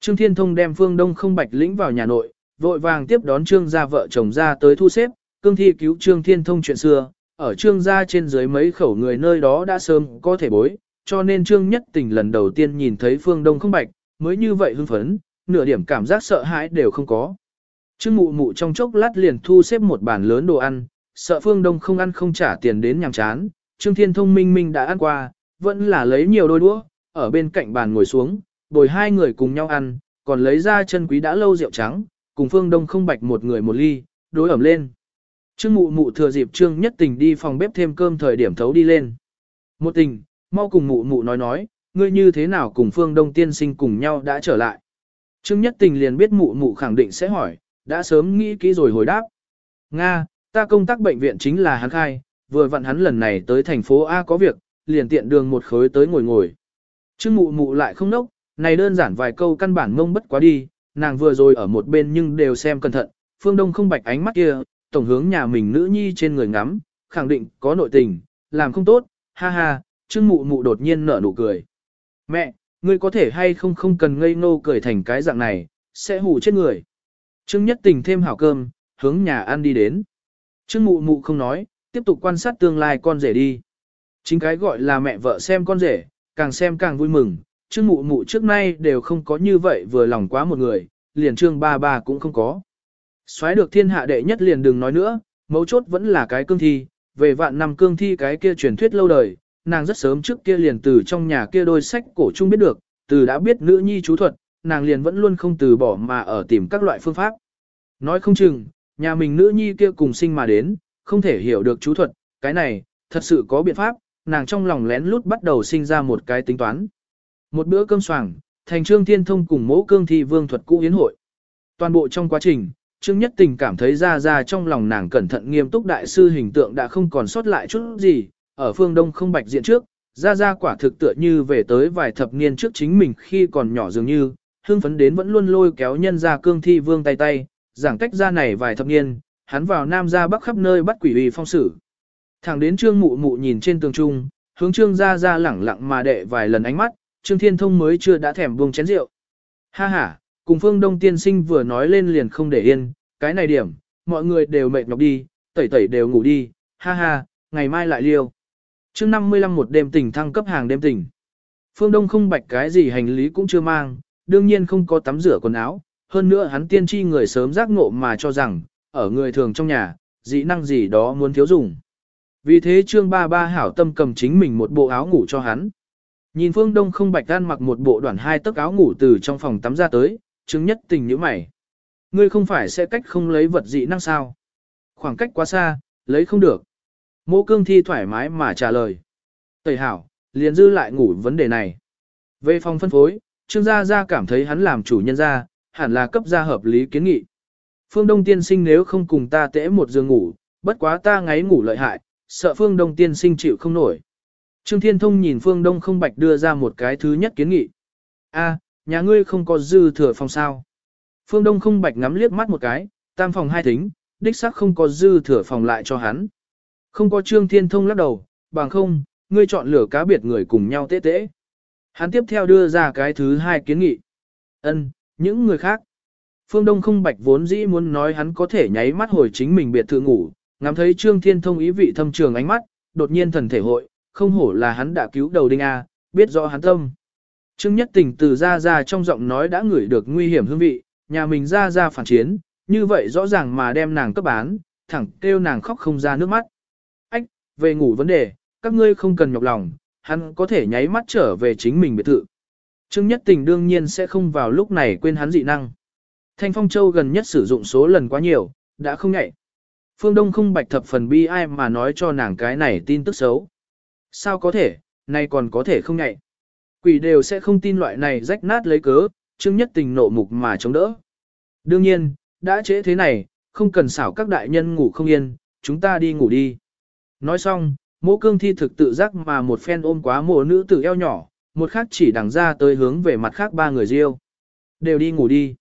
Trương Thiên Thông đem Phương Đông không bạch lĩnh vào nhà nội, vội vàng tiếp đón Trương gia vợ chồng ra tới thu xếp, cương thi cứu Trương Thiên Thông chuyện xưa, ở Trương gia trên dưới mấy khẩu người nơi đó đã sớm có thể bối, cho nên Trương Nhất Tình lần đầu tiên nhìn thấy Phương Đông không bạch, mới như vậy hưng phấn, nửa điểm cảm giác sợ hãi đều không có. Trương mụ mụ trong chốc lát liền thu xếp một bàn lớn đồ ăn, sợ Phương Đông không ăn không trả tiền đến nhàng chán, Trương Thiên Thông minh minh đã ăn qua, vẫn là lấy nhiều đôi đũa, ở bên cạnh bàn ngồi xuống, bồi hai người cùng nhau ăn, còn lấy ra chân quý đã lâu rượu trắng, cùng Phương Đông không bạch một người một ly, đối ẩm lên. Trương mụ mụ thừa dịp Trương nhất tình đi phòng bếp thêm cơm thời điểm thấu đi lên. Một tình, mau cùng mụ mụ nói nói, ngươi như thế nào cùng Phương Đông tiên sinh cùng nhau đã trở lại. Trương nhất tình liền biết mụ mụ khẳng định sẽ hỏi, đã sớm nghĩ kỹ rồi hồi đáp. Nga, ta công tác bệnh viện chính là hắn khai, vừa vặn hắn lần này tới thành phố A có việc, liền tiện đường một khối tới ngồi ngồi. Trương mụ mụ lại không nốc, này đơn giản vài câu căn bản mông bất quá đi, nàng vừa rồi ở một bên nhưng đều xem cẩn thận, phương đông không bạch ánh mắt kia, tổng hướng nhà mình nữ nhi trên người ngắm, khẳng định có nội tình, làm không tốt, ha ha, trương mụ mụ đột nhiên nở nụ cười. Mẹ, ngươi có thể hay không không cần ngây ngô cười thành cái dạng này, sẽ hù chết người. Trương nhất tình thêm hảo cơm, hướng nhà ăn đi đến. Trương mụ mụ không nói, tiếp tục quan sát tương lai con rể đi. Chính cái gọi là mẹ vợ xem con rể, càng xem càng vui mừng, chứ mụ mụ trước nay đều không có như vậy vừa lòng quá một người, liền trương ba ba cũng không có. Xoáy được thiên hạ đệ nhất liền đừng nói nữa, mấu chốt vẫn là cái cương thi, về vạn năm cương thi cái kia truyền thuyết lâu đời, nàng rất sớm trước kia liền từ trong nhà kia đôi sách cổ chung biết được, từ đã biết nữ nhi chú thuật, nàng liền vẫn luôn không từ bỏ mà ở tìm các loại phương pháp. Nói không chừng, nhà mình nữ nhi kia cùng sinh mà đến, không thể hiểu được chú thuật, cái này, thật sự có biện pháp, nàng trong lòng lén lút bắt đầu sinh ra một cái tính toán. Một bữa cơm soảng, thành trương thiên thông cùng mẫu cương thi vương thuật cũ yến hội. Toàn bộ trong quá trình, Trương Nhất Tình cảm thấy ra ra trong lòng nàng cẩn thận nghiêm túc đại sư hình tượng đã không còn sót lại chút gì, ở phương đông không bạch diện trước, ra ra quả thực tựa như về tới vài thập niên trước chính mình khi còn nhỏ dường như, hương phấn đến vẫn luôn lôi kéo nhân ra cương thi vương tay tay, giảng cách ra này vài thập niên, hắn vào nam ra bắc khắp nơi bắt quỷ uy phong sử. Thẳng đến trương mụ mụ nhìn trên tường trung, hướng trương ra ra lẳng lặng mà đệ vài lần ánh mắt, trương thiên thông mới chưa đã thèm buông chén rượu. Ha ha, cùng phương đông tiên sinh vừa nói lên liền không để yên, cái này điểm, mọi người đều mệt nhọc đi, tẩy tẩy đều ngủ đi, ha ha, ngày mai lại liêu. chương 55 một đêm tỉnh thăng cấp hàng đêm tỉnh. Phương Đông không bạch cái gì hành lý cũng chưa mang, đương nhiên không có tắm rửa quần áo, hơn nữa hắn tiên tri người sớm giác ngộ mà cho rằng, ở người thường trong nhà, dị năng gì đó muốn thiếu dùng. Vì thế trương ba ba hảo tâm cầm chính mình một bộ áo ngủ cho hắn. Nhìn phương đông không bạch gan mặc một bộ đoạn hai tấc áo ngủ từ trong phòng tắm ra tới, chứng nhất tình như mày. Ngươi không phải sẽ cách không lấy vật dị năng sao? Khoảng cách quá xa, lấy không được. Mô cương thi thoải mái mà trả lời. Tẩy hảo, liền dư lại ngủ vấn đề này. Về phòng phân phối, Trương Gia Gia cảm thấy hắn làm chủ nhân gia, hẳn là cấp gia hợp lý kiến nghị. Phương Đông tiên sinh nếu không cùng ta tễ một giường ngủ, bất quá ta ngáy ngủ lợi hại, sợ Phương Đông tiên sinh chịu không nổi. Trương Thiên Thông nhìn Phương Đông không bạch đưa ra một cái thứ nhất kiến nghị. A, nhà ngươi không có dư thừa phòng sao. Phương Đông không bạch ngắm liếc mắt một cái, tam phòng hai thính, đích xác không có dư thừa phòng lại cho hắn. Không có Trương Thiên Thông lắc đầu, bằng không, ngươi chọn lửa cá biệt người cùng nhau tế tế. Hắn tiếp theo đưa ra cái thứ hai kiến nghị. Ân, những người khác. Phương Đông không bạch vốn dĩ muốn nói hắn có thể nháy mắt hồi chính mình biệt thự ngủ, ngắm thấy Trương Thiên Thông ý vị thâm trường ánh mắt, đột nhiên thần thể hội, không hổ là hắn đã cứu đầu đinh A, biết rõ hắn tâm. Trương Nhất Tình từ ra ra trong giọng nói đã ngửi được nguy hiểm hương vị, nhà mình ra ra phản chiến, như vậy rõ ràng mà đem nàng cấp bán, thẳng kêu nàng khóc không ra nước mắt. Ách, về ngủ vấn đề, các ngươi không cần nhọc lòng, hắn có thể nháy mắt trở về chính mình biệt thự. Trương Nhất Tình đương nhiên sẽ không vào lúc này quên hắn dị năng. Thanh Phong Châu gần nhất sử dụng số lần quá nhiều, đã không ngại. Phương Đông không bạch thập phần bi ai mà nói cho nàng cái này tin tức xấu. Sao có thể, nay còn có thể không ngại. Quỷ đều sẽ không tin loại này rách nát lấy cớ, chương Nhất Tình nộ mục mà chống đỡ. Đương nhiên, đã trễ thế này, không cần xảo các đại nhân ngủ không yên, chúng ta đi ngủ đi. Nói xong, mỗ cương thi thực tự giác mà một phen ôm quá mộ nữ tử eo nhỏ, một khác chỉ đằng ra tới hướng về mặt khác ba người riêu. Đều đi ngủ đi.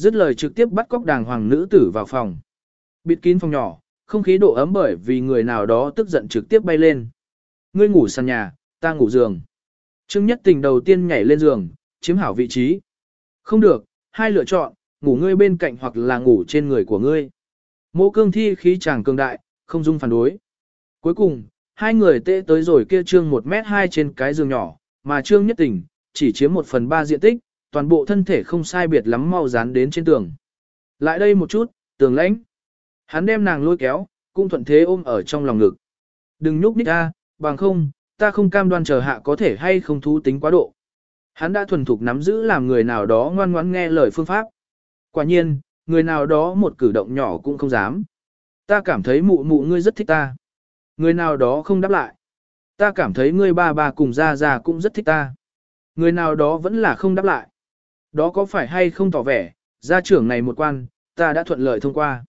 Dứt lời trực tiếp bắt cóc đàng hoàng nữ tử vào phòng. Bịt kín phòng nhỏ, không khí độ ấm bởi vì người nào đó tức giận trực tiếp bay lên. Ngươi ngủ sàn nhà, ta ngủ giường. Trương Nhất Tình đầu tiên nhảy lên giường, chiếm hảo vị trí. Không được, hai lựa chọn, ngủ ngươi bên cạnh hoặc là ngủ trên người của ngươi. Mộ cương thi khí chàng cường đại, không dung phản đối. Cuối cùng, hai người tê tới rồi kia trương 1 mét 2 trên cái giường nhỏ, mà trương nhất tình, chỉ chiếm 1 phần 3 diện tích, toàn bộ thân thể không sai biệt lắm mau dán đến trên tường. Lại đây một chút, tường lãnh. Hắn đem nàng lôi kéo, cũng thuận thế ôm ở trong lòng ngực. Đừng nhúc nhích ta, bằng không, ta không cam đoan chờ hạ có thể hay không thú tính quá độ. Hắn đã thuần thục nắm giữ làm người nào đó ngoan ngoãn nghe lời phương pháp. Quả nhiên, người nào đó một cử động nhỏ cũng không dám. Ta cảm thấy mụ mụ ngươi rất thích ta. Người nào đó không đáp lại. Ta cảm thấy ngươi ba ba cùng ra ra cũng rất thích ta. Người nào đó vẫn là không đáp lại. Đó có phải hay không tỏ vẻ, gia trưởng này một quan, ta đã thuận lợi thông qua.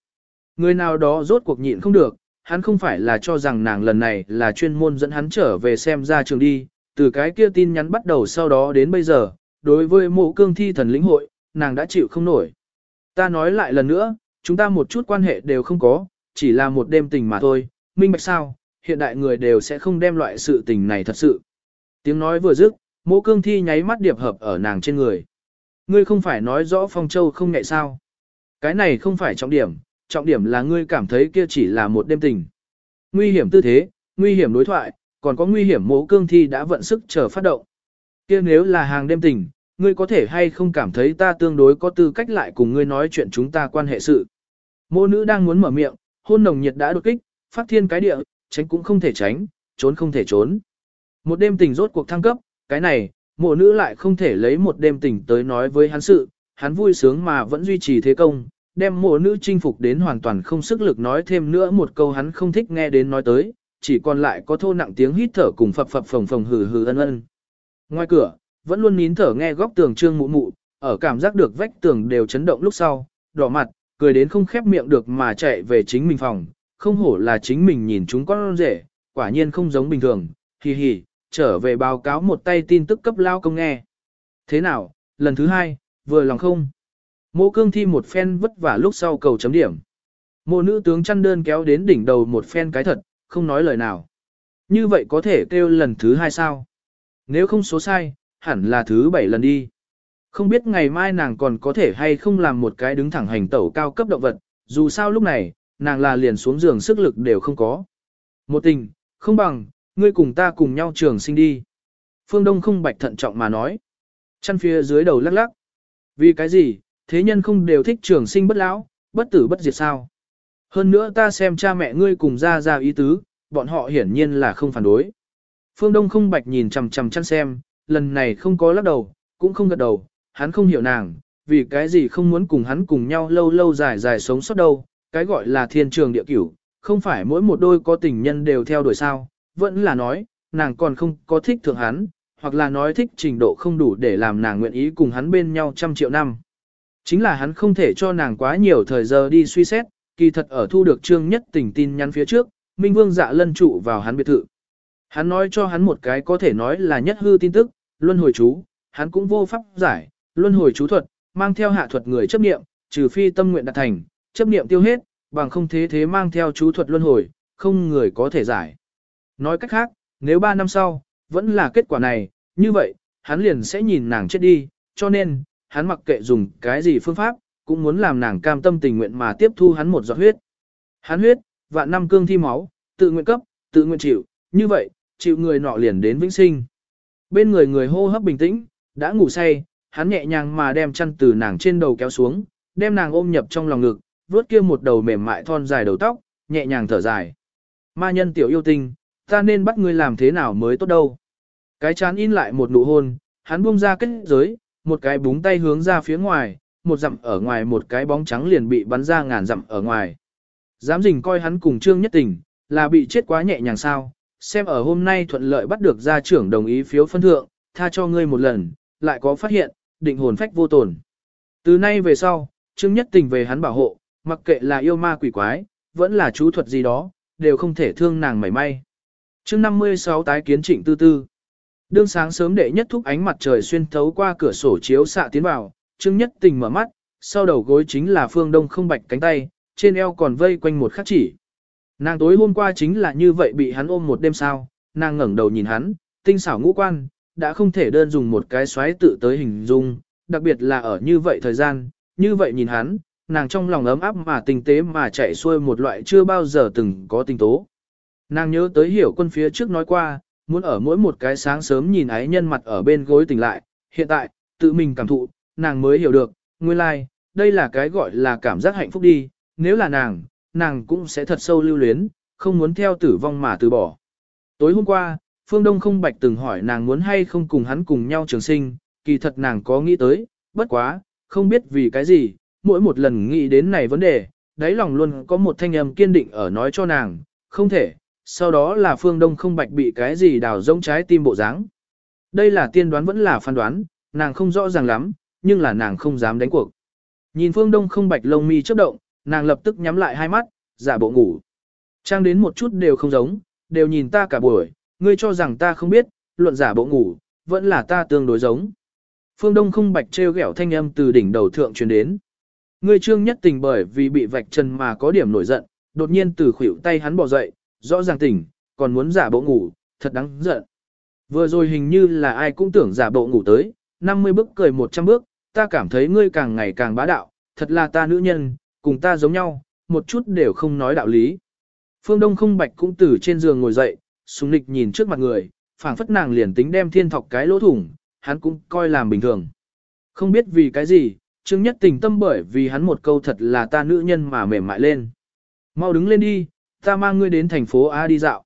Người nào đó rốt cuộc nhịn không được, hắn không phải là cho rằng nàng lần này là chuyên môn dẫn hắn trở về xem ra trường đi, từ cái kia tin nhắn bắt đầu sau đó đến bây giờ, đối với mộ cương thi thần lĩnh hội, nàng đã chịu không nổi. Ta nói lại lần nữa, chúng ta một chút quan hệ đều không có, chỉ là một đêm tình mà thôi, minh bạch sao, hiện đại người đều sẽ không đem loại sự tình này thật sự. Tiếng nói vừa dứt, mộ cương thi nháy mắt điệp hợp ở nàng trên người. Ngươi không phải nói rõ phong châu không ngại sao. Cái này không phải trọng điểm, trọng điểm là ngươi cảm thấy kia chỉ là một đêm tình. Nguy hiểm tư thế, nguy hiểm đối thoại, còn có nguy hiểm mộ cương thi đã vận sức chờ phát động. Kia nếu là hàng đêm tình, ngươi có thể hay không cảm thấy ta tương đối có tư cách lại cùng ngươi nói chuyện chúng ta quan hệ sự. Mô nữ đang muốn mở miệng, hôn nồng nhiệt đã đột kích, phát thiên cái địa, tránh cũng không thể tránh, trốn không thể trốn. Một đêm tình rốt cuộc thăng cấp, cái này, mộ nữ lại không thể lấy một đêm tình tới nói với hắn sự, hắn vui sướng mà vẫn duy trì thế công, đem mộ nữ chinh phục đến hoàn toàn không sức lực nói thêm nữa một câu hắn không thích nghe đến nói tới, chỉ còn lại có thô nặng tiếng hít thở cùng phập phập phồng phồng hừ hừ ân ân. Ngoài cửa, vẫn luôn nín thở nghe góc tường trương mụ mụ, ở cảm giác được vách tường đều chấn động lúc sau, đỏ mặt, cười đến không khép miệng được mà chạy về chính mình phòng, không hổ là chính mình nhìn chúng con rể, quả nhiên không giống bình thường, hì hì, trở về báo cáo một tay tin tức cấp lao công nghe. Thế nào, lần thứ hai, vừa lòng không? Mộ cương thi một phen vất vả lúc sau cầu chấm điểm. Mộ nữ tướng chăn đơn kéo đến đỉnh đầu một phen cái thật, không nói lời nào. Như vậy có thể kêu lần thứ hai sao? Nếu không số sai, hẳn là thứ bảy lần đi. Không biết ngày mai nàng còn có thể hay không làm một cái đứng thẳng hành tẩu cao cấp động vật, dù sao lúc này, nàng là liền xuống giường sức lực đều không có. Một tình, không bằng, ngươi cùng ta cùng nhau trường sinh đi. Phương Đông không bạch thận trọng mà nói. Chăn phía dưới đầu lắc lắc. Vì cái gì, thế nhân không đều thích trường sinh bất lão, bất tử bất diệt sao. Hơn nữa ta xem cha mẹ ngươi cùng ra ra ý tứ, bọn họ hiển nhiên là không phản đối. Phương Đông không bạch nhìn chằm chằm chăn xem, lần này không có lắc đầu, cũng không gật đầu, hắn không hiểu nàng, vì cái gì không muốn cùng hắn cùng nhau lâu lâu dài dài sống sót đâu, cái gọi là thiên trường địa cửu, không phải mỗi một đôi có tình nhân đều theo đuổi sao, vẫn là nói, nàng còn không có thích thượng hắn, hoặc là nói thích trình độ không đủ để làm nàng nguyện ý cùng hắn bên nhau trăm triệu năm. Chính là hắn không thể cho nàng quá nhiều thời giờ đi suy xét, kỳ thật ở thu được trương nhất tình tin nhắn phía trước, Minh Vương dạ lân trụ vào hắn biệt thự. Hắn nói cho hắn một cái có thể nói là nhất hư tin tức, luân hồi chú, hắn cũng vô pháp giải, luân hồi chú thuật, mang theo hạ thuật người chấp niệm, trừ phi tâm nguyện đạt thành, chấp niệm tiêu hết, bằng không thế thế mang theo chú thuật luân hồi, không người có thể giải. Nói cách khác, nếu 3 năm sau, vẫn là kết quả này, như vậy, hắn liền sẽ nhìn nàng chết đi, cho nên, hắn mặc kệ dùng cái gì phương pháp, cũng muốn làm nàng cam tâm tình nguyện mà tiếp thu hắn một giọt huyết. Hắn huyết, vạn năm cương thi máu, tự nguyện cấp, tự nguyện chịu, như vậy, chịu người nọ liền đến vĩnh sinh. Bên người người hô hấp bình tĩnh, đã ngủ say, hắn nhẹ nhàng mà đem chăn từ nàng trên đầu kéo xuống, đem nàng ôm nhập trong lòng ngực, vuốt kia một đầu mềm mại thon dài đầu tóc, nhẹ nhàng thở dài. Ma nhân tiểu yêu tinh, ta nên bắt ngươi làm thế nào mới tốt đâu. Cái chán in lại một nụ hôn, hắn buông ra kết giới, một cái búng tay hướng ra phía ngoài, một dặm ở ngoài một cái bóng trắng liền bị bắn ra ngàn dặm ở ngoài. Dám dình coi hắn cùng trương nhất tình, là bị chết quá nhẹ nhàng sao, xem ở hôm nay thuận lợi bắt được gia trưởng đồng ý phiếu phân thượng, tha cho ngươi một lần, lại có phát hiện, định hồn phách vô tổn. Từ nay về sau, trương nhất tình về hắn bảo hộ, mặc kệ là yêu ma quỷ quái, vẫn là chú thuật gì đó, đều không thể thương nàng mảy may chương 56 tái kiến trịnh tư tư. Đương sáng sớm đệ nhất thúc ánh mặt trời xuyên thấu qua cửa sổ chiếu xạ tiến vào, Trương Nhất Tình mở mắt, sau đầu gối chính là phương đông không bạch cánh tay, trên eo còn vây quanh một khắc chỉ. Nàng tối hôm qua chính là như vậy bị hắn ôm một đêm sao, nàng ngẩng đầu nhìn hắn, tinh xảo ngũ quan, đã không thể đơn dùng một cái xoáy tự tới hình dung, đặc biệt là ở như vậy thời gian, như vậy nhìn hắn, nàng trong lòng ấm áp mà tinh tế mà chạy xuôi một loại chưa bao giờ từng có tinh tố. Nàng nhớ tới hiểu quân phía trước nói qua, muốn ở mỗi một cái sáng sớm nhìn ái nhân mặt ở bên gối tỉnh lại, hiện tại, tự mình cảm thụ, nàng mới hiểu được, nguyên lai, like, đây là cái gọi là cảm giác hạnh phúc đi, nếu là nàng, nàng cũng sẽ thật sâu lưu luyến, không muốn theo tử vong mà từ bỏ. Tối hôm qua, Phương Đông không bạch từng hỏi nàng muốn hay không cùng hắn cùng nhau trường sinh, kỳ thật nàng có nghĩ tới, bất quá, không biết vì cái gì, mỗi một lần nghĩ đến này vấn đề, đáy lòng luôn có một thanh âm kiên định ở nói cho nàng, không thể, sau đó là phương đông không bạch bị cái gì đào rỗng trái tim bộ dáng. Đây là tiên đoán vẫn là phán đoán, nàng không rõ ràng lắm, nhưng là nàng không dám đánh cuộc. Nhìn phương đông không bạch lông mi chớp động, nàng lập tức nhắm lại hai mắt, giả bộ ngủ. Trang đến một chút đều không giống, đều nhìn ta cả buổi, ngươi cho rằng ta không biết, luận giả bộ ngủ, vẫn là ta tương đối giống. Phương Đông không bạch treo gẻo thanh âm từ đỉnh đầu thượng truyền đến. Ngươi trương nhất tình bởi vì bị vạch trần mà có điểm nổi giận, đột nhiên từ khuỷu tay hắn bỏ dậy, rõ ràng tỉnh, còn muốn giả bộ ngủ, thật đáng giận. Vừa rồi hình như là ai cũng tưởng giả bộ ngủ tới, 50 bước cười 100 bước, ta cảm thấy ngươi càng ngày càng bá đạo, thật là ta nữ nhân, cùng ta giống nhau, một chút đều không nói đạo lý. Phương Đông không bạch cũng từ trên giường ngồi dậy, súng nịch nhìn trước mặt người, phảng phất nàng liền tính đem thiên thọc cái lỗ thủng, hắn cũng coi làm bình thường. Không biết vì cái gì, Trương Nhất tình tâm bởi vì hắn một câu thật là ta nữ nhân mà mềm mại lên. Mau đứng lên đi, ta mang ngươi đến thành phố A đi dạo.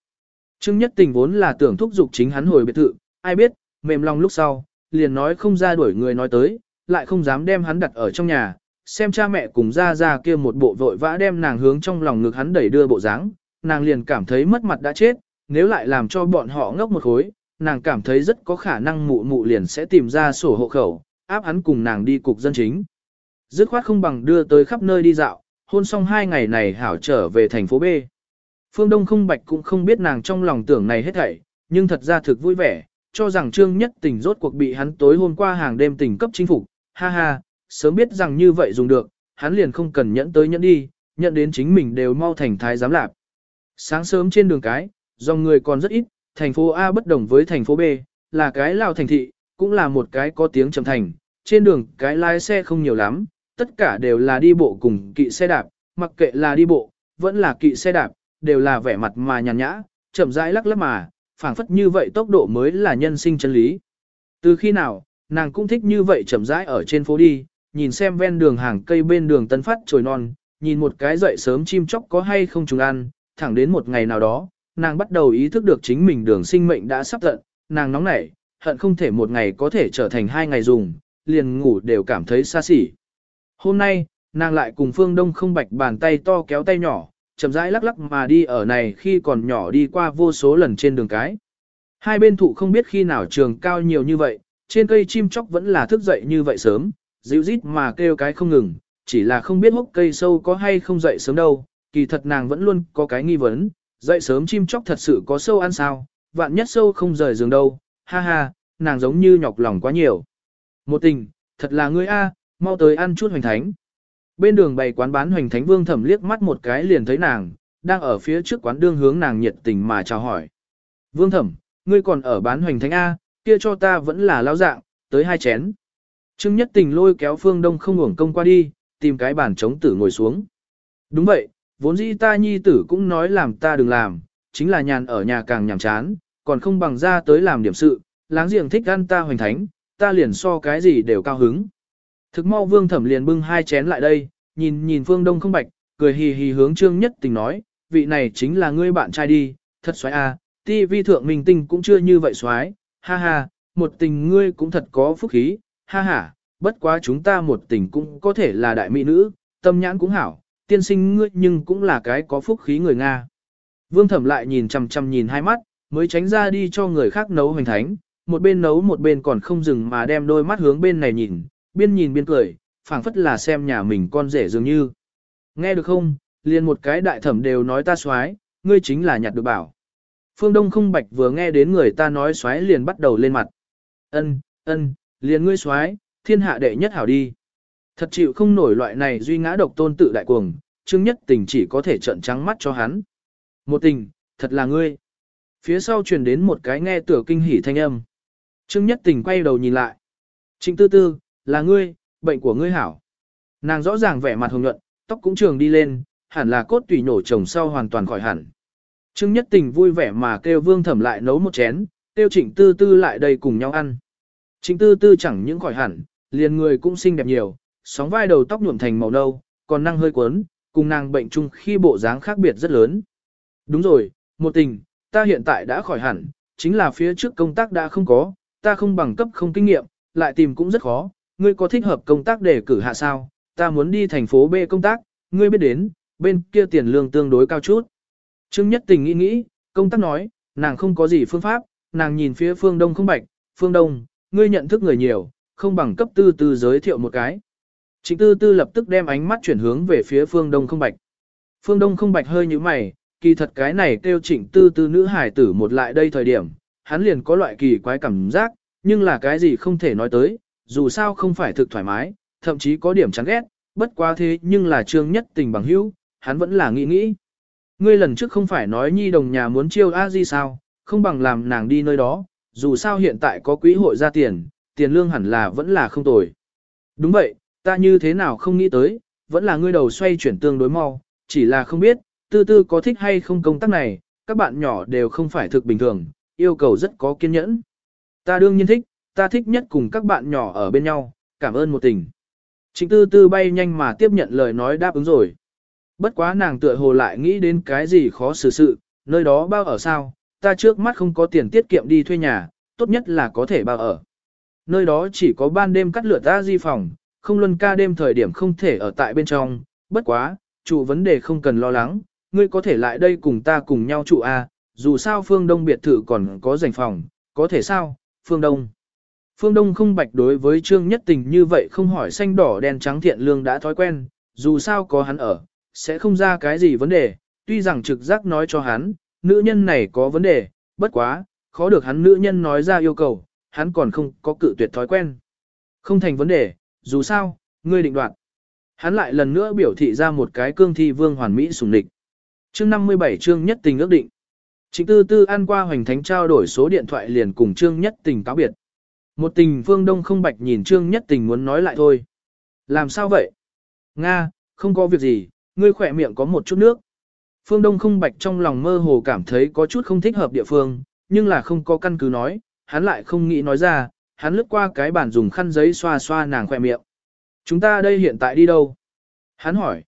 Trương Nhất Tình vốn là tưởng thúc giục chính hắn hồi biệt thự, ai biết, mềm lòng lúc sau, liền nói không ra đuổi người nói tới, lại không dám đem hắn đặt ở trong nhà, xem cha mẹ cùng ra ra kia một bộ vội vã đem nàng hướng trong lòng ngực hắn đẩy đưa bộ dáng, nàng liền cảm thấy mất mặt đã chết, nếu lại làm cho bọn họ ngốc một khối, nàng cảm thấy rất có khả năng mụ mụ liền sẽ tìm ra sổ hộ khẩu, áp hắn cùng nàng đi cục dân chính. Dứt khoát không bằng đưa tới khắp nơi đi dạo, hôn xong hai ngày này hảo trở về thành phố B. Phương Đông không bạch cũng không biết nàng trong lòng tưởng này hết thảy, nhưng thật ra thực vui vẻ, cho rằng Trương Nhất Tình rốt cuộc bị hắn tối hôm qua hàng đêm tình cấp chính phục, ha ha, sớm biết rằng như vậy dùng được, hắn liền không cần nhẫn tới nhẫn đi, nhận đến chính mình đều mau thành thái giám lạp. Sáng sớm trên đường cái, dòng người còn rất ít, thành phố A bất đồng với thành phố B, là cái lao thành thị, cũng là một cái có tiếng trầm thành, trên đường cái lái xe không nhiều lắm, tất cả đều là đi bộ cùng kỵ xe đạp, mặc kệ là đi bộ, vẫn là kỵ xe đạp, đều là vẻ mặt mà nhàn nhã, chậm rãi lắc lắc mà, phảng phất như vậy tốc độ mới là nhân sinh chân lý. Từ khi nào, nàng cũng thích như vậy chậm rãi ở trên phố đi, nhìn xem ven đường hàng cây bên đường tân phát trồi non, nhìn một cái dậy sớm chim chóc có hay không chúng ăn, thẳng đến một ngày nào đó, nàng bắt đầu ý thức được chính mình đường sinh mệnh đã sắp tận, nàng nóng nảy, hận không thể một ngày có thể trở thành hai ngày dùng, liền ngủ đều cảm thấy xa xỉ. Hôm nay, nàng lại cùng Phương Đông không bạch bàn tay to kéo tay nhỏ, chậm rãi lắc lắc mà đi ở này khi còn nhỏ đi qua vô số lần trên đường cái. Hai bên thụ không biết khi nào trường cao nhiều như vậy, trên cây chim chóc vẫn là thức dậy như vậy sớm, dịu rít mà kêu cái không ngừng, chỉ là không biết hốc cây sâu có hay không dậy sớm đâu, kỳ thật nàng vẫn luôn có cái nghi vấn, dậy sớm chim chóc thật sự có sâu ăn sao, vạn nhất sâu không rời giường đâu, ha ha, nàng giống như nhọc lòng quá nhiều. Một tình, thật là ngươi a, mau tới ăn chút hoành thánh. Bên đường bày quán bán hoành thánh vương thẩm liếc mắt một cái liền thấy nàng, đang ở phía trước quán đương hướng nàng nhiệt tình mà chào hỏi. Vương thẩm, ngươi còn ở bán hoành thánh A, kia cho ta vẫn là lao dạng, tới hai chén. Trương nhất tình lôi kéo phương đông không ngủng công qua đi, tìm cái bàn chống tử ngồi xuống. Đúng vậy, vốn dĩ ta nhi tử cũng nói làm ta đừng làm, chính là nhàn ở nhà càng nhàm chán, còn không bằng ra tới làm điểm sự, láng giềng thích ăn ta hoành thánh, ta liền so cái gì đều cao hứng. Thực mau vương thẩm liền bưng hai chén lại đây, nhìn nhìn phương đông không bạch, cười hì hì hướng trương nhất tình nói, vị này chính là ngươi bạn trai đi, thật xoái a, à, ti vi thượng minh tinh cũng chưa như vậy xoái, ha ha, một tình ngươi cũng thật có phúc khí, ha ha, bất quá chúng ta một tình cũng có thể là đại mỹ nữ, tâm nhãn cũng hảo, tiên sinh ngươi nhưng cũng là cái có phúc khí người Nga. Vương thẩm lại nhìn chằm chằm nhìn hai mắt, mới tránh ra đi cho người khác nấu hoành thánh, một bên nấu một bên còn không dừng mà đem đôi mắt hướng bên này nhìn, biên nhìn biên cười, phảng phất là xem nhà mình con rể dường như. Nghe được không, liền một cái đại thẩm đều nói ta xoái, ngươi chính là nhặt được bảo. Phương Đông không bạch vừa nghe đến người ta nói xoái liền bắt đầu lên mặt. Ân, ân, liền ngươi xoái, thiên hạ đệ nhất hảo đi. Thật chịu không nổi loại này duy ngã độc tôn tự đại cuồng, Trương Nhất Tình chỉ có thể trợn trắng mắt cho hắn. Một tình, thật là ngươi. Phía sau truyền đến một cái nghe tửa kinh hỉ thanh âm. Trương Nhất Tình quay đầu nhìn lại. Trịnh tư tư, là ngươi, bệnh của ngươi hảo. Nàng rõ ràng vẻ mặt hồng nhuận, tóc cũng trường đi lên, hẳn là cốt tủy nổ chồng sau hoàn toàn khỏi hẳn. Trương Nhất Tình vui vẻ mà kêu Vương Thẩm lại nấu một chén, kêu Trịnh Tư Tư lại đây cùng nhau ăn. Trịnh Tư Tư chẳng những khỏi hẳn, liền người cũng xinh đẹp nhiều, sóng vai đầu tóc nhuộm thành màu nâu, còn năng hơi quấn, cùng nàng bệnh chung khi bộ dáng khác biệt rất lớn. Đúng rồi, một tình, ta hiện tại đã khỏi hẳn, chính là phía trước công tác đã không có, ta không bằng cấp không kinh nghiệm, lại tìm cũng rất khó, ngươi có thích hợp công tác để cử hạ sao, ta muốn đi thành phố B công tác, ngươi biết đến, bên kia tiền lương tương đối cao chút. Trương Nhất Tình nghĩ nghĩ, công tác nói, nàng không có gì phương pháp, nàng nhìn phía phương Đông không bạch, phương Đông, ngươi nhận thức người nhiều, không bằng cấp tư tư giới thiệu một cái. Trịnh tư tư lập tức đem ánh mắt chuyển hướng về phía phương Đông không bạch. Phương Đông không bạch hơi như mày, kỳ thật cái này kêu trịnh tư tư nữ hải tử một lại đây thời điểm, hắn liền có loại kỳ quái cảm giác, nhưng là cái gì không thể nói tới, dù sao không phải thực thoải mái, thậm chí có điểm chán ghét, bất quá thế nhưng là trương nhất tình bằng hữu, hắn vẫn là nghĩ nghĩ. Ngươi lần trước không phải nói nhi đồng nhà muốn chiêu a di sao, không bằng làm nàng đi nơi đó, dù sao hiện tại có quỹ hội ra tiền, tiền lương hẳn là vẫn là không tồi. Đúng vậy, ta như thế nào không nghĩ tới, vẫn là ngươi đầu xoay chuyển tương đối mau, chỉ là không biết, tư tư có thích hay không công tác này, các bạn nhỏ đều không phải thực bình thường, yêu cầu rất có kiên nhẫn. Ta đương nhiên thích, ta thích nhất cùng các bạn nhỏ ở bên nhau, cảm ơn một tình. Trịnh tư tư bay nhanh mà tiếp nhận lời nói đáp ứng rồi. Bất quá nàng tựa hồ lại nghĩ đến cái gì khó xử sự, nơi đó bao ở sao, ta trước mắt không có tiền tiết kiệm đi thuê nhà, tốt nhất là có thể bao ở. Nơi đó chỉ có ban đêm cắt lửa ta di phòng, không luân ca đêm thời điểm không thể ở tại bên trong, bất quá, chủ vấn đề không cần lo lắng, ngươi có thể lại đây cùng ta cùng nhau trụ A, dù sao phương đông biệt thự còn có dành phòng, có thể sao, phương đông. Phương Đông không bạch đối với Trương Nhất Tình như vậy không hỏi xanh đỏ đen trắng thiện lương đã thói quen, dù sao có hắn ở, sẽ không ra cái gì vấn đề, tuy rằng trực giác nói cho hắn, nữ nhân này có vấn đề, bất quá, khó được hắn nữ nhân nói ra yêu cầu, hắn còn không có cự tuyệt thói quen. Không thành vấn đề, dù sao, ngươi định đoạt. Hắn lại lần nữa biểu thị ra một cái cương thi vương hoàn mỹ sùng địch. Chương 57 chương nhất tình ước định. Trịnh tư tư ăn qua hoành thánh trao đổi số điện thoại liền cùng trương nhất tình cáo biệt. Một tình phương đông không bạch nhìn trương nhất tình muốn nói lại thôi. Làm sao vậy? Nga, không có việc gì, ngươi khỏe miệng có một chút nước. Phương Đông không bạch trong lòng mơ hồ cảm thấy có chút không thích hợp địa phương, nhưng là không có căn cứ nói, hắn lại không nghĩ nói ra, hắn lướt qua cái bàn dùng khăn giấy xoa xoa nàng khỏe miệng. Chúng ta đây hiện tại đi đâu? Hắn hỏi.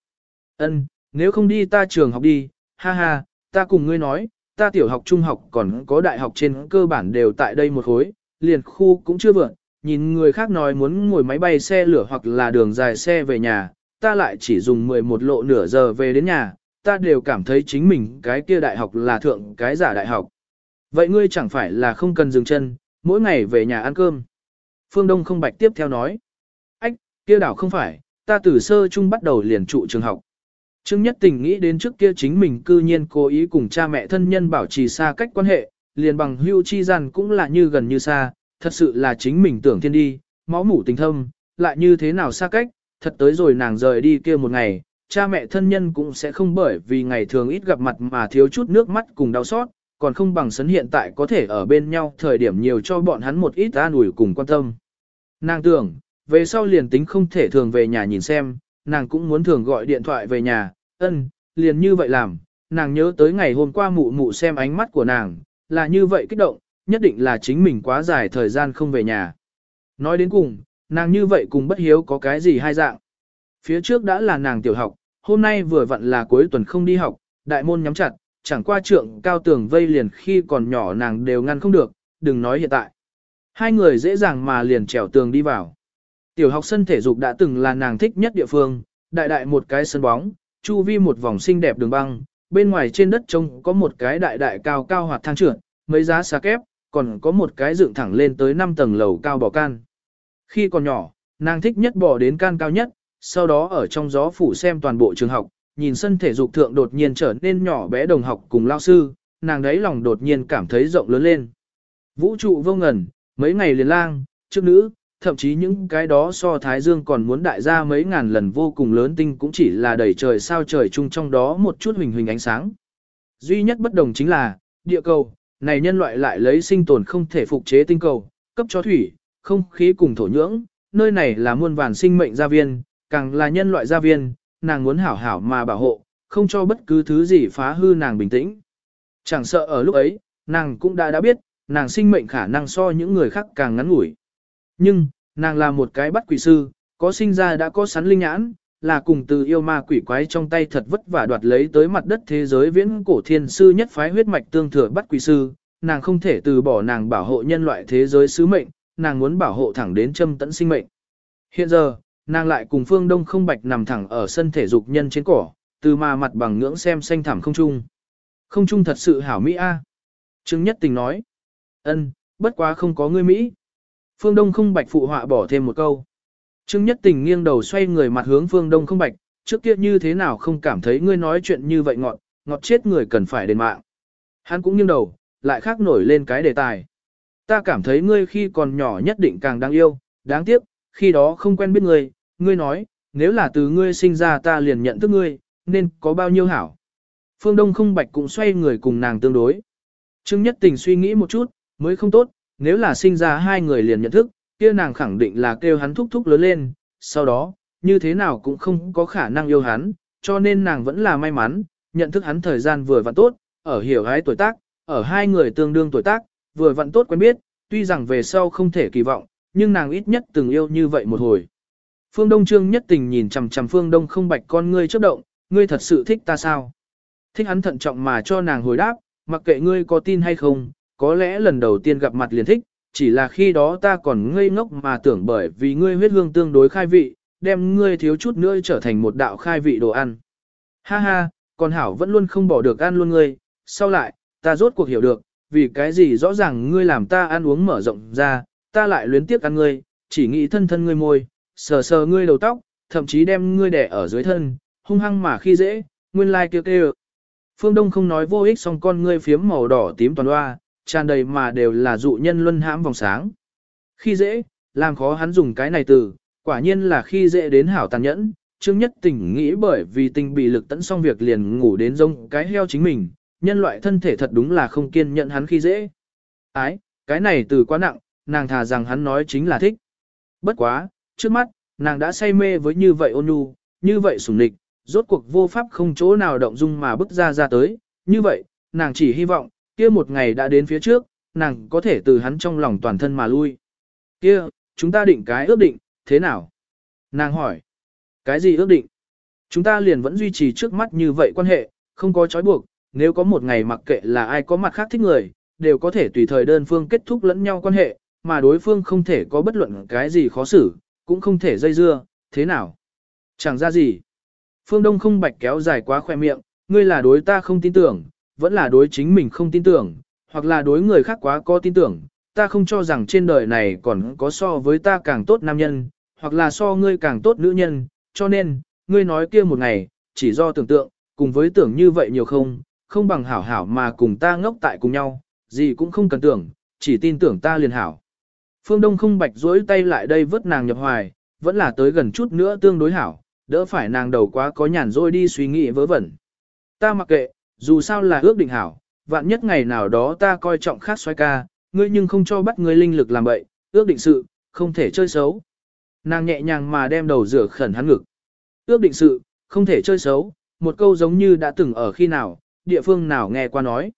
Ân, nếu không đi ta trường học đi, ha ha, ta cùng ngươi nói, ta tiểu học trung học còn có đại học trên cơ bản đều tại đây một khối, liền khu cũng chưa vượt, nhìn người khác nói muốn ngồi máy bay xe lửa hoặc là đường dài xe về nhà, ta lại chỉ dùng 11 lộ nửa giờ về đến nhà, ta đều cảm thấy chính mình cái kia đại học là thượng cái giả đại học. Vậy ngươi chẳng phải là không cần dừng chân, mỗi ngày về nhà ăn cơm. Phương Đông không bạch tiếp theo nói. Ách, kia đảo không phải, ta từ sơ chung bắt đầu liền trụ trường học. Trương Nhất Tình nghĩ đến trước kia chính mình cư nhiên cố ý cùng cha mẹ thân nhân bảo trì xa cách quan hệ, liền bằng hưu chi gian cũng là như gần như xa, thật sự là chính mình tưởng thiên đi, máu mủ tình thâm, lại như thế nào xa cách, thật tới rồi nàng rời đi kia một ngày, cha mẹ thân nhân cũng sẽ không bởi vì ngày thường ít gặp mặt mà thiếu chút nước mắt cùng đau xót, còn không bằng sấn hiện tại có thể ở bên nhau thời điểm nhiều cho bọn hắn một ít an ủi cùng quan tâm. Nàng tưởng, về sau liền tính không thể thường về nhà nhìn xem, nàng cũng muốn thường gọi điện thoại về nhà, ân, liền như vậy làm, nàng nhớ tới ngày hôm qua mụ mụ xem ánh mắt của nàng, là như vậy kích động, nhất định là chính mình quá dài thời gian không về nhà. Nói đến cùng, nàng như vậy cùng bất hiếu có cái gì hai dạng. Phía trước đã là nàng tiểu học, hôm nay vừa vặn là cuối tuần không đi học, đại môn nhắm chặt, chẳng qua trượng cao tường vây liền khi còn nhỏ nàng đều ngăn không được, đừng nói hiện tại. Hai người dễ dàng mà liền trèo tường đi vào. Tiểu học sân thể dục đã từng là nàng thích nhất địa phương, đại đại một cái sân bóng, chu vi một vòng xinh đẹp đường băng, bên ngoài trên đất trông có một cái đại đại cao cao hoạt thang trượt, mấy giá xà kép, còn có một cái dựng thẳng lên tới 5 tầng lầu cao bò can. Khi còn nhỏ, nàng thích nhất bò đến can cao nhất, sau đó ở trong gió phủ xem toàn bộ trường học, nhìn sân thể dục thượng đột nhiên trở nên nhỏ bé đồng học cùng lao sư, nàng đấy lòng đột nhiên cảm thấy rộng lớn lên. Vũ trụ vô ngần, mấy ngày liền lang, trước nữ, thậm chí những cái đó so Thái Dương còn muốn đại ra mấy ngàn lần vô cùng lớn tinh cũng chỉ là đầy trời sao trời chung trong đó một chút hình hình ánh sáng. Duy nhất bất đồng chính là, địa cầu, này nhân loại lại lấy sinh tồn không thể phục chế tinh cầu, cấp cho thủy, không khí cùng thổ nhưỡng, nơi này là muôn vàn sinh mệnh gia viên, càng là nhân loại gia viên, nàng muốn hảo hảo mà bảo hộ, không cho bất cứ thứ gì phá hư nàng bình tĩnh. Chẳng sợ ở lúc ấy, nàng cũng đã đã biết, nàng sinh mệnh khả năng so những người khác càng ngắn ngủi. Nhưng, nàng là một cái bắt quỷ sư, có sinh ra đã có sắn linh nhãn, là cùng từ yêu ma quỷ quái trong tay thật vất vả đoạt lấy tới mặt đất thế giới viễn cổ thiên sư nhất phái huyết mạch tương thừa bắt quỷ sư, nàng không thể từ bỏ nàng bảo hộ nhân loại thế giới sứ mệnh, nàng muốn bảo hộ thẳng đến châm tận sinh mệnh. Hiện giờ, nàng lại cùng phương đông không bạch nằm thẳng ở sân thể dục nhân trên cỏ, từ mà mặt bằng ngưỡng xem xanh thẳm không trung. Không trung thật sự hảo Mỹ a. Trương Nhất Tình nói. ân, bất quá không có ngươi Mỹ. Phương Đông không bạch phụ họa bỏ thêm một câu. Trương Nhất Tình nghiêng đầu xoay người mặt hướng Phương Đông không bạch, trước kia như thế nào không cảm thấy ngươi nói chuyện như vậy ngọt, ngọt chết người cần phải đền mạng. Hắn cũng nghiêng đầu, lại khác nổi lên cái đề tài. Ta cảm thấy ngươi khi còn nhỏ nhất định càng đáng yêu, đáng tiếc, khi đó không quen biết ngươi, ngươi nói, nếu là từ ngươi sinh ra ta liền nhận thức ngươi, nên có bao nhiêu hảo. Phương Đông không bạch cũng xoay người cùng nàng tương đối. Trương Nhất Tình suy nghĩ một chút, mới không tốt, nếu là sinh ra hai người liền nhận thức, kia nàng khẳng định là kêu hắn thúc thúc lớn lên, sau đó, như thế nào cũng không có khả năng yêu hắn, cho nên nàng vẫn là may mắn, nhận thức hắn thời gian vừa vặn tốt, ở hiểu gái tuổi tác, ở hai người tương đương tuổi tác, vừa vặn tốt quen biết, tuy rằng về sau không thể kỳ vọng, nhưng nàng ít nhất từng yêu như vậy một hồi. Phương Đông Trương nhất tình nhìn chằm chằm Phương Đông không bạch con ngươi chớp động, ngươi thật sự thích ta sao? Thích hắn thận trọng mà cho nàng hồi đáp, mặc kệ ngươi có tin hay không, có lẽ lần đầu tiên gặp mặt liền thích, chỉ là khi đó ta còn ngây ngốc mà tưởng bởi vì ngươi huyết hương tương đối khai vị, đem ngươi thiếu chút nữa trở thành một đạo khai vị đồ ăn. Ha ha, còn Hảo vẫn luôn không bỏ được ăn luôn ngươi, sau lại, ta rốt cuộc hiểu được, vì cái gì rõ ràng ngươi làm ta ăn uống mở rộng ra, ta lại luyến tiếc ăn ngươi, chỉ nghĩ thân thân ngươi môi, sờ sờ ngươi đầu tóc, thậm chí đem ngươi đẻ ở dưới thân, hung hăng mà khi dễ, nguyên lai like kêu kêu. Phương Đông không nói vô ích song con ngươi phiếm màu đỏ tím toàn hoa, tràn đầy mà đều là dụ nhân luân hãm vòng sáng. Khi dễ, làm khó hắn dùng cái này từ, quả nhiên là khi dễ đến hảo tàn nhẫn, Trương Nhất Tình nghĩ bởi vì tình bị lực tận xong việc liền ngủ đến rông cái heo chính mình, nhân loại thân thể thật đúng là không kiên nhận hắn khi dễ. Ái, cái này từ quá nặng, nàng thà rằng hắn nói chính là thích. Bất quá, trước mắt, nàng đã say mê với như vậy ôn nhu, như vậy sủng nịch, rốt cuộc vô pháp không chỗ nào động dung mà bước ra ra tới, như vậy, nàng chỉ hy vọng, kia một ngày đã đến phía trước, nàng có thể từ hắn trong lòng toàn thân mà lui. Kia, chúng ta định cái ước định, thế nào? Nàng hỏi, cái gì ước định? Chúng ta liền vẫn duy trì trước mắt như vậy quan hệ, không có trói buộc, nếu có một ngày mặc kệ là ai có mặt khác thích người, đều có thể tùy thời đơn phương kết thúc lẫn nhau quan hệ, mà đối phương không thể có bất luận cái gì khó xử, cũng không thể dây dưa, thế nào? Chẳng ra gì. Phương Đông không bạch kéo dài quá khoe miệng, ngươi là đối ta không tin tưởng, vẫn là đối chính mình không tin tưởng, hoặc là đối người khác quá có tin tưởng, ta không cho rằng trên đời này còn có so với ta càng tốt nam nhân, hoặc là so ngươi càng tốt nữ nhân, cho nên, ngươi nói kia một ngày, chỉ do tưởng tượng, cùng với tưởng như vậy nhiều không, không bằng hảo hảo mà cùng ta ngốc tại cùng nhau, gì cũng không cần tưởng, chỉ tin tưởng ta liền hảo. Phương Đông không bạch rỗi tay lại đây vớt nàng nhập hoài, vẫn là tới gần chút nữa tương đối hảo, đỡ phải nàng đầu quá có nhàn rỗi đi suy nghĩ vớ vẩn. Ta mặc kệ, dù sao là ước định hảo, vạn nhất ngày nào đó ta coi trọng khác xoay ca, ngươi nhưng không cho bắt ngươi linh lực làm bậy, ước định sự, không thể chơi xấu. Nàng nhẹ nhàng mà đem đầu rửa khẩn hắn ngực. Ước định sự, không thể chơi xấu, một câu giống như đã từng ở khi nào, địa phương nào nghe qua nói.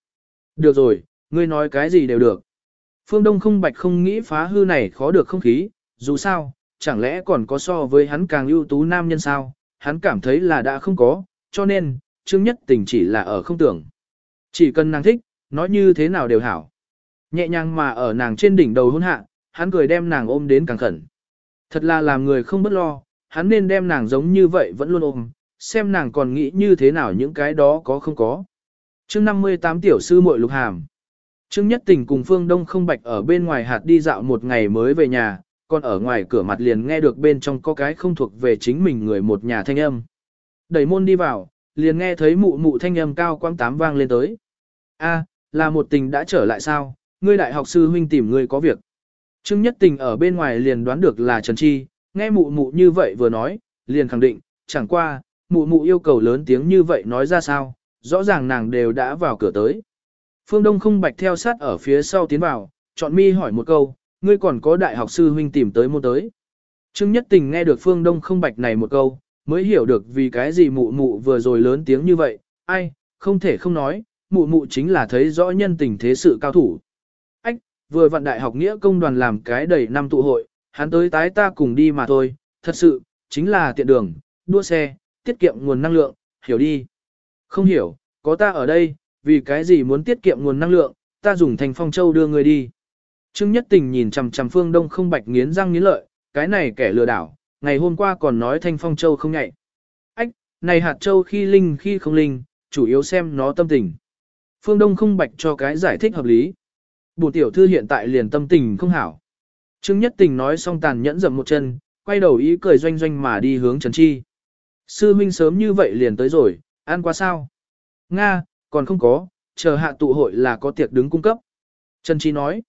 Được rồi, ngươi nói cái gì đều được. Phương Đông không bạch không nghĩ phá hư này khó được không khí, dù sao, chẳng lẽ còn có so với hắn càng ưu tú nam nhân sao, hắn cảm thấy là đã không có, cho nên, Trương Nhất Tình chỉ là ở không tưởng. Chỉ cần nàng thích, nói như thế nào đều hảo. Nhẹ nhàng mà ở nàng trên đỉnh đầu hôn hạ, hắn cười đem nàng ôm đến càng khẩn. Thật là làm người không bất lo, hắn nên đem nàng giống như vậy vẫn luôn ôm, xem nàng còn nghĩ như thế nào những cái đó có không có. chương 58 tiểu sư muội lục hàm. Trương Nhất Tình cùng Phương Đông không bạch ở bên ngoài hạt đi dạo một ngày mới về nhà, còn ở ngoài cửa mặt liền nghe được bên trong có cái không thuộc về chính mình người một nhà thanh âm. Đẩy môn đi vào, liền nghe thấy mụ mụ thanh âm cao quang tám vang lên tới. A, là một tình đã trở lại sao, ngươi đại học sư huynh tìm ngươi có việc. Trương Nhất Tình ở bên ngoài liền đoán được là Trần Chi, nghe mụ mụ như vậy vừa nói, liền khẳng định, chẳng qua, mụ mụ yêu cầu lớn tiếng như vậy nói ra sao, rõ ràng nàng đều đã vào cửa tới. Phương Đông không bạch theo sát ở phía sau tiến vào, chọn mi hỏi một câu, ngươi còn có đại học sư huynh tìm tới môn tới. Trương Nhất Tình nghe được Phương Đông không bạch này một câu, mới hiểu được vì cái gì mụ mụ vừa rồi lớn tiếng như vậy, ai, không thể không nói, mụ mụ chính là thấy rõ nhân tình thế sự cao thủ. Ách, vừa vận đại học nghĩa công đoàn làm cái đầy năm tụ hội, hắn tới tái ta cùng đi mà thôi, thật sự, chính là tiện đường, đua xe, tiết kiệm nguồn năng lượng, hiểu đi. Không hiểu, có ta ở đây, vì cái gì muốn tiết kiệm nguồn năng lượng, ta dùng thành phong châu đưa người đi. Trương Nhất Tình nhìn chằm chằm Phương Đông không bạch nghiến răng nghiến lợi, cái này kẻ lừa đảo, ngày hôm qua còn nói thanh phong châu không nhạy. Ách, này hạt châu khi linh khi không linh, chủ yếu xem nó tâm tình. Phương Đông không bạch cho cái giải thích hợp lý. Bổ tiểu thư hiện tại liền tâm tình không hảo. Trương Nhất Tình nói xong tàn nhẫn dậm một chân, quay đầu ý cười doanh doanh mà đi hướng Trần Chi. Sư huynh sớm như vậy liền tới rồi, ăn qua sao? Nga, còn không có, chờ hạ tụ hội là có tiệc đứng cung cấp. Trần Chi nói.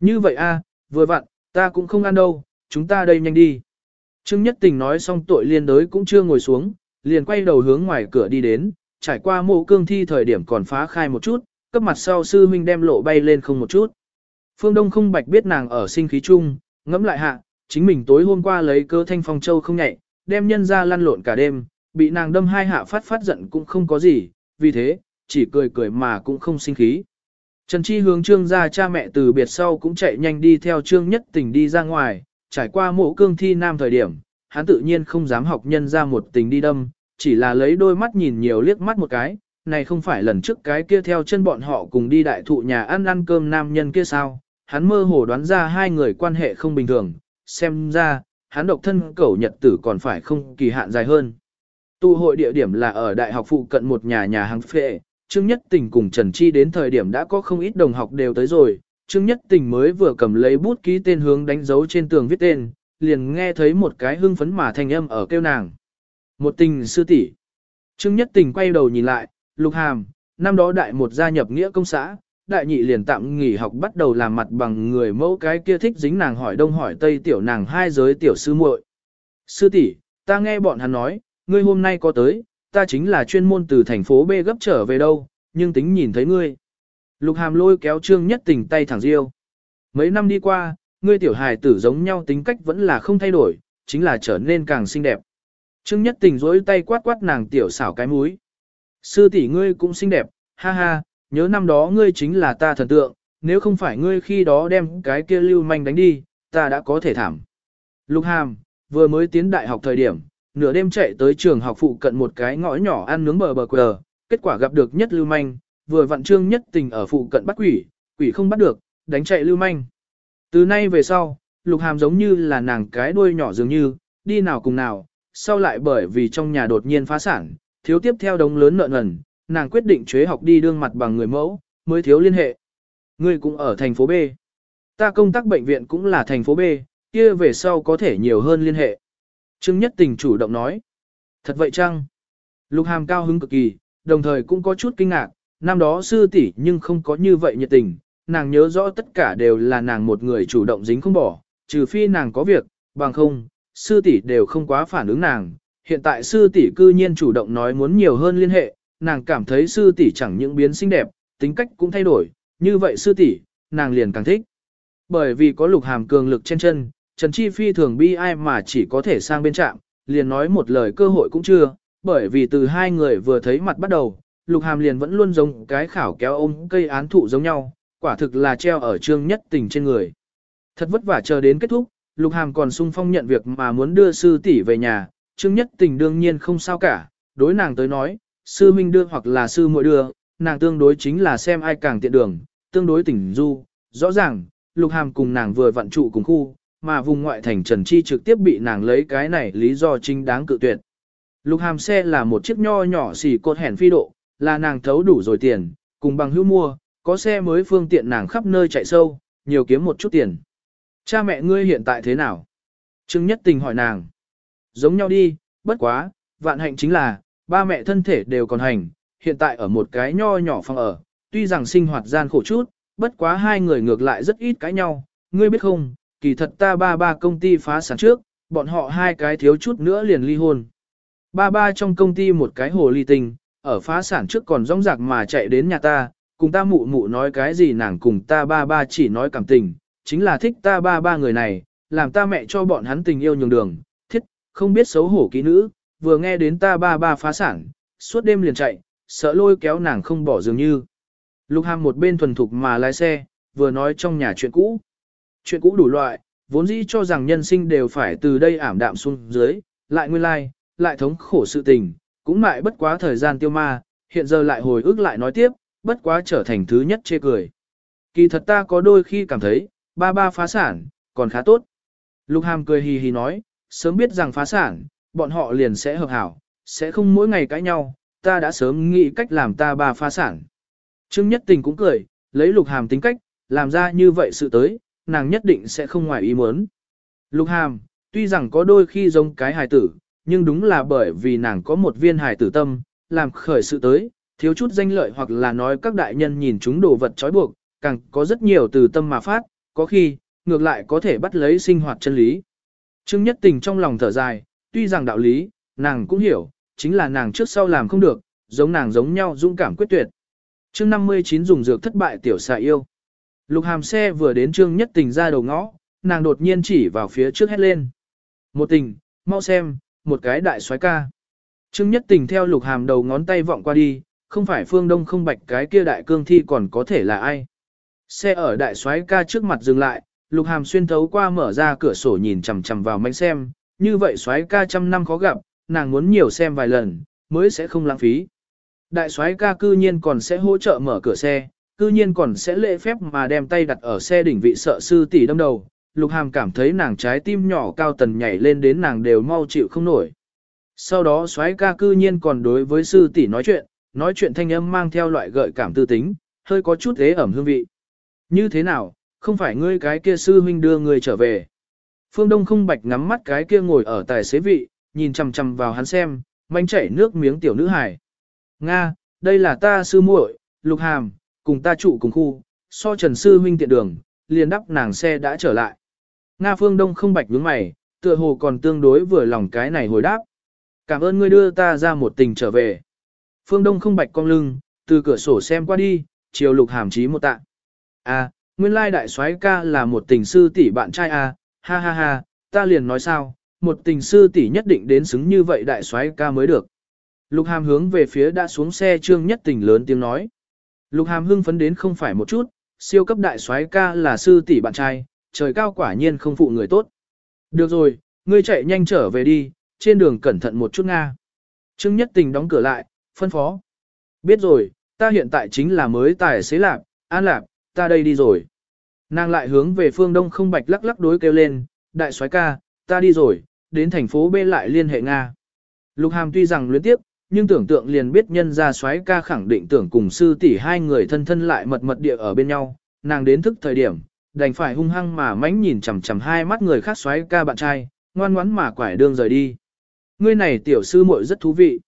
Như vậy a, vừa vặn, ta cũng không ăn đâu, chúng ta đây nhanh đi. Trương Nhất Tình nói xong tội liên đới cũng chưa ngồi xuống, liền quay đầu hướng ngoài cửa đi đến, trải qua mộ cương thi thời điểm còn phá khai một chút, cấp mặt sau sư huynh đem lộ bay lên không một chút. Phương Đông không bạch biết nàng ở sinh khí chung, ngẫm lại hạ, chính mình tối hôm qua lấy cơ thanh phong châu không nhạy, đem nhân ra lăn lộn cả đêm, bị nàng đâm hai hạ phát phát giận cũng không có gì, vì thế, chỉ cười cười mà cũng không sinh khí. Trần Chi hướng trương gia cha mẹ từ biệt sau cũng chạy nhanh đi theo trương nhất tình đi ra ngoài, trải qua mộ cương thi nam thời điểm, hắn tự nhiên không dám học nhân ra một tình đi đâm, chỉ là lấy đôi mắt nhìn nhiều liếc mắt một cái, này không phải lần trước cái kia theo chân bọn họ cùng đi đại thụ nhà ăn ăn cơm nam nhân kia sao, hắn mơ hồ đoán ra hai người quan hệ không bình thường, xem ra, hắn độc thân cẩu nhật tử còn phải không kỳ hạn dài hơn. Tụ hội địa điểm là ở đại học phụ cận một nhà nhà hàng phệ, Trương Nhất Tình cùng Trần Chi đến thời điểm đã có không ít đồng học đều tới rồi, Trương Nhất Tình mới vừa cầm lấy bút ký tên hướng đánh dấu trên tường viết tên, liền nghe thấy một cái hưng phấn mà thanh âm ở kêu nàng. Một tình sư tỷ. Trương Nhất Tình quay đầu nhìn lại, Lục Hàm, năm đó đại một gia nhập nghĩa công xã, đại nhị liền tạm nghỉ học bắt đầu làm mặt bằng người mẫu cái kia thích dính nàng hỏi đông hỏi tây tiểu nàng hai giới tiểu sư muội. Sư tỷ, ta nghe bọn hắn nói, ngươi hôm nay có tới, ta chính là chuyên môn từ thành phố B gấp trở về đâu, nhưng tính nhìn thấy ngươi. Lục hàm lôi kéo trương nhất tình tay thẳng riêu. Mấy năm đi qua, ngươi tiểu hài tử giống nhau tính cách vẫn là không thay đổi, chính là trở nên càng xinh đẹp. Trương nhất tình dối tay quát quát nàng tiểu xảo cái múi. Sư tỷ ngươi cũng xinh đẹp, ha ha, nhớ năm đó ngươi chính là ta thần tượng, nếu không phải ngươi khi đó đem cái kia lưu manh đánh đi, ta đã có thể thảm. Lục hàm, vừa mới tiến đại học thời điểm, nửa đêm chạy tới trường học phụ cận một cái ngõ nhỏ ăn nướng bờ bờ quờ, kết quả gặp được nhất lưu manh, vừa vặn trương nhất tình ở phụ cận bắt quỷ, quỷ không bắt được, đánh chạy lưu manh. Từ nay về sau, lục hàm giống như là nàng cái đuôi nhỏ dường như, đi nào cùng nào, sau lại bởi vì trong nhà đột nhiên phá sản, thiếu tiếp theo đống lớn nợ nần, nàng quyết định chế học đi đương mặt bằng người mẫu, mới thiếu liên hệ. Ngươi cũng ở thành phố B. Ta công tác bệnh viện cũng là thành phố B, kia về sau có thể nhiều hơn liên hệ. Trương Nhất Tình chủ động nói. Thật vậy chăng? Lục Hàm cao hứng cực kỳ, đồng thời cũng có chút kinh ngạc, năm đó sư tỷ nhưng không có như vậy nhiệt tình, nàng nhớ rõ tất cả đều là nàng một người chủ động dính không bỏ, trừ phi nàng có việc, bằng không, sư tỷ đều không quá phản ứng nàng, hiện tại sư tỷ cư nhiên chủ động nói muốn nhiều hơn liên hệ, nàng cảm thấy sư tỷ chẳng những biến xinh đẹp, tính cách cũng thay đổi, như vậy sư tỷ, nàng liền càng thích. Bởi vì có lục hàm cường lực trên chân, Trần Chi Phi thường bi ai mà chỉ có thể sang bên trạm, liền nói một lời cơ hội cũng chưa, bởi vì từ hai người vừa thấy mặt bắt đầu, lục hàm liền vẫn luôn giống cái khảo kéo ôm cây án thụ giống nhau, quả thực là treo ở trương nhất tình trên người. Thật vất vả chờ đến kết thúc, lục hàm còn sung phong nhận việc mà muốn đưa sư tỷ về nhà, trương nhất tình đương nhiên không sao cả, đối nàng tới nói, sư minh đưa hoặc là sư muội đưa, nàng tương đối chính là xem ai càng tiện đường, tương đối tỉnh du, rõ ràng, lục hàm cùng nàng vừa vận trụ cùng khu, mà vùng ngoại thành Trần Chi trực tiếp bị nàng lấy cái này lý do chính đáng cự tuyệt. Lục hàm xe là một chiếc nho nhỏ xỉ cột hẻn phi độ, là nàng thấu đủ rồi tiền, cùng bằng hữu mua, có xe mới phương tiện nàng khắp nơi chạy sâu, nhiều kiếm một chút tiền. Cha mẹ ngươi hiện tại thế nào? Trương Nhất Tình hỏi nàng. Giống nhau đi, bất quá, vạn hạnh chính là, ba mẹ thân thể đều còn hành, hiện tại ở một cái nho nhỏ phòng ở, tuy rằng sinh hoạt gian khổ chút, bất quá hai người ngược lại rất ít cãi nhau, ngươi biết không, kỳ thật ta ba ba công ty phá sản trước, bọn họ hai cái thiếu chút nữa liền ly hôn. Ba ba trong công ty một cái hồ ly tình, ở phá sản trước còn rong rạc mà chạy đến nhà ta, cùng ta mụ mụ nói cái gì nàng cùng ta ba ba chỉ nói cảm tình, chính là thích ta ba ba người này, làm ta mẹ cho bọn hắn tình yêu nhường đường, thiết, không biết xấu hổ kỹ nữ, vừa nghe đến ta ba ba phá sản, suốt đêm liền chạy, sợ lôi kéo nàng không bỏ dường như. Lục Hàm một bên thuần thục mà lái xe, vừa nói trong nhà chuyện cũ. Chuyện cũ đủ loại, vốn dĩ cho rằng nhân sinh đều phải từ đây ảm đạm xuống dưới, lại nguyên lai, lại thống khổ sự tình, cũng mại bất quá thời gian tiêu ma, hiện giờ lại hồi ức lại nói tiếp, bất quá trở thành thứ nhất chê cười. Kỳ thật ta có đôi khi cảm thấy, ba ba phá sản, còn khá tốt. Lục Hàm cười hì hì nói, sớm biết rằng phá sản, bọn họ liền sẽ hợp hảo, sẽ không mỗi ngày cãi nhau, ta đã sớm nghĩ cách làm ta ba phá sản. Trương Nhất Tình cũng cười, lấy Lục Hàm tính cách, làm ra như vậy sự tới, nàng nhất định sẽ không ngoài ý muốn. Lục Hàm, tuy rằng có đôi khi giống cái hài tử, nhưng đúng là bởi vì nàng có một viên hài tử tâm, làm khởi sự tới, thiếu chút danh lợi hoặc là nói các đại nhân nhìn chúng đồ vật trói buộc, càng có rất nhiều từ tâm mà phát, có khi, ngược lại có thể bắt lấy sinh hoạt chân lý. Trương Nhất Tình trong lòng thở dài, tuy rằng đạo lý, nàng cũng hiểu, chính là nàng trước sau làm không được, giống nàng giống nhau dũng cảm quyết tuyệt. Chương 59 dùng dược thất bại tiểu xà yêu. Lục hàm xe vừa đến Trương Nhất Tình ra đầu ngõ, nàng đột nhiên chỉ vào phía trước hét lên. Một tình, mau xem, một cái đại soái ca. Trương Nhất Tình theo lục hàm đầu ngón tay vọng qua đi, không phải phương đông không bạch cái kia đại cương thi còn có thể là ai. Xe ở đại soái ca trước mặt dừng lại, lục hàm xuyên thấu qua mở ra cửa sổ nhìn chằm chằm vào mánh xem, như vậy soái ca trăm năm khó gặp, nàng muốn nhiều xem vài lần, mới sẽ không lãng phí. Đại soái ca cư nhiên còn sẽ hỗ trợ mở cửa xe, cư nhiên còn sẽ lễ phép mà đem tay đặt ở xe đỉnh vị sợ sư tỷ đâm đầu. Lục Hàm cảm thấy nàng trái tim nhỏ cao tần nhảy lên đến nàng đều mau chịu không nổi. Sau đó soái ca cư nhiên còn đối với sư tỷ nói chuyện, nói chuyện thanh âm mang theo loại gợi cảm tư tính, hơi có chút thế ẩm hương vị. Như thế nào, không phải ngươi cái kia sư huynh đưa người trở về. Phương Đông không bạch ngắm mắt cái kia ngồi ở tài xế vị, nhìn chằm chằm vào hắn xem, manh chảy nước miếng tiểu nữ hải. Nga, đây là ta sư muội, Lục Hàm, cùng ta trụ cùng khu, so Trần sư huynh tiện đường, liền đắp nàng xe đã trở lại. Nga Phương Đông không bạch nhướng mày, tựa hồ còn tương đối vừa lòng cái này hồi đáp. Cảm ơn ngươi đưa ta ra một tình trở về. Phương Đông không bạch cong lưng, từ cửa sổ xem qua đi, chiều Lục Hàm chí một tạ. À, nguyên lai đại soái ca là một tình sư tỷ bạn trai à, ha ha ha, ta liền nói sao, một tình sư tỷ nhất định đến xứng như vậy đại soái ca mới được. Lục Hàm hướng về phía đã xuống xe trương nhất tình lớn tiếng nói. Lục Hàm hưng phấn đến không phải một chút, siêu cấp đại soái ca là sư tỷ bạn trai, trời cao quả nhiên không phụ người tốt. Được rồi, ngươi chạy nhanh trở về đi, trên đường cẩn thận một chút Nga. Trương Nhất Tình đóng cửa lại, phân phó. Biết rồi, ta hiện tại chính là mới tài xế lạp, an lạp, ta đây đi rồi. Nàng lại hướng về phương đông không bạch lắc lắc đối kêu lên, đại soái ca, ta đi rồi, đến thành phố B lại liên hệ Nga. Lục Hàm tuy rằng luyến tiếp, nhưng tưởng tượng liền biết nhân ra soái ca khẳng định tưởng cùng sư tỷ hai người thân thân lại mật mật địa ở bên nhau, nàng đến thức thời điểm, đành phải hung hăng mà mánh nhìn chằm chằm hai mắt người khác xoáy ca bạn trai, ngoan ngoãn mà quải đường rời đi. Ngươi này tiểu sư muội rất thú vị.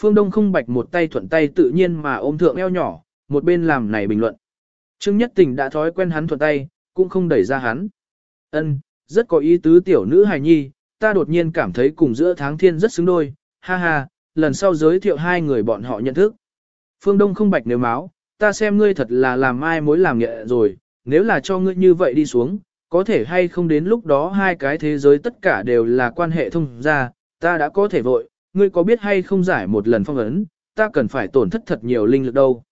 Phương Đông không bạch một tay thuận tay tự nhiên mà ôm thượng eo nhỏ, một bên làm này bình luận. Trương Nhất Tình đã thói quen hắn thuận tay, cũng không đẩy ra hắn. Ân, rất có ý tứ tiểu nữ hài nhi, ta đột nhiên cảm thấy cùng giữa tháng thiên rất xứng đôi, ha ha, lần sau giới thiệu hai người bọn họ nhận thức. Phương Đông không bạch nếu máu, ta xem ngươi thật là làm ai mối làm nghệ rồi, nếu là cho ngươi như vậy đi xuống, có thể hay không đến lúc đó hai cái thế giới tất cả đều là quan hệ thông ra, ta đã có thể vội, ngươi có biết hay không giải một lần phong ấn, ta cần phải tổn thất thật nhiều linh lực đâu.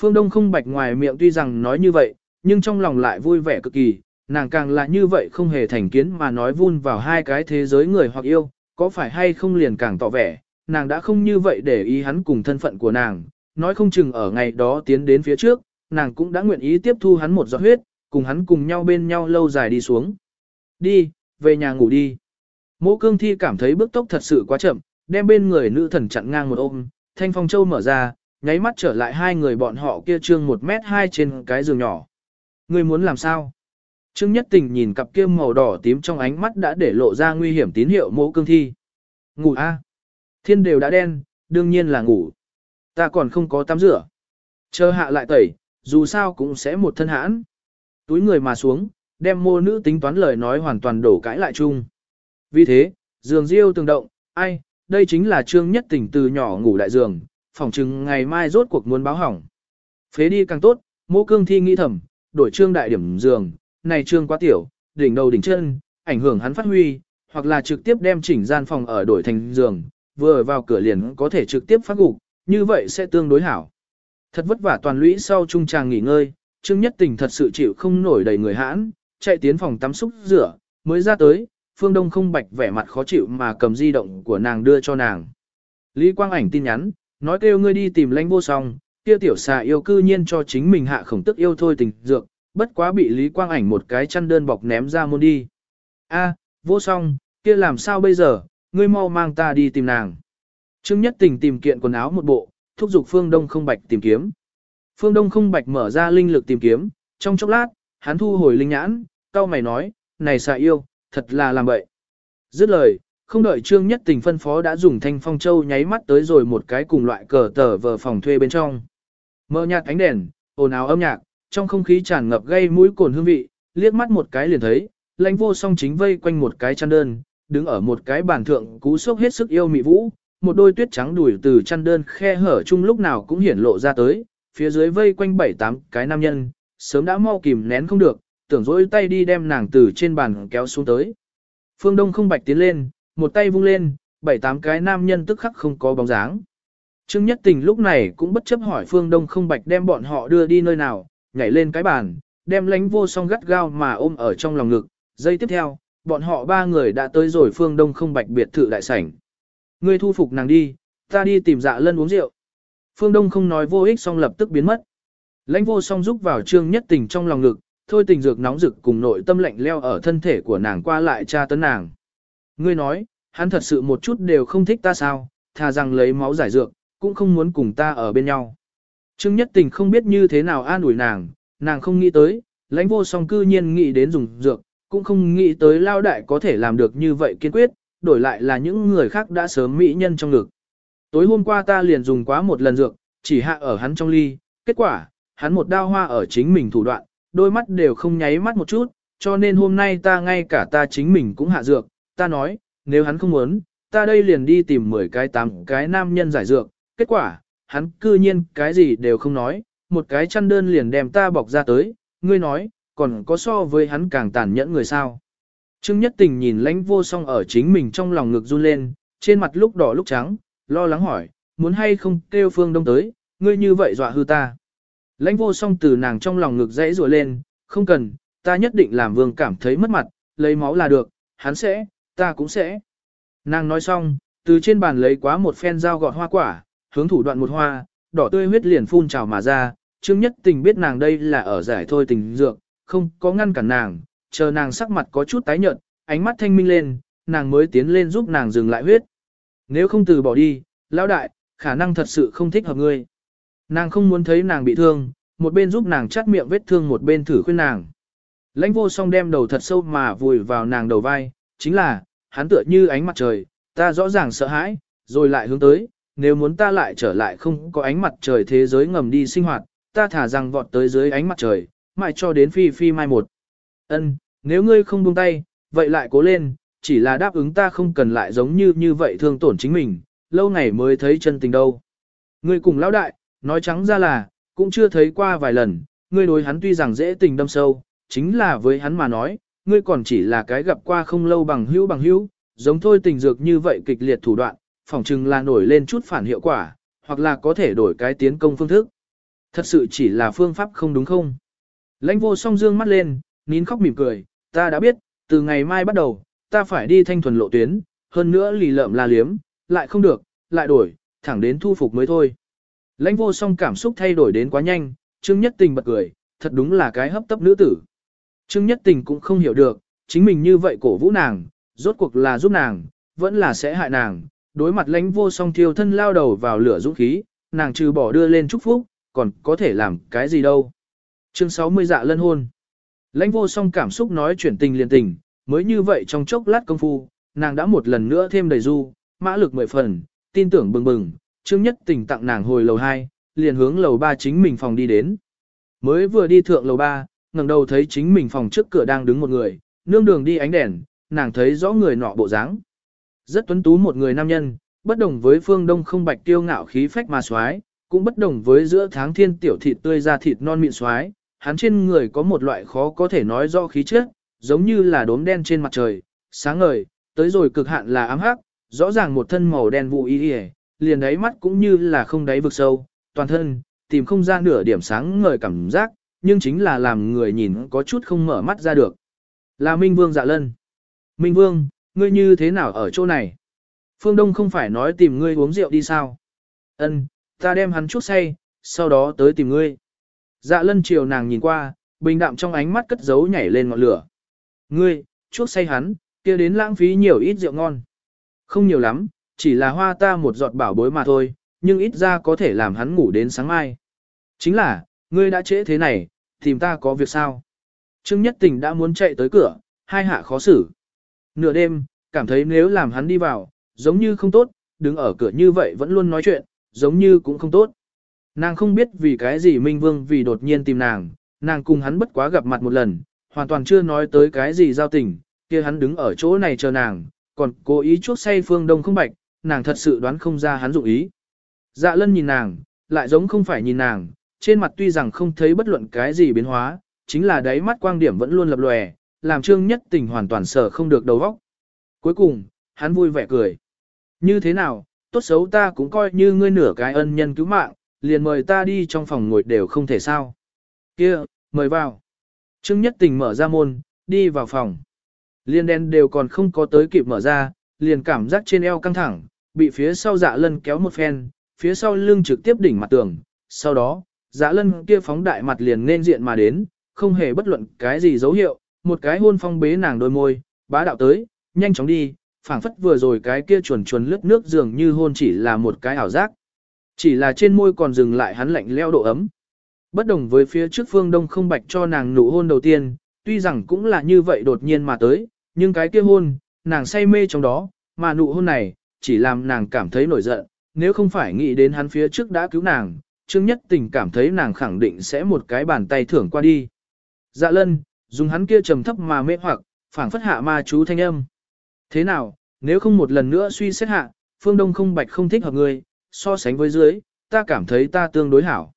Phương Đông không bạch ngoài miệng tuy rằng nói như vậy, nhưng trong lòng lại vui vẻ cực kỳ, nàng càng là như vậy không hề thành kiến mà nói vun vào hai cái thế giới người hoặc yêu, có phải hay không liền càng tỏ vẻ, nàng đã không như vậy để ý hắn cùng thân phận của nàng, nói không chừng ở ngày đó tiến đến phía trước, nàng cũng đã nguyện ý tiếp thu hắn một giọt huyết, cùng hắn cùng nhau bên nhau lâu dài đi xuống. Đi, về nhà ngủ đi. Mộ cương thi cảm thấy bước tốc thật sự quá chậm, đem bên người nữ thần chặn ngang một ôm, thanh phong châu mở ra, nháy mắt trở lại hai người bọn họ kia trương một mét hai trên cái giường nhỏ. Người muốn làm sao? Trương Nhất Tình nhìn cặp kia màu đỏ tím trong ánh mắt đã để lộ ra nguy hiểm tín hiệu mộ cương thi. Ngủ a, Thiên đều đã đen, đương nhiên là ngủ. Ta còn không có tắm rửa. Chờ hạ lại tẩy, dù sao cũng sẽ một thân hãn. Túi người mà xuống, đem mô nữ tính toán lời nói hoàn toàn đổ cãi lại chung. Vì thế, giường riêu từng động, ai, đây chính là trương nhất tỉnh từ nhỏ ngủ đại giường, phỏng chừng ngày mai rốt cuộc muốn báo hỏng. Phế đi càng tốt, mô cương thi nghĩ thầm, đổi trương đại điểm giường, này trương quá tiểu, đỉnh đầu đỉnh chân, ảnh hưởng hắn phát huy, hoặc là trực tiếp đem chỉnh gian phòng ở đổi thành giường, vừa vào cửa liền có thể trực tiếp phát gục, như vậy sẽ tương đối hảo. Thật vất vả toàn lũy sau trung tràng nghỉ ngơi, Trương Nhất Tình thật sự chịu không nổi đầy người hãn, chạy tiến phòng tắm xúc rửa, mới ra tới, Phương Đông không bạch vẻ mặt khó chịu mà cầm di động của nàng đưa cho nàng. Lý Quang ảnh tin nhắn, nói kêu ngươi đi tìm lãnh vô song, kia tiểu xà yêu cư nhiên cho chính mình hạ khổng tức yêu thôi tình dược, bất quá bị Lý Quang ảnh một cái chăn đơn bọc ném ra môn đi. A, vô song, kia làm sao bây giờ, ngươi mau mang ta đi tìm nàng. Trương Nhất Tình tìm kiện quần áo một bộ, thúc giục Phương Đông không bạch tìm kiếm. Phương Đông không bạch mở ra linh lực tìm kiếm, trong chốc lát, hắn thu hồi linh nhãn, cao mày nói, này xà yêu, thật là làm bậy. Dứt lời, không đợi Trương Nhất Tình phân phó đã dùng thanh phong châu nháy mắt tới rồi một cái cùng loại cờ tờ vờ phòng thuê bên trong. Mở nhạt ánh đèn, ồn ào âm nhạc, trong không khí tràn ngập gây mũi cồn hương vị, liếc mắt một cái liền thấy, lãnh vô song chính vây quanh một cái chăn đơn, đứng ở một cái bàn thượng cú sốc hết sức yêu mị vũ, một đôi tuyết trắng đùi từ chăn đơn khe hở chung lúc nào cũng hiển lộ ra tới, phía dưới vây quanh bảy tám cái nam nhân, sớm đã mau kìm nén không được, tưởng dỗi tay đi đem nàng từ trên bàn kéo xuống tới. Phương Đông không bạch tiến lên, một tay vung lên, bảy tám cái nam nhân tức khắc không có bóng dáng. Trương Nhất Tình lúc này cũng bất chấp hỏi Phương Đông không bạch đem bọn họ đưa đi nơi nào, nhảy lên cái bàn, đem lánh vô song gắt gao mà ôm ở trong lòng ngực. Giây tiếp theo, bọn họ ba người đã tới rồi Phương Đông không bạch biệt thự đại sảnh. Ngươi thu phục nàng đi, ta đi tìm dạ lân uống rượu. Phương Đông không nói vô ích xong lập tức biến mất. Lãnh vô song giúp vào trương nhất tình trong lòng ngực, thôi tình dược nóng rực cùng nội tâm lạnh leo ở thân thể của nàng qua lại tra tấn nàng. Ngươi nói, hắn thật sự một chút đều không thích ta sao, thà rằng lấy máu giải dược, cũng không muốn cùng ta ở bên nhau. Trương nhất tình không biết như thế nào an ủi nàng, nàng không nghĩ tới, lãnh vô song cư nhiên nghĩ đến dùng dược, cũng không nghĩ tới lao đại có thể làm được như vậy kiên quyết, đổi lại là những người khác đã sớm mỹ nhân trong ngực. Tối hôm qua ta liền dùng quá một lần dược, chỉ hạ ở hắn trong ly, kết quả, hắn một đao hoa ở chính mình thủ đoạn, đôi mắt đều không nháy mắt một chút, cho nên hôm nay ta ngay cả ta chính mình cũng hạ dược, ta nói, nếu hắn không muốn, ta đây liền đi tìm 10 cái 8 cái nam nhân giải dược, kết quả, hắn cư nhiên cái gì đều không nói, một cái chăn đơn liền đem ta bọc ra tới, ngươi nói, còn có so với hắn càng tàn nhẫn người sao. Trương Nhất Tình nhìn lãnh vô song ở chính mình trong lòng ngực run lên, trên mặt lúc đỏ lúc trắng, lo lắng hỏi, muốn hay không kêu phương đông tới, ngươi như vậy dọa hư ta. Lãnh vô song từ nàng trong lòng ngực dãy rùa lên, không cần, ta nhất định làm vương cảm thấy mất mặt, lấy máu là được, hắn sẽ, ta cũng sẽ. Nàng nói xong, từ trên bàn lấy quá một phen dao gọt hoa quả, hướng thủ đoạn một hoa, đỏ tươi huyết liền phun trào mà ra, Trương Nhất Tình biết nàng đây là ở giải thôi tình dược, không có ngăn cản nàng, chờ nàng sắc mặt có chút tái nhợt, ánh mắt thanh minh lên, nàng mới tiến lên giúp nàng dừng lại huyết. Nếu không từ bỏ đi, lão đại, khả năng thật sự không thích hợp ngươi. Nàng không muốn thấy nàng bị thương, một bên giúp nàng chắt miệng vết thương một bên thử khuyên nàng. Lãnh vô song đem đầu thật sâu mà vùi vào nàng đầu vai, chính là, hắn tựa như ánh mặt trời, ta rõ ràng sợ hãi, rồi lại hướng tới, nếu muốn ta lại trở lại không có ánh mặt trời thế giới ngầm đi sinh hoạt, ta thả rằng vọt tới dưới ánh mặt trời, mãi cho đến phi phi mai một. Ân, nếu ngươi không buông tay, vậy lại cố lên, chỉ là đáp ứng ta không cần lại giống như như vậy thương tổn chính mình, lâu ngày mới thấy chân tình đâu. Ngươi cùng lão đại, nói trắng ra là, cũng chưa thấy qua vài lần, ngươi đối hắn tuy rằng dễ tình đâm sâu, chính là với hắn mà nói, ngươi còn chỉ là cái gặp qua không lâu bằng hữu bằng hữu, giống thôi tình dược như vậy kịch liệt thủ đoạn, phỏng chừng là nổi lên chút phản hiệu quả, hoặc là có thể đổi cái tiến công phương thức. Thật sự chỉ là phương pháp không đúng không? Lãnh vô song dương mắt lên, nín khóc mỉm cười, ta đã biết, từ ngày mai bắt đầu, ta phải đi thanh thuần lộ tuyến, hơn nữa lì lợm la liếm, lại không được, lại đổi, thẳng đến thu phục mới thôi. Lãnh vô song cảm xúc thay đổi đến quá nhanh, Trương Nhất Tình bật cười, thật đúng là cái hấp tấp nữ tử. Trương Nhất Tình cũng không hiểu được, chính mình như vậy cổ vũ nàng, rốt cuộc là giúp nàng, vẫn là sẽ hại nàng. Đối mặt lãnh vô song thiêu thân lao đầu vào lửa dũng khí, nàng trừ bỏ đưa lên chúc phúc, còn có thể làm cái gì đâu. Chương 60 dạ lân hôn. Lãnh vô song cảm xúc nói chuyển tình liền tình, mới như vậy trong chốc lát công phu, nàng đã một lần nữa thêm đầy du, mã lực mười phần, tin tưởng bừng bừng, Trương Nhất Tình tặng nàng hồi lầu 2, liền hướng lầu 3 chính mình phòng đi đến. Mới vừa đi thượng lầu 3, ngẩng đầu thấy chính mình phòng trước cửa đang đứng một người, nương đường đi ánh đèn, nàng thấy rõ người nọ bộ dáng. Rất tuấn tú một người nam nhân, bất đồng với phương đông không bạch tiêu ngạo khí phách mà xoái, cũng bất đồng với giữa tháng thiên tiểu thịt tươi ra thịt non mịn xoái, hắn trên người có một loại khó có thể nói rõ khí chất, giống như là đốm đen trên mặt trời, sáng ngời, tới rồi cực hạn là ám hắc, rõ ràng một thân màu đen vụ y y, liền đáy mắt cũng như là không đáy vực sâu, toàn thân, tìm không ra nửa điểm sáng ngời cảm giác, nhưng chính là làm người nhìn có chút không mở mắt ra được. Là Minh Vương dạ lân. Minh Vương, ngươi như thế nào ở chỗ này? Phương Đông không phải nói tìm ngươi uống rượu đi sao? Ân, ta đem hắn chút say, sau đó tới tìm ngươi. Dạ lân chiều nàng nhìn qua, bình đạm trong ánh mắt cất giấu nhảy lên ngọn lửa. Ngươi, chuốc say hắn, kia đến lãng phí nhiều ít rượu ngon. Không nhiều lắm, chỉ là hoa ta một giọt bảo bối mà thôi, nhưng ít ra có thể làm hắn ngủ đến sáng mai. Chính là, ngươi đã trễ thế này, tìm ta có việc sao? Trương Nhất Tình đã muốn chạy tới cửa, hai hạ khó xử. Nửa đêm, cảm thấy nếu làm hắn đi vào, giống như không tốt, đứng ở cửa như vậy vẫn luôn nói chuyện, giống như cũng không tốt. Nàng không biết vì cái gì Minh Vương vì đột nhiên tìm nàng, nàng cùng hắn bất quá gặp mặt một lần, hoàn toàn chưa nói tới cái gì giao tình, kia hắn đứng ở chỗ này chờ nàng, còn cố ý chuốc say phương đông không bạch, nàng thật sự đoán không ra hắn dụng ý. Dạ lân nhìn nàng, lại giống không phải nhìn nàng, trên mặt tuy rằng không thấy bất luận cái gì biến hóa, chính là đáy mắt quang điểm vẫn luôn lập lòe, làm trương nhất tình hoàn toàn sở không được đầu óc. Cuối cùng, hắn vui vẻ cười. Như thế nào, tốt xấu ta cũng coi như ngươi nửa cái ân nhân cứu mạng, liền mời ta đi trong phòng ngồi đều không thể sao. Kia, mời vào. Trương Nhất Tình mở ra môn, đi vào phòng. Liên đen đều còn không có tới kịp mở ra, liền cảm giác trên eo căng thẳng, bị phía sau dạ lân kéo một phen, phía sau lưng trực tiếp đỉnh mặt tường. Sau đó, dạ lân kia phóng đại mặt liền nên diện mà đến, không hề bất luận cái gì dấu hiệu, một cái hôn phong bế nàng đôi môi, bá đạo tới, nhanh chóng đi, phảng phất vừa rồi cái kia chuồn chuồn lướt nước dường như hôn chỉ là một cái ảo giác. Chỉ là trên môi còn dừng lại hắn lạnh leo độ ấm. Bất đồng với phía trước phương đông không bạch cho nàng nụ hôn đầu tiên, tuy rằng cũng là như vậy đột nhiên mà tới, nhưng cái kia hôn, nàng say mê trong đó, mà nụ hôn này, chỉ làm nàng cảm thấy nổi giận, nếu không phải nghĩ đến hắn phía trước đã cứu nàng, Trương Nhất Tình cảm thấy nàng khẳng định sẽ một cái bàn tay thưởng qua đi. Dạ lân, dùng hắn kia trầm thấp mà mê hoặc, phảng phất hạ ma chú thanh âm. Thế nào, nếu không một lần nữa suy xét hạ, phương đông không bạch không thích hợp người, so sánh với dưới, ta cảm thấy ta tương đối hảo.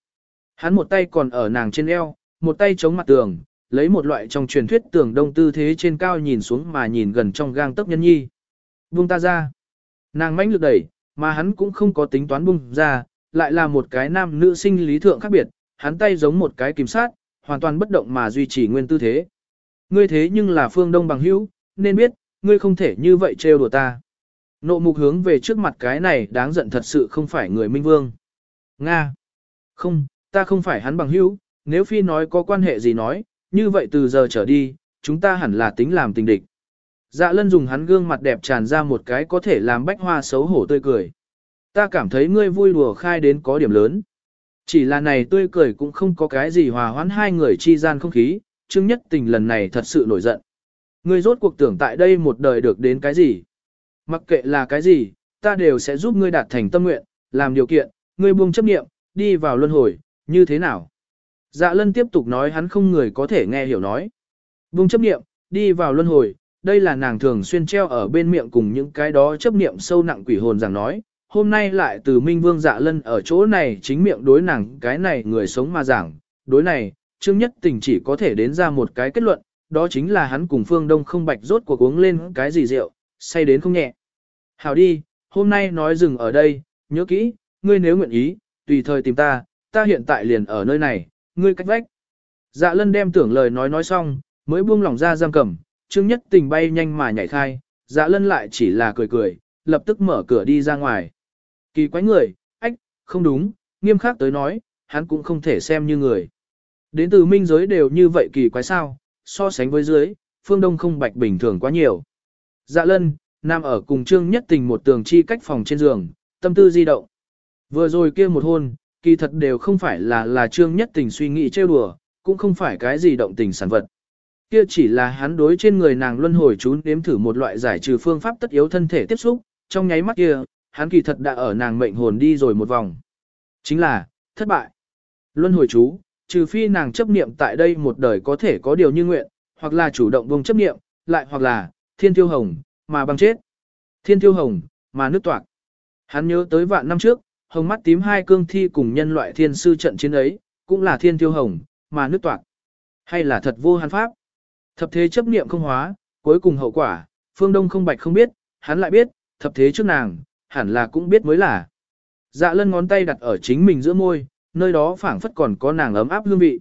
Hắn một tay còn ở nàng trên eo, một tay chống mặt tường, lấy một loại trong truyền thuyết tường đông tư thế trên cao nhìn xuống mà nhìn gần trong gang tấc nhân nhi. Buông ta ra. Nàng mãnh lực đẩy, mà hắn cũng không có tính toán buông ra, lại là một cái nam nữ sinh lý thượng khác biệt, hắn tay giống một cái kiểm sát, hoàn toàn bất động mà duy trì nguyên tư thế. Ngươi thế nhưng là phương đông bằng hữu, nên biết, ngươi không thể như vậy trêu đùa ta. Nộ mục hướng về trước mặt cái này đáng giận thật sự không phải người minh vương. Nga. Không, ta không phải hắn bằng hữu, nếu phi nói có quan hệ gì nói, như vậy từ giờ trở đi, chúng ta hẳn là tính làm tình địch. Dạ lân dùng hắn gương mặt đẹp tràn ra một cái có thể làm bách hoa xấu hổ tươi cười. Ta cảm thấy ngươi vui đùa khai đến có điểm lớn. Chỉ là này tươi cười cũng không có cái gì hòa hoãn hai người chi gian không khí, chứng Nhất Tình lần này thật sự nổi giận. Ngươi rốt cuộc tưởng tại đây một đời được đến cái gì? Mặc kệ là cái gì, ta đều sẽ giúp ngươi đạt thành tâm nguyện, làm điều kiện, ngươi buông chấp niệm, đi vào luân hồi, như thế nào? Dạ lân tiếp tục nói hắn không người có thể nghe hiểu nói. Buông chấp niệm, đi vào luân hồi, đây là nàng thường xuyên treo ở bên miệng cùng những cái đó chấp niệm sâu nặng quỷ hồn rằng nói, hôm nay lại từ Minh Vương Dạ Lân ở chỗ này chính miệng đối nàng cái này người sống mà giảng, đối này, Trương Nhất Tình chỉ có thể đến ra một cái kết luận, đó chính là hắn cùng Phương Đông không bạch rốt cuộc uống lên cái gì rượu, say đến không nhẹ. Hảo đi, hôm nay nói dừng ở đây, nhớ kỹ, ngươi nếu nguyện ý, tùy thời tìm ta, ta hiện tại liền ở nơi này, ngươi cách vách. Dạ lân đem tưởng lời nói nói xong, mới buông lỏng ra giam cầm, Trương Nhất Tình bay nhanh mà nhảy khai, dạ lân lại chỉ là cười cười, lập tức mở cửa đi ra ngoài. Kỳ quái người, ách, không đúng, nghiêm khắc tới nói, hắn cũng không thể xem như người. Đến từ minh giới đều như vậy kỳ quái sao, so sánh với dưới, phương đông không bạch bình thường quá nhiều. Dạ lân, nằm ở cùng trương nhất tình một tường chi cách phòng trên giường, tâm tư di động. Vừa rồi kia một hôn, kỳ thật đều không phải là là trương nhất tình suy nghĩ trêu đùa, cũng không phải cái gì động tình sản vật. Kia chỉ là hắn đối trên người nàng luân hồi chú nếm thử một loại giải trừ phương pháp tất yếu thân thể tiếp xúc, trong nháy mắt kia, hắn kỳ thật đã ở nàng mệnh hồn đi rồi một vòng. Chính là, thất bại. Luân hồi chú, trừ phi nàng chấp niệm tại đây một đời có thể có điều như nguyện, hoặc là chủ động vùng chấp niệm, lại hoặc là, thiên tiêu hồng, mà băng chết. Thiên tiêu hồng, mà nước toạc. Hắn nhớ tới vạn năm trước, hồng mắt tím hai cương thi cùng nhân loại thiên sư trận chiến ấy, cũng là thiên tiêu hồng, mà nước toạc. Hay là thật vô hắn pháp. Thập thế chấp niệm không hóa, cuối cùng hậu quả, phương đông không bạch không biết, hắn lại biết, thập thế trước nàng, hẳn là cũng biết mới là. Dạ lân ngón tay đặt ở chính mình giữa môi, nơi đó phảng phất còn có nàng ấm áp hương vị.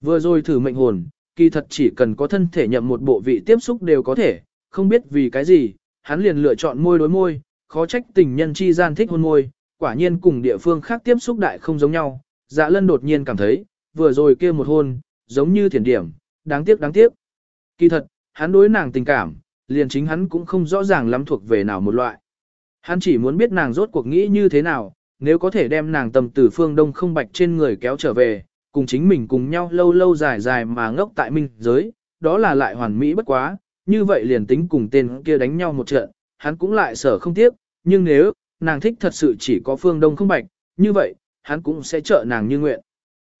Vừa rồi thử mệnh hồn, kỳ thật chỉ cần có thân thể nhậm một bộ vị tiếp xúc đều có thể, không biết vì cái gì, hắn liền lựa chọn môi đối môi, khó trách tình nhân chi gian thích hôn môi, quả nhiên cùng địa phương khác tiếp xúc đại không giống nhau. Dạ lân đột nhiên cảm thấy, vừa rồi kia một hôn, giống như thiền điểm, đáng tiếc đáng tiếc. Kỳ thật, hắn đối nàng tình cảm, liền chính hắn cũng không rõ ràng lắm thuộc về nào một loại. Hắn chỉ muốn biết nàng rốt cuộc nghĩ như thế nào, nếu có thể đem nàng tầm từ phương đông không bạch trên người kéo trở về, cùng chính mình cùng nhau lâu lâu dài dài mà ngốc tại minh giới, đó là lại hoàn mỹ bất quá, như vậy liền tính cùng tên kia đánh nhau một trận, hắn cũng lại sở không tiếc, nhưng nếu, nàng thích thật sự chỉ có phương đông không bạch, như vậy, hắn cũng sẽ trợ nàng như nguyện.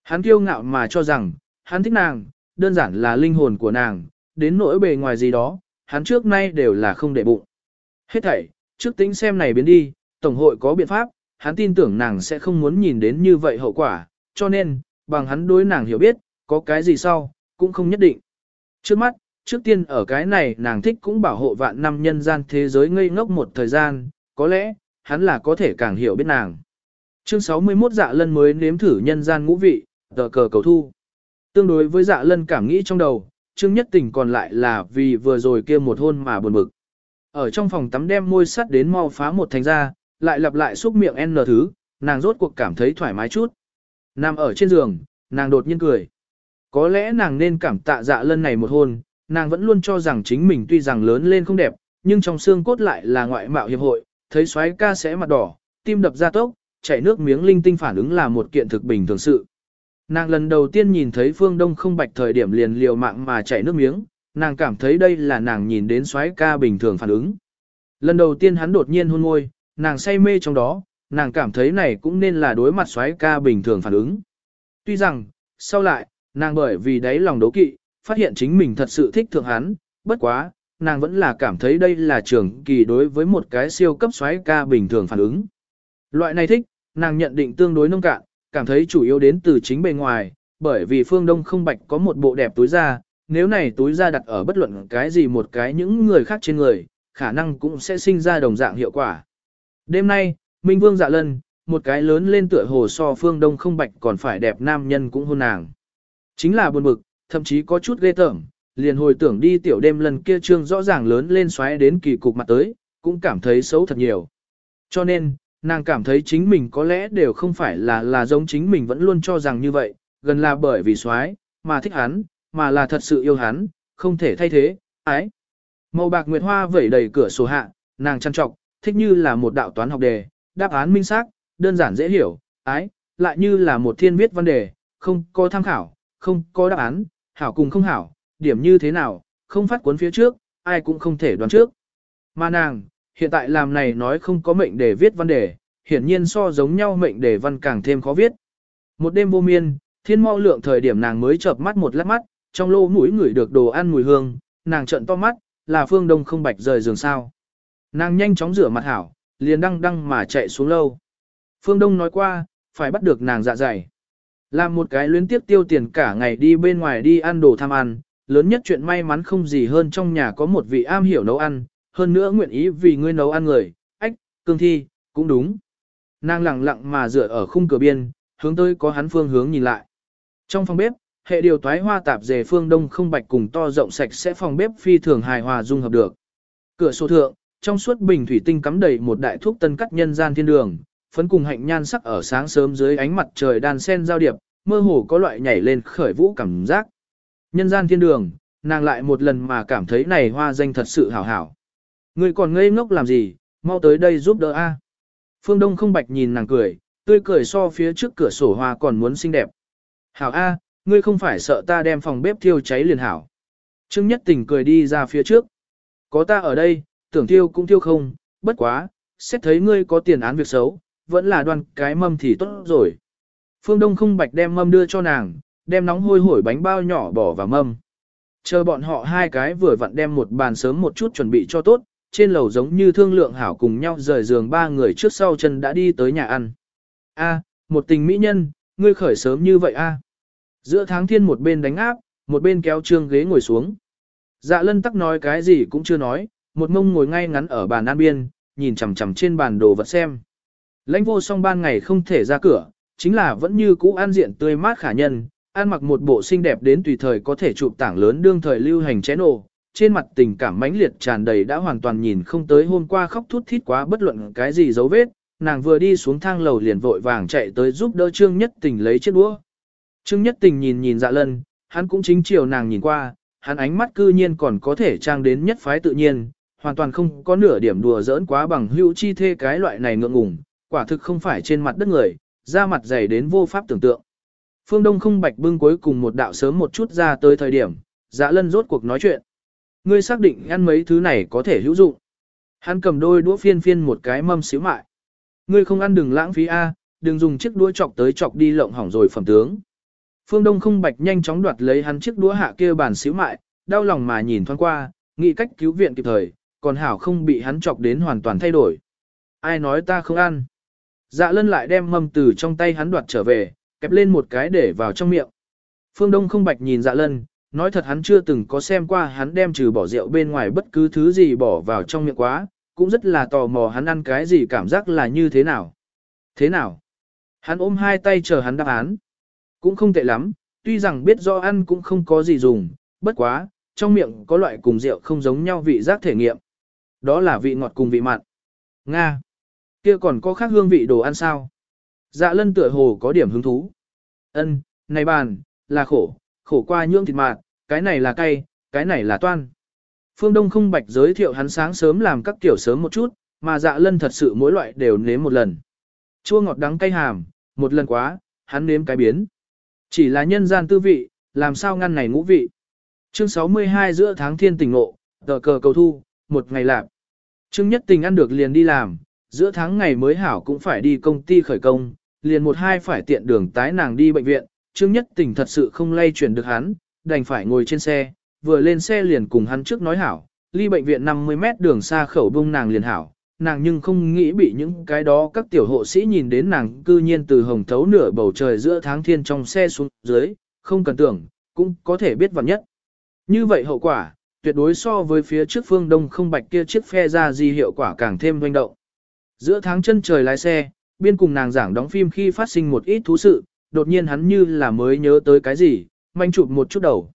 Hắn kiêu ngạo mà cho rằng, hắn thích nàng, đơn giản là linh hồn của nàng, đến nỗi bề ngoài gì đó, hắn trước nay đều là không để bụng. Hết thảy, trước tính xem này biến đi, Tổng hội có biện pháp, hắn tin tưởng nàng sẽ không muốn nhìn đến như vậy hậu quả, cho nên, bằng hắn đối nàng hiểu biết, có cái gì sau, cũng không nhất định. Trước mắt, trước tiên ở cái này nàng thích cũng bảo hộ vạn năm nhân gian thế giới ngây ngốc một thời gian, có lẽ, hắn là có thể càng hiểu biết nàng. Chương 61 dạ lân mới nếm thử nhân gian ngũ vị, tờ cờ cầu thu. Tương đối với dạ lân cảm nghĩ trong đầu, chương nhất tình còn lại là vì vừa rồi kia một hôn mà buồn bực. Ở trong phòng tắm đem môi sắt đến mau phá một thành ra, lại lặp lại xúc miệng N thứ, nàng rốt cuộc cảm thấy thoải mái chút. Nằm ở trên giường, nàng đột nhiên cười. Có lẽ nàng nên cảm tạ dạ lân này một hôn, nàng vẫn luôn cho rằng chính mình tuy rằng lớn lên không đẹp, nhưng trong xương cốt lại là ngoại mạo hiệp hội, thấy xoáy ca sẽ mặt đỏ, tim đập ra tốc, chảy nước miếng linh tinh phản ứng là một kiện thực bình thường sự. Nàng lần đầu tiên nhìn thấy phương đông không bạch thời điểm liền liều mạng mà chảy nước miếng, nàng cảm thấy đây là nàng nhìn đến xoáy ca bình thường phản ứng. Lần đầu tiên hắn đột nhiên hôn môi, nàng say mê trong đó, nàng cảm thấy này cũng nên là đối mặt xoáy ca bình thường phản ứng. Tuy rằng, sau lại, nàng bởi vì đáy lòng đấu kỵ, phát hiện chính mình thật sự thích thượng hắn, bất quá, nàng vẫn là cảm thấy đây là trường kỳ đối với một cái siêu cấp xoáy ca bình thường phản ứng. Loại này thích, nàng nhận định tương đối nông cạn, cảm thấy chủ yếu đến từ chính bề ngoài, bởi vì phương đông không bạch có một bộ đẹp túi da, nếu này túi da đặt ở bất luận cái gì một cái những người khác trên người, khả năng cũng sẽ sinh ra đồng dạng hiệu quả. Đêm nay, Minh Vương dạ lân, một cái lớn lên tựa hồ so phương đông không bạch còn phải đẹp nam nhân cũng hôn nàng. Chính là buồn bực, thậm chí có chút ghê tởm, liền hồi tưởng đi tiểu đêm lần kia trương rõ ràng lớn lên xoáy đến kỳ cục mặt tới, cũng cảm thấy xấu thật nhiều. Cho nên, nàng cảm thấy chính mình có lẽ đều không phải là là giống chính mình vẫn luôn cho rằng như vậy, gần là bởi vì xoáy, mà thích hắn, mà là thật sự yêu hắn, không thể thay thế, ái. Màu bạc nguyệt hoa vẩy đầy cửa sổ hạ, nàng chăn trọc, thích như là một đạo toán học đề, đáp án minh xác, đơn giản dễ hiểu, ái, lại như là một thiên viết văn đề, không có tham khảo, không có đáp án, hảo cùng không hảo, điểm như thế nào, không phát cuốn phía trước, ai cũng không thể đoán trước. Mà nàng, hiện tại làm này nói không có mệnh để viết văn đề, hiển nhiên so giống nhau mệnh đề văn càng thêm khó viết. Một đêm vô miên, thiên mau lượng thời điểm nàng mới chợp mắt một lát mắt, trong lô mũi ngửi được đồ ăn mùi hương, nàng trợn to mắt, là phương đông không bạch rời giường sao. Nàng nhanh chóng rửa mặt hảo, liền đăng đăng mà chạy xuống lâu. Phương Đông nói qua, phải bắt được nàng dạ dày. Làm một cái luyến tiếp tiêu tiền cả ngày đi bên ngoài đi ăn đồ tham ăn, lớn nhất chuyện may mắn không gì hơn trong nhà có một vị am hiểu nấu ăn, hơn nữa nguyện ý vì ngươi nấu ăn người, ách, cương thi, cũng đúng. Nàng lặng lặng mà dựa ở khung cửa biên, hướng tới có hắn phương hướng nhìn lại. Trong phòng bếp, hệ điều toái hoa tạp dề phương đông không bạch cùng to rộng sạch sẽ phòng bếp phi thường hài hòa dung hợp được. Cửa sổ thượng, trong suốt bình thủy tinh cắm đầy một đại thuốc tân cắt nhân gian thiên đường, phấn cùng hạnh nhan sắc ở sáng sớm dưới ánh mặt trời đan sen giao điệp, mơ hồ có loại nhảy lên khởi vũ cảm giác. Nhân gian thiên đường, nàng lại một lần mà cảm thấy này hoa danh thật sự hảo hảo. Người còn ngây ngốc làm gì, mau tới đây giúp đỡ a. Phương Đông không bạch nhìn nàng cười, tươi cười so phía trước cửa sổ hoa còn muốn xinh đẹp. Hảo a, ngươi không phải sợ ta đem phòng bếp thiêu cháy liền hảo. Trương Nhất Tình cười đi ra phía trước. Có ta ở đây, tưởng thiêu cũng thiêu không, bất quá, xét thấy ngươi có tiền án việc xấu, vẫn là đoan cái mâm thì tốt rồi. Phương Đông không bạch đem mâm đưa cho nàng, đem nóng hôi hổi bánh bao nhỏ bỏ vào mâm. Chờ bọn họ hai cái vừa vặn đem một bàn sớm một chút chuẩn bị cho tốt, trên lầu giống như thương lượng hảo cùng nhau rời giường ba người trước sau chân đã đi tới nhà ăn. A, một tình mỹ nhân, ngươi khởi sớm như vậy a. Giữa tháng thiên một bên đánh áp, một bên kéo trương ghế ngồi xuống. Dạ lân tắc nói cái gì cũng chưa nói, một mông ngồi ngay ngắn ở bàn ăn biên, nhìn chằm chằm trên bàn đồ vật xem. Lãnh vô song ban ngày không thể ra cửa, chính là vẫn như cũ an diện tươi mát khả nhân, ăn mặc một bộ xinh đẹp đến tùy thời có thể chụp tảng lớn đương thời lưu hành chén ồ, trên mặt tình cảm mãnh liệt tràn đầy đã hoàn toàn nhìn không tới hôm qua khóc thút thít quá bất luận cái gì dấu vết, nàng vừa đi xuống thang lầu liền vội vàng chạy tới giúp đỡ Trương Nhất Tình lấy chiếc đũa. Trương Nhất Tình nhìn nhìn dạ lân, hắn cũng chính chiều nàng nhìn qua, hắn ánh mắt cư nhiên còn có thể trang đến nhất phái tự nhiên, hoàn toàn không có nửa điểm đùa giỡn quá bằng hữu chi thê cái loại này ngượng ngùng, quả thực không phải trên mặt đất người, da mặt dày đến vô pháp tưởng tượng. Phương Đông không bạch bưng cuối cùng một đạo sớm một chút ra tới thời điểm, dạ lân rốt cuộc nói chuyện. Ngươi xác định ăn mấy thứ này có thể hữu dụng. Hắn cầm đôi đũa phiên phiên một cái mâm xíu mại. Ngươi không ăn đừng lãng phí A, đừng dùng chiếc đũa chọc tới chọc đi lộng hỏng rồi phẩm tướng. Phương Đông không bạch nhanh chóng đoạt lấy hắn chiếc đũa hạ kia bàn xíu mại, đau lòng mà nhìn thoáng qua, nghĩ cách cứu viện kịp thời, còn hảo không bị hắn chọc đến hoàn toàn thay đổi. Ai nói ta không ăn? Dạ lân lại đem mâm từ trong tay hắn đoạt trở về, kẹp lên một cái để vào trong miệng. Phương Đông không bạch nhìn dạ lân, nói thật hắn chưa từng có xem qua hắn đem trừ bỏ rượu bên ngoài bất cứ thứ gì bỏ vào trong miệng quá, cũng rất là tò mò hắn ăn cái gì cảm giác là như thế nào. Thế nào? Hắn ôm hai tay chờ hắn đáp án. Cũng không tệ lắm, tuy rằng biết do ăn cũng không có gì dùng, bất quá, trong miệng có loại cùng rượu không giống nhau vị giác thể nghiệm. Đó là vị ngọt cùng vị mặn. Nga. Kia còn có khác hương vị đồ ăn sao? Dạ lân tựa hồ có điểm hứng thú. Ân, này bàn, là khổ, khổ qua nhưỡng thịt mạt, cái này là cay, cái này là toan. Phương Đông không bạch giới thiệu hắn sáng sớm làm các kiểu sớm một chút, mà dạ lân thật sự mỗi loại đều nếm một lần. Chua ngọt đắng cay hàm, một lần quá, hắn nếm cái biến. Chỉ là nhân gian tư vị, làm sao ngăn này ngũ vị. Chương 62 giữa tháng thiên tình ngộ, tờ cờ cầu thu, một ngày lạp. Chương nhất tình ăn được liền đi làm, giữa tháng ngày mới hảo cũng phải đi công ty khởi công, liền một hai phải tiện đường tái nàng đi bệnh viện, Trương Nhất Tình thật sự không lay chuyển được hắn, đành phải ngồi trên xe, vừa lên xe liền cùng hắn trước nói hảo, ly bệnh viện 50 mét đường xa khẩu bông nàng liền hảo, nàng nhưng không nghĩ bị những cái đó các tiểu hộ sĩ nhìn đến nàng cư nhiên từ hồng thấu nửa bầu trời giữa tháng thiên trong xe xuống dưới, không cần tưởng, cũng có thể biết vặn nhất. Như vậy hậu quả, tuyệt đối so với phía trước phương đông không bạch kia chiếc phe ra gì hiệu quả càng thêm doanh động. Giữa tháng chân trời lái xe, biên cùng nàng giảng đóng phim khi phát sinh một ít thú sự, đột nhiên hắn như là mới nhớ tới cái gì, manh chụp một chút đầu.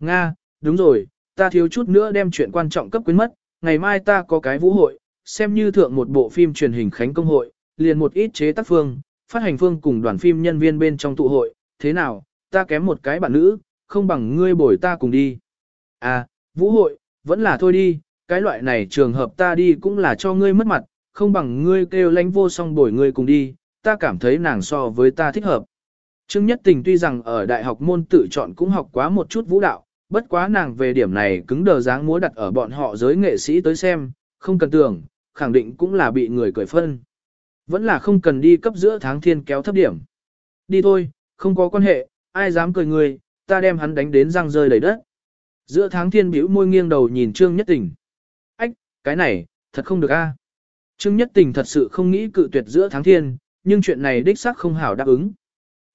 Nga, đúng rồi, ta thiếu chút nữa đem chuyện quan trọng cấp quyến mất, ngày mai ta có cái vũ hội, xem như thượng một bộ phim truyền hình khánh công hội, liền một ít chế tác phương, phát hành phương cùng đoàn phim nhân viên bên trong tụ hội, thế nào, ta kém một cái bạn nữ, không bằng ngươi bồi ta cùng đi. À, vũ hội, vẫn là thôi đi, cái loại này trường hợp ta đi cũng là cho ngươi mất mặt, không bằng ngươi kêu lãnh vô song bồi ngươi cùng đi, ta cảm thấy nàng so với ta thích hợp. Trương Nhất Tình tuy rằng ở đại học môn tự chọn cũng học quá một chút vũ đạo, bất quá nàng về điểm này cứng đờ dáng múa đặt ở bọn họ giới nghệ sĩ tới xem, không cần tưởng, khẳng định cũng là bị người cười phân. Vẫn là không cần đi cấp giữa tháng thiên kéo thấp điểm. Đi thôi, không có quan hệ, ai dám cười người, ta đem hắn đánh đến răng rơi đầy đất. Giữa tháng thiên bĩu môi nghiêng đầu nhìn Trương Nhất Tình. Ách, cái này, thật không được a. Trương Nhất Tình thật sự không nghĩ cự tuyệt giữa tháng thiên, nhưng chuyện này đích xác không hảo đáp ứng.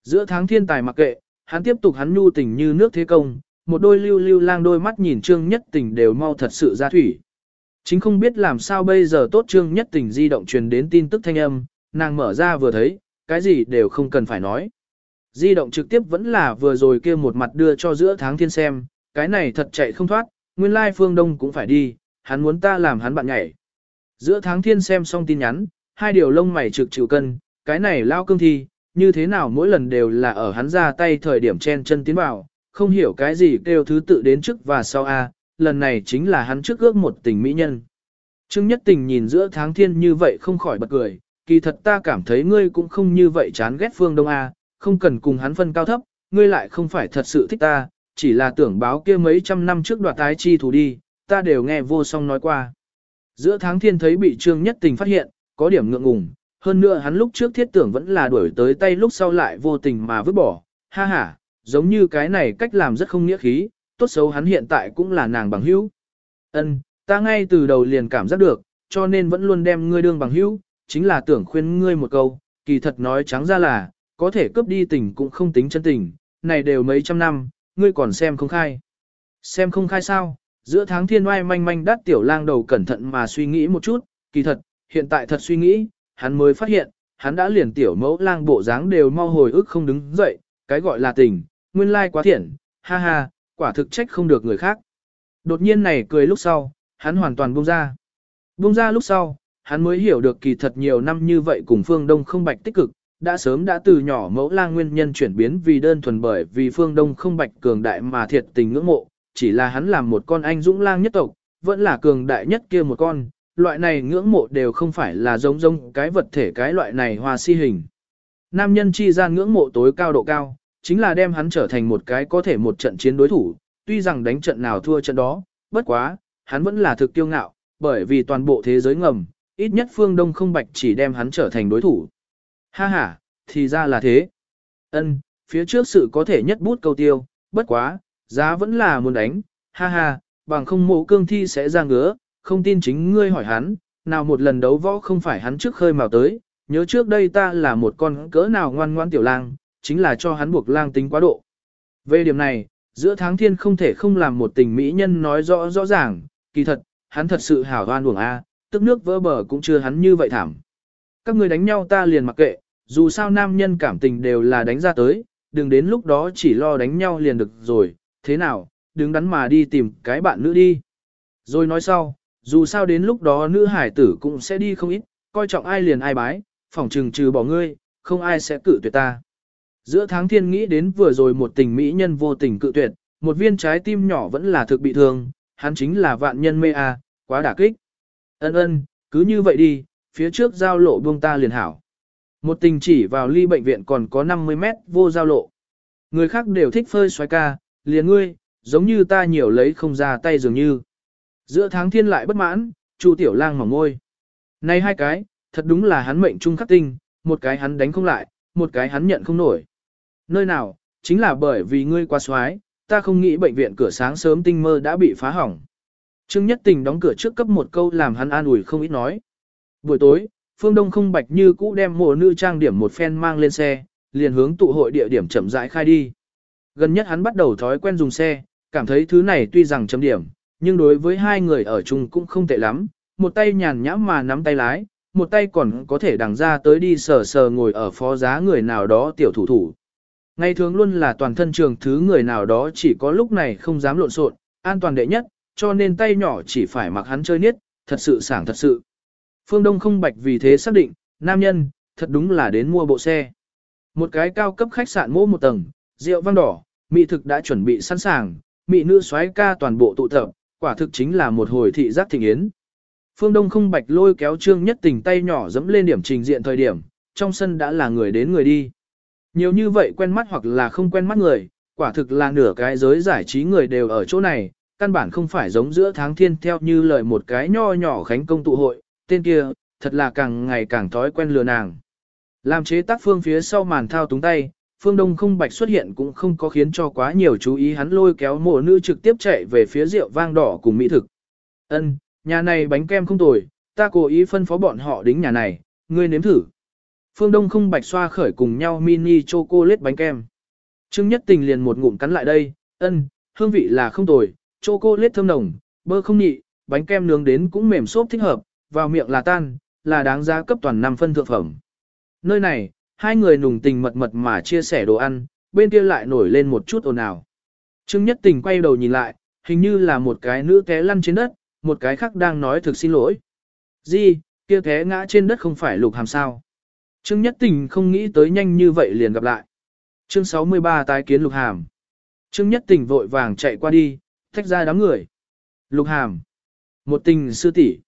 Giữa tháng thiên tài mặc kệ, hắn tiếp tục hắn nhu tình như nước thế công, một đôi lưu lưu lang đôi mắt nhìn Trương Nhất Tình đều mau thật sự ra thủy. Chính không biết làm sao bây giờ tốt Trương Nhất Tình di động truyền đến tin tức thanh âm, nàng mở ra vừa thấy, cái gì đều không cần phải nói. Di động trực tiếp vẫn là vừa rồi kia một mặt đưa cho giữa tháng thiên xem, cái này thật chạy không thoát, nguyên lai phương đông cũng phải đi, hắn muốn ta làm hắn bạn nhảy. Giữa tháng thiên xem xong tin nhắn, hai điều lông mày trực chịu cân, cái này lao cương thi, như thế nào mỗi lần đều là ở hắn ra tay thời điểm chen chân tiến vào, không hiểu cái gì kêu thứ tự đến trước và sau a, lần này chính là hắn trước ước một tình mỹ nhân. Trương Nhất Tình nhìn giữa tháng thiên như vậy không khỏi bật cười, kỳ thật ta cảm thấy ngươi cũng không như vậy chán ghét Phương Đông A, không cần cùng hắn phân cao thấp, ngươi lại không phải thật sự thích ta, chỉ là tưởng báo kia mấy trăm năm trước đoạt tái chi thủ đi, ta đều nghe vô song nói qua. Giữa tháng thiên thấy bị Trương Nhất Tình phát hiện, có điểm ngượng ngùng, hơn nữa hắn lúc trước thiết tưởng vẫn là đuổi tới tay lúc sau lại vô tình mà vứt bỏ, ha ha, giống như cái này cách làm rất không nghĩa khí, tốt xấu hắn hiện tại cũng là nàng bằng hữu. Ân, ta ngay từ đầu liền cảm giác được, cho nên vẫn luôn đem ngươi đương bằng hữu, chính là tưởng khuyên ngươi một câu, kỳ thật nói trắng ra là, có thể cướp đi tình cũng không tính chân tình, này đều mấy trăm năm, ngươi còn xem không khai. Xem không khai sao, giữa tháng thiên oai manh manh đắt tiểu lang đầu cẩn thận mà suy nghĩ một chút, kỳ thật, hiện tại thật suy nghĩ, hắn mới phát hiện, hắn đã liền tiểu mẫu lang bộ dáng đều mau hồi ức không đứng dậy, cái gọi là tình, nguyên lai quá thiện, ha ha, quả thực trách không được người khác. Đột nhiên này cười lúc sau, hắn hoàn toàn buông ra. Buông ra lúc sau, hắn mới hiểu được kỳ thật nhiều năm như vậy cùng phương Đông không bạch tích cực, đã sớm đã từ nhỏ mẫu lang nguyên nhân chuyển biến vì đơn thuần bởi vì phương Đông không bạch cường đại mà thiệt tình ngưỡng mộ, chỉ là hắn làm một con anh dũng lang nhất tộc, vẫn là cường đại nhất kia một con, loại này ngưỡng mộ đều không phải là giống giống cái vật thể cái loại này hoa si hình. Nam nhân chi gian ngưỡng mộ tối cao độ cao, chính là đem hắn trở thành một cái có thể một trận chiến đối thủ, tuy rằng đánh trận nào thua trận đó, bất quá, hắn vẫn là thực tiêu ngạo, bởi vì toàn bộ thế giới ngầm, ít nhất phương Đông không bạch chỉ đem hắn trở thành đối thủ. Ha ha, thì ra là thế. Ân, phía trước sự có thể nhất bút câu tiêu, bất quá, giá vẫn là muốn đánh, ha ha, bằng không mộ cương thi sẽ ra ngứa, không tin chính ngươi hỏi hắn, nào một lần đấu võ không phải hắn trước khơi mào tới, nhớ trước đây ta là một con cỡ nào ngoan ngoan tiểu lang, chính là cho hắn buộc lang tính quá độ. Về điểm này, giữa tháng thiên không thể không làm một tình mỹ nhân nói rõ rõ ràng, kỳ thật, hắn thật sự hảo hoan buồng A, tức nước vỡ bờ cũng chưa hắn như vậy thảm. Các người đánh nhau ta liền mặc kệ, dù sao nam nhân cảm tình đều là đánh ra tới, đừng đến lúc đó chỉ lo đánh nhau liền được rồi, thế nào, đứng đắn mà đi tìm cái bạn nữ đi. Rồi nói sau, dù sao đến lúc đó nữ hải tử cũng sẽ đi không ít, coi trọng ai liền ai bái, phỏng trừng trừ bỏ ngươi, không ai sẽ cự tuyệt ta. Giữa tháng thiên nghĩ đến vừa rồi một tình mỹ nhân vô tình cự tuyệt, một viên trái tim nhỏ vẫn là thực bị thương, hắn chính là vạn nhân mê a, quá đả kích. Ân ân, cứ như vậy đi, phía trước giao lộ buông ta liền hảo. Một tình chỉ vào ly bệnh viện còn có 50 mét vô giao lộ. Người khác đều thích phơi xoái ca, liền ngươi, giống như ta nhiều lấy không ra tay dường như. Giữa tháng thiên lại bất mãn, Chu Tiểu Lang mỏng môi. Này hai cái, thật đúng là hắn mệnh trung khắc tinh, một cái hắn đánh không lại, một cái hắn nhận không nổi. Nơi nào, chính là bởi vì ngươi quá xoái, ta không nghĩ bệnh viện cửa sáng sớm tinh mơ đã bị phá hỏng. Trương Nhất Tình đóng cửa trước cấp một câu làm hắn an ủi không ít nói. Buổi tối, Phương Đông không bạch như cũ đem mùa nữ trang điểm một phen mang lên xe, liền hướng tụ hội địa điểm chậm rãi khai đi. Gần nhất hắn bắt đầu thói quen dùng xe, cảm thấy thứ này tuy rằng chấm điểm, nhưng đối với hai người ở chung cũng không tệ lắm, một tay nhàn nhãm mà nắm tay lái, một tay còn có thể đằng ra tới đi sờ sờ ngồi ở phó giá người nào đó tiểu thủ thủ. Ngày thường luôn là toàn thân trường thứ người nào đó chỉ có lúc này không dám lộn xộn, an toàn đệ nhất, cho nên tay nhỏ chỉ phải mặc hắn chơi niết, thật sự sảng thật sự. Phương Đông không bạch vì thế xác định, nam nhân, thật đúng là đến mua bộ xe. Một cái cao cấp khách sạn mỗ một tầng, rượu vang đỏ, mỹ thực đã chuẩn bị sẵn sàng, mỹ nữ soái ca toàn bộ tụ tập, quả thực chính là một hồi thị giác thịnh yến. Phương Đông không bạch lôi kéo trương nhất tình tay nhỏ dẫm lên điểm trình diện thời điểm, trong sân đã là người đến người đi. Nhiều như vậy quen mắt hoặc là không quen mắt người, quả thực là nửa cái giới giải trí người đều ở chỗ này, căn bản không phải giống giữa tháng thiên theo như lời một cái nho nhỏ khánh công tụ hội, tên kia, thật là càng ngày càng thói quen lừa nàng. Làm chế tác phương phía sau màn thao túng tay, phương đông không bạch xuất hiện cũng không có khiến cho quá nhiều chú ý hắn lôi kéo mộ nữ trực tiếp chạy về phía rượu vang đỏ cùng mỹ thực. Ân, nhà này bánh kem không tồi, ta cố ý phân phó bọn họ đính nhà này, ngươi nếm thử. Phương Đông không bạch xoa khởi cùng nhau mini chocolate bánh kem. Trương Nhất Tình liền một ngụm cắn lại đây, ân, hương vị là không tồi, chocolate thơm nồng, bơ không nhị, bánh kem nướng đến cũng mềm xốp thích hợp, vào miệng là tan, là đáng giá cấp toàn năm phân thượng phẩm. Nơi này, hai người nùng tình mật mật mà chia sẻ đồ ăn, bên kia lại nổi lên một chút ồn ào. Trương Nhất Tình quay đầu nhìn lại, hình như là một cái nữ té lăn trên đất, một cái khác đang nói thực xin lỗi. Gì, kia té ngã trên đất không phải lục hàm sao. Trương Nhất Tình không nghĩ tới nhanh như vậy liền gặp lại. Chương 63 tái kiến lục hàm. Trương Nhất Tình vội vàng chạy qua đi, thách ra đám người. Lục hàm. Một tình sư tỷ.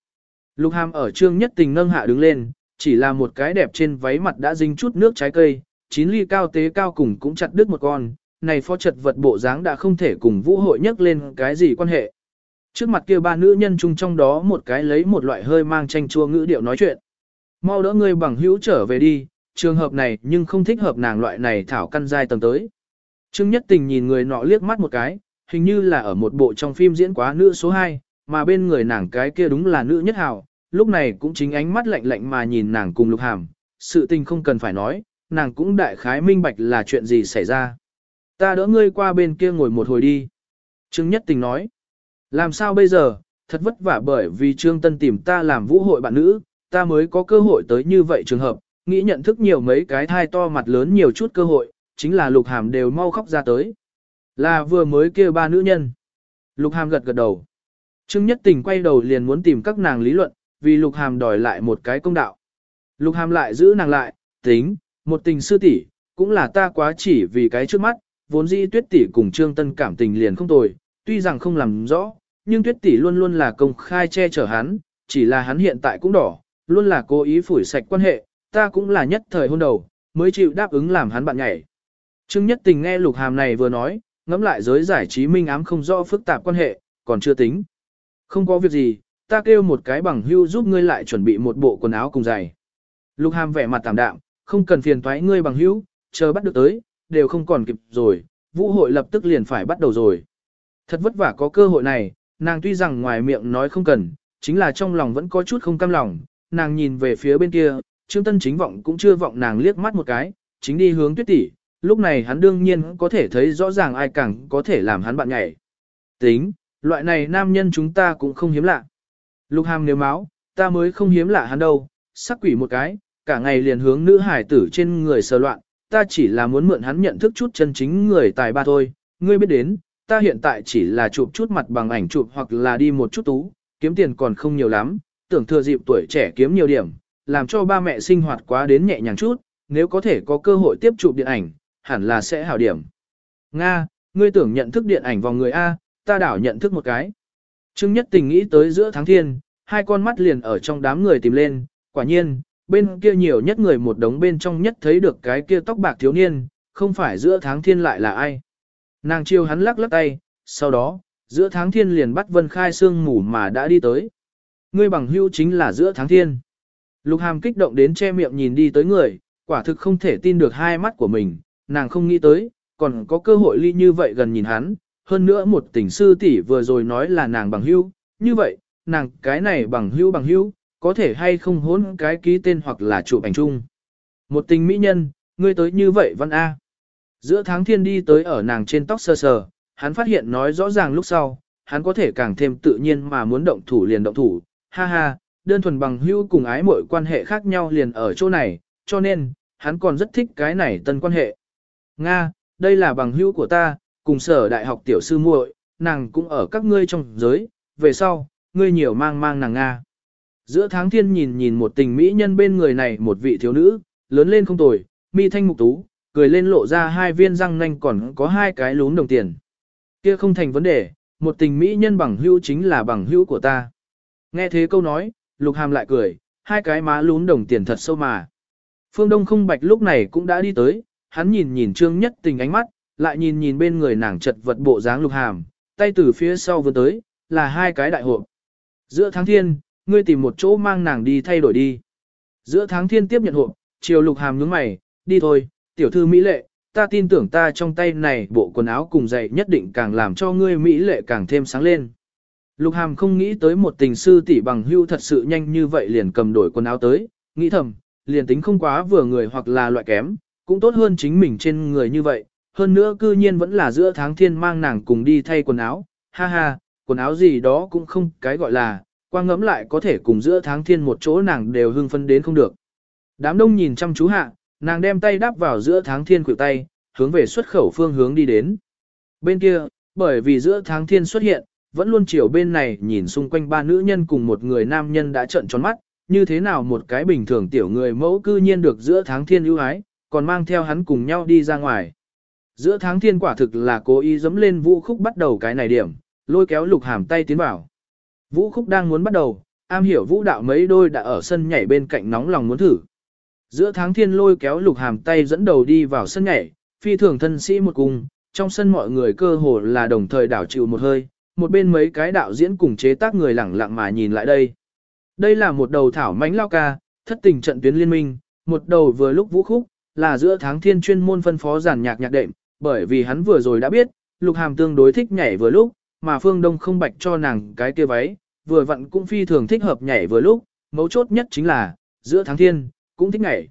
Lục hàm ở Trương Nhất Tình nâng hạ đứng lên, chỉ là một cái đẹp trên váy mặt đã dính chút nước trái cây, chín ly cao tế cao cùng cũng chặt đứt một con, này phó trật vật bộ dáng đã không thể cùng vũ hội nhắc lên cái gì quan hệ. Trước mặt kia ba nữ nhân chung trong đó một cái lấy một loại hơi mang tranh chua ngữ điệu nói chuyện. Mau đỡ ngươi bằng hữu trở về đi, trường hợp này nhưng không thích hợp nàng loại này thảo căn giai tầng tới. Trương Nhất Tình nhìn người nọ liếc mắt một cái, hình như là ở một bộ trong phim diễn quá nữ số 2, mà bên người nàng cái kia đúng là nữ nhất hào, lúc này cũng chính ánh mắt lạnh lạnh mà nhìn nàng cùng lục hàm, sự tình không cần phải nói, nàng cũng đại khái minh bạch là chuyện gì xảy ra. Ta đỡ ngươi qua bên kia ngồi một hồi đi. Trương Nhất Tình nói, làm sao bây giờ, thật vất vả bởi vì Trương Tân tìm ta làm vũ hội bạn nữ, ta mới có cơ hội tới như vậy trường hợp, nghĩ nhận thức nhiều mấy cái thai to mặt lớn nhiều chút cơ hội, chính là lục hàm đều mau khóc ra tới. Là vừa mới kêu ba nữ nhân. Lục hàm gật gật đầu. Trương Nhất Tình quay đầu liền muốn tìm các nàng lý luận, vì lục hàm đòi lại một cái công đạo. Lục hàm lại giữ nàng lại, tính, một tình sư tỷ cũng là ta quá chỉ vì cái trước mắt, vốn dĩ tuyết tỷ cùng Trương Tân cảm tình liền không tồi, tuy rằng không làm rõ, nhưng tuyết tỷ luôn luôn là công khai che chở hắn, chỉ là hắn hiện tại cũng đỏ, luôn là cố ý phủi sạch quan hệ, ta cũng là nhất thời hôn đầu, mới chịu đáp ứng làm hắn bạn nhảy. Trương Nhất Tình nghe Lục Hàm này vừa nói, ngẫm lại giới giải trí minh ám không rõ phức tạp quan hệ, còn chưa tính. Không có việc gì, ta kêu một cái bằng hưu giúp ngươi lại chuẩn bị một bộ quần áo cùng giày. Lục Hàm vẻ mặt tạm đạm, không cần phiền toái ngươi bằng hữu, chờ bắt được tới, đều không còn kịp rồi, vũ hội lập tức liền phải bắt đầu rồi. Thật vất vả có cơ hội này, nàng tuy rằng ngoài miệng nói không cần, chính là trong lòng vẫn có chút không cam lòng, nàng nhìn về phía bên kia, Trương Tân chính vọng cũng chưa vọng nàng liếc mắt một cái, chính đi hướng tuyết tỷ, lúc này hắn đương nhiên có thể thấy rõ ràng ai càng có thể làm hắn bạn nhảy. Tính, loại này nam nhân chúng ta cũng không hiếm lạ. Lục hàm nếu máu, ta mới không hiếm lạ hắn đâu, sắc quỷ một cái, cả ngày liền hướng nữ hải tử trên người sờ loạn, ta chỉ là muốn mượn hắn nhận thức chút chân chính người tài ba thôi, ngươi biết đến, ta hiện tại chỉ là chụp chút mặt bằng ảnh chụp hoặc là đi một chút tú, kiếm tiền còn không nhiều lắm, tưởng thừa dịp tuổi trẻ kiếm nhiều điểm, làm cho ba mẹ sinh hoạt quá đến nhẹ nhàng chút, nếu có thể có cơ hội tiếp chụp điện ảnh, hẳn là sẽ hảo điểm. Nga, ngươi tưởng nhận thức điện ảnh vào người A, ta đảo nhận thức một cái. Trương Nhất Tình nghĩ tới giữa tháng thiên, hai con mắt liền ở trong đám người tìm lên, quả nhiên, bên kia nhiều nhất người một đống bên trong nhất thấy được cái kia tóc bạc thiếu niên, không phải giữa tháng thiên lại là ai. Nàng chiêu hắn lắc lắc tay, sau đó, giữa tháng thiên liền bắt Vân Khai sương mù mà đã đi tới. Ngươi bằng hữu chính là giữa tháng thiên. Lục hàm kích động đến che miệng nhìn đi tới người, quả thực không thể tin được hai mắt của mình, nàng không nghĩ tới, còn có cơ hội ly như vậy gần nhìn hắn, hơn nữa một tình sư tỷ vừa rồi nói là nàng bằng hữu như vậy, nàng cái này bằng hữu bằng hữu có thể hay không hốn cái ký tên hoặc là chụp ảnh chung. Một tình mỹ nhân, ngươi tới như vậy văn A. Giữa tháng thiên đi tới ở nàng trên tóc sơ sờ, hắn phát hiện nói rõ ràng lúc sau, hắn có thể càng thêm tự nhiên mà muốn động thủ liền động thủ, ha ha, đơn thuần bằng hữu cùng ái mọi quan hệ khác nhau liền ở chỗ này, cho nên, hắn còn rất thích cái này tân quan hệ. Nga, đây là bằng hữu của ta, cùng sở đại học tiểu sư muội, nàng cũng ở các ngươi trong giới, về sau, ngươi nhiều mang mang nàng Nga. Giữa tháng thiên nhìn nhìn một tình mỹ nhân bên người này một vị thiếu nữ, lớn lên không tồi, mi thanh mục tú, cười lên lộ ra hai viên răng nanh còn có hai cái lún đồng tiền. Kia không thành vấn đề, một tình mỹ nhân bằng hữu chính là bằng hữu của ta. Nghe thế câu nói, lục hàm lại cười, hai cái má lún đồng tiền thật sâu mà. Phương Đông không bạch lúc này cũng đã đi tới, hắn nhìn nhìn trương nhất tình ánh mắt, lại nhìn nhìn bên người nàng chật vật bộ dáng lục hàm, tay từ phía sau vừa tới, là hai cái đại hộp. Giữa tháng thiên, ngươi tìm một chỗ mang nàng đi thay đổi đi. Giữa tháng thiên tiếp nhận hộp, chiều lục hàm nhướng mày, đi thôi, tiểu thư mỹ lệ, ta tin tưởng ta trong tay này bộ quần áo cùng giày nhất định càng làm cho ngươi mỹ lệ càng thêm sáng lên. Lục Hàm không nghĩ tới một tình sư tỷ bằng hưu thật sự nhanh như vậy liền cầm đổi quần áo tới, nghĩ thầm, liền tính không quá vừa người hoặc là loại kém, cũng tốt hơn chính mình trên người như vậy, hơn nữa cư nhiên vẫn là giữa tháng thiên mang nàng cùng đi thay quần áo, ha ha, quần áo gì đó cũng không cái gọi là, quang ngẫm lại có thể cùng giữa tháng thiên một chỗ nàng đều hưng phân đến không được. Đám đông nhìn chăm chú hạ, nàng đem tay đắp vào giữa tháng thiên khuỷu tay, hướng về xuất khẩu phương hướng đi đến. Bên kia, bởi vì giữa tháng thiên xuất hiện, vẫn luôn chiều bên này nhìn xung quanh ba nữ nhân cùng một người nam nhân đã trợn tròn mắt, như thế nào một cái bình thường tiểu người mẫu cư nhiên được giữa tháng thiên ưu ái, còn mang theo hắn cùng nhau đi ra ngoài. Giữa tháng thiên quả thực là cố ý dẫm lên vũ khúc bắt đầu cái này điểm, lôi kéo lục hàm tay tiến vào. Vũ khúc đang muốn bắt đầu, am hiểu vũ đạo mấy đôi đã ở sân nhảy bên cạnh nóng lòng muốn thử. Giữa tháng thiên lôi kéo lục hàm tay dẫn đầu đi vào sân nhảy, phi thường thân sĩ một cung, trong sân mọi người cơ hồ là đồng thời đảo chịu một hơi, một bên mấy cái đạo diễn cùng chế tác người lẳng lặng mà nhìn lại đây. Đây là một đầu thảo mánh lao ca, thất tình trận tuyến liên minh, một đầu vừa lúc vũ khúc, là giữa tháng thiên chuyên môn phân phó giàn nhạc nhạc đệm, bởi vì hắn vừa rồi đã biết, lục hàm tương đối thích nhảy vừa lúc, mà phương đông không bạch cho nàng cái kia váy, vừa vặn cũng phi thường thích hợp nhảy vừa lúc, mấu chốt nhất chính là, giữa tháng thiên, cũng thích nhảy.